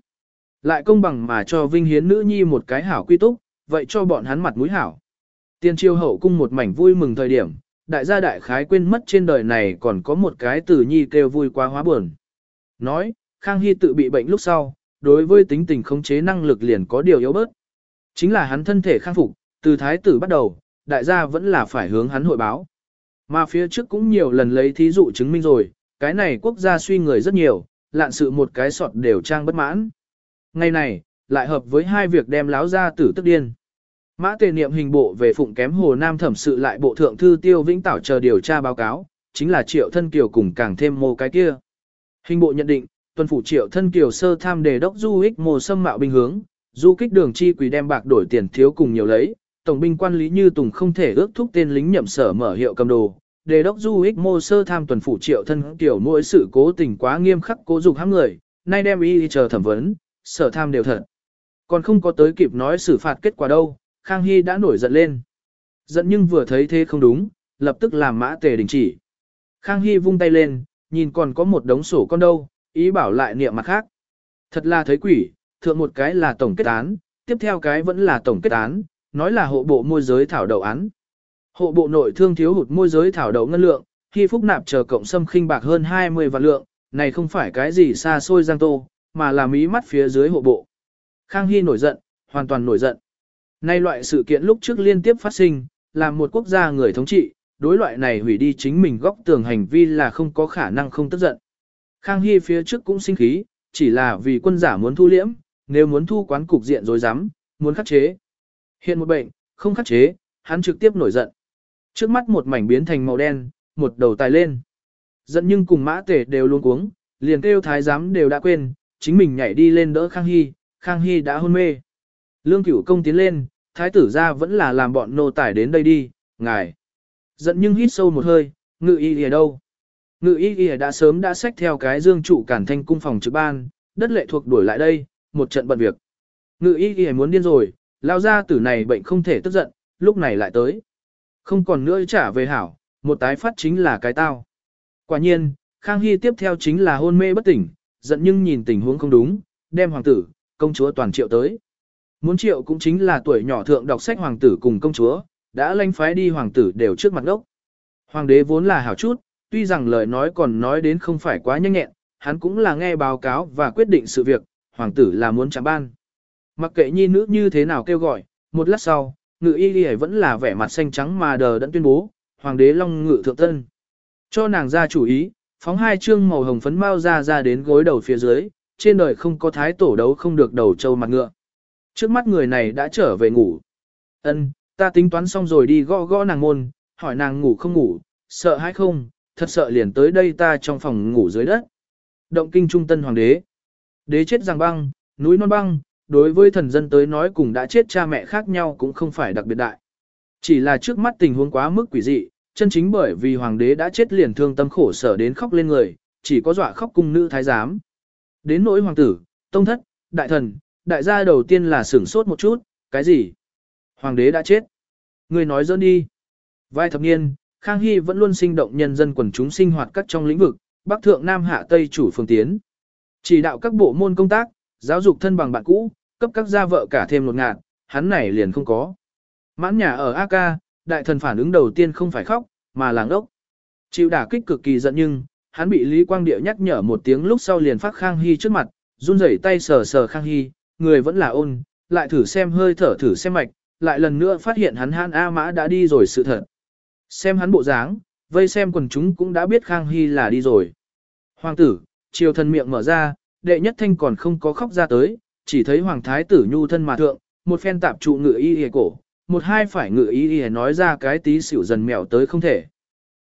Lại công bằng mà cho vinh hiến nữ nhi một cái hảo quy túc, vậy cho bọn hắn mặt mũi hảo. Tiên triều hậu cung một mảnh vui mừng thời điểm, đại gia đại khái quên mất trên đời này còn có một cái từ nhi kêu vui quá hóa buồn. Nói, Khang Hy tự bị bệnh lúc sau, đối với tính tình khống chế năng lực liền có điều yếu bớt. Chính là hắn thân thể khang phục, từ thái tử bắt đầu, đại gia vẫn là phải hướng hắn hội báo. Mà phía trước cũng nhiều lần lấy thí dụ chứng minh rồi, cái này quốc gia suy người rất nhiều, lạn sự một cái sọt đều trang bất mãn. Ngày này, lại hợp với hai việc đem láo ra tử tức điên. Mã tề niệm hình bộ về phụng kém Hồ Nam thẩm sự lại bộ thượng thư tiêu vĩnh tảo chờ điều tra báo cáo, chính là triệu thân kiều cùng càng thêm mô cái kia. Hình bộ nhận định, tuần phủ triệu thân kiều sơ tham đề đốc du ích mồ xâm mạo binh hướng, du kích đường chi quỷ đem bạc đổi tiền thiếu cùng nhiều lấy, tổng binh quan lý như tùng không thể ước thúc tên lính nhậm sở mở hiệu cầm đồ. Đề đốc du ích mô sơ tham tuần phủ triệu thân kiều mỗi sự cố tình quá nghiêm khắc cố dục hãm người, nay đem y chờ thẩm vấn, sở tham đều thật. Còn không có tới kịp nói xử phạt kết quả đâu, Khang Hy đã nổi giận lên. Giận nhưng vừa thấy thế không đúng, lập tức làm mã tề đình chỉ. Khang Hy vung tay lên, nhìn còn có một đống sổ con đâu, ý bảo lại niệm mặt khác. Thật là thấy quỷ, thượng một cái là tổng kết án, tiếp theo cái vẫn là tổng kết án, nói là hộ bộ môi giới thảo đầu án. Hộ bộ nội thương thiếu hụt môi giới thảo đầu ngân lượng, khi phúc nạp chờ cộng xâm khinh bạc hơn 20 vạn lượng, này không phải cái gì xa xôi giang tô, mà là mí mắt phía dưới hộ bộ. Khang Hy nổi giận, hoàn toàn nổi giận. Nay loại sự kiện lúc trước liên tiếp phát sinh, làm một quốc gia người thống trị, đối loại này hủy đi chính mình góc tường hành vi là không có khả năng không tức giận. Khang Hy phía trước cũng sinh khí, chỉ là vì quân giả muốn thu liễm, nếu muốn thu quán cục diện rồi dám, muốn khắc chế. Hiện một bệnh, không khắc chế, hắn trực tiếp nổi giận. Trước mắt một mảnh biến thành màu đen, một đầu tài lên. Giận nhưng cùng mã tể đều luôn cuống, liền kêu thái giám đều đã quên, chính mình nhảy đi lên đỡ Khang Hy, Khang Hy đã hôn mê. Lương cửu công tiến lên, thái tử ra vẫn là làm bọn nô tải đến đây đi, ngài. Giận nhưng hít sâu một hơi, ngự y ở đâu? Ngự y y đã sớm đã xách theo cái dương trụ cản thanh cung phòng trực ban, đất lệ thuộc đuổi lại đây, một trận bận việc. Ngự y y muốn điên rồi, lao ra tử này bệnh không thể tức giận, lúc này lại tới. Không còn nữa trả về hảo, một tái phát chính là cái tao. Quả nhiên, Khang Hy tiếp theo chính là hôn mê bất tỉnh, giận nhưng nhìn tình huống không đúng, đem hoàng tử, công chúa toàn triệu tới. Muốn triệu cũng chính là tuổi nhỏ thượng đọc sách hoàng tử cùng công chúa, đã lanh phái đi hoàng tử đều trước mặt gốc. Hoàng đế vốn là hảo chút, tuy rằng lời nói còn nói đến không phải quá nhanh nhẹn, hắn cũng là nghe báo cáo và quyết định sự việc, hoàng tử là muốn chạm ban. Mặc kệ nhi nữ như thế nào kêu gọi, một lát sau, ngự y y vẫn là vẻ mặt xanh trắng mà đờ đẫn tuyên bố, hoàng đế long ngự thượng tân. Cho nàng ra chủ ý, phóng hai chương màu hồng phấn bao ra ra đến gối đầu phía dưới, trên đời không có thái tổ đấu không được đầu trâu mặt ngựa. Trước mắt người này đã trở về ngủ. Ân, ta tính toán xong rồi đi gõ gõ nàng môn, hỏi nàng ngủ không ngủ, sợ hay không, thật sợ liền tới đây ta trong phòng ngủ dưới đất. Động kinh trung tân hoàng đế. Đế chết giang băng, núi non băng, đối với thần dân tới nói cùng đã chết cha mẹ khác nhau cũng không phải đặc biệt đại. Chỉ là trước mắt tình huống quá mức quỷ dị, chân chính bởi vì hoàng đế đã chết liền thương tâm khổ sở đến khóc lên người, chỉ có dọa khóc cung nữ thái giám. Đến nỗi hoàng tử, tông thất, đại thần, đại gia đầu tiên là sửng sốt một chút, cái gì? Hoàng đế đã chết. Người nói dỡn đi. Vài thập niên, Khang Hy vẫn luôn sinh động nhân dân quần chúng sinh hoạt các trong lĩnh vực, Bắc Thượng Nam Hạ Tây chủ phương tiến. Chỉ đạo các bộ môn công tác, giáo dục thân bằng bạn cũ, cấp các gia vợ cả thêm một ngạt, hắn này liền không có. Mãn nhà ở AK, đại thần phản ứng đầu tiên không phải khóc, mà làng ốc. Chịu đả kích cực kỳ giận nhưng, hắn bị Lý Quang Điệu nhắc nhở một tiếng lúc sau liền phát Khang Hy trước mặt, run rẩy tay sờ sờ Khang Hy, người vẫn là ôn, lại thử xem hơi thở thử xem mạch, lại lần nữa phát hiện hắn Han A Mã đã đi rồi sự thật. Xem hắn bộ dáng, vây xem quần chúng cũng đã biết Khang Hy là đi rồi. Hoàng tử, triều thần miệng mở ra, đệ nhất thanh còn không có khóc ra tới, chỉ thấy hoàng thái tử nhu thân mà thượng, một phen tạp trụ ngự y y cổ, một hai phải ngự y y nói ra cái tí xỉu dần mèo tới không thể.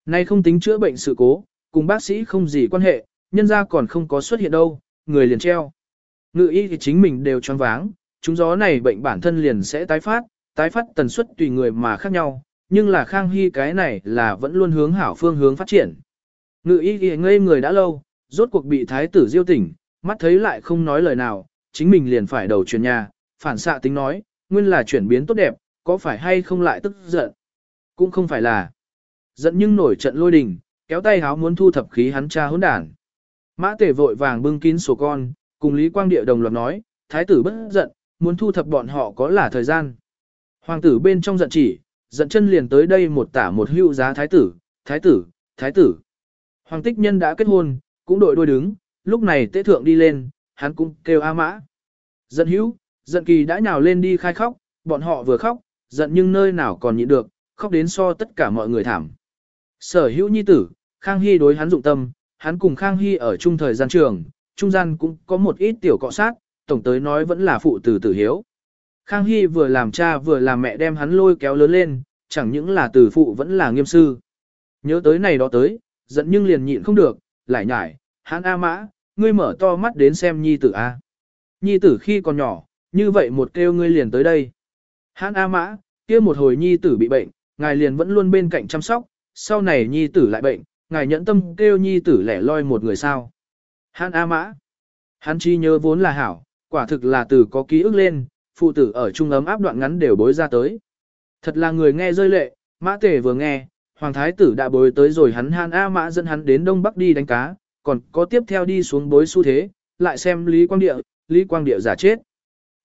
Nay không tính chữa bệnh sự cố, cùng bác sĩ không gì quan hệ, nhân ra còn không có xuất hiện đâu, người liền treo. Ngự y thì chính mình đều choáng váng, chúng gió này bệnh bản thân liền sẽ tái phát, tái phát tần suất tùy người mà khác nhau, nhưng là Khang Hy cái này là vẫn luôn hướng hảo phương hướng phát triển. Ngự y ghi ngây người đã lâu, rốt cuộc bị thái tử diêu tỉnh, mắt thấy lại không nói lời nào, chính mình liền phải đầu chuyển nhà, phản xạ tính nói, nguyên là chuyển biến tốt đẹp, có phải hay không lại tức giận. Cũng không phải là. Giận nhưng nổi trận lôi đình, kéo tay háo muốn thu thập khí hắn cha hỗn đản. Mã tể vội vàng bưng kín sổ con, cùng Lý Quang Địa đồng loạt nói, thái tử bất giận, muốn thu thập bọn họ có là thời gian. Hoàng tử bên trong giận chỉ, dẫn chân liền tới đây một tả một hữu giá thái tử, thái tử, thái tử. Hoàng tích nhân đã kết hôn, cũng đội đôi đứng, lúc này tế thượng đi lên, hắn cũng kêu A mã. dận hữu, dận kỳ đã nhào lên đi khai khóc, bọn họ vừa khóc, giận nhưng nơi nào còn nhịn được, khóc đến so tất cả mọi người thảm. Sở hữu nhi tử, Khang Hy đối hắn dụng tâm, hắn cùng Khang Hy ở chung thời gian trường, trung gian cũng có một ít tiểu cọ sát, tổng tới nói vẫn là phụ tử tử hiếu. Khang Hy vừa làm cha vừa làm mẹ đem hắn lôi kéo lớn lên, chẳng những là tử phụ vẫn là nghiêm sư. Nhớ tới này đó tới, giận nhưng liền nhịn không được, lại nhải, Hắn A mã, ngươi mở to mắt đến xem nhi tử A. Nhi tử khi còn nhỏ, như vậy một kêu ngươi liền tới đây. Hắn A mã, kia một hồi nhi tử bị bệnh, ngài liền vẫn luôn bên cạnh chăm sóc, sau này nhi tử lại bệnh, ngài nhẫn tâm kêu nhi tử lẻ loi một người sao. Hắn A mã, hắn chi nhớ vốn là hảo, quả thực là từ có ký ức lên, phụ tử ở trung ấm áp đoạn ngắn đều bối ra tới. Thật là người nghe rơi lệ, mã tể vừa nghe, hoàng thái tử đã bối tới rồi hắn han A mã dẫn hắn đến đông bắc đi đánh cá, còn có tiếp theo đi xuống bối xu thế, lại xem Lý Quang Địa, Lý Quang Địa giả chết.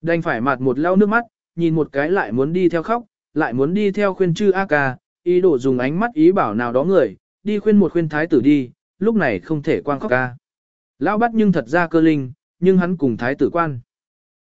Đành phải mặt một lau nước mắt, nhìn một cái lại muốn đi theo khóc, lại muốn đi theo khuyên chư A ca, ý đồ dùng ánh mắt ý bảo nào đó người, đi khuyên một khuyên thái tử đi, lúc này không thể quang khóc ca. Lão bắt nhưng thật ra cơ linh, nhưng hắn cùng thái tử quan.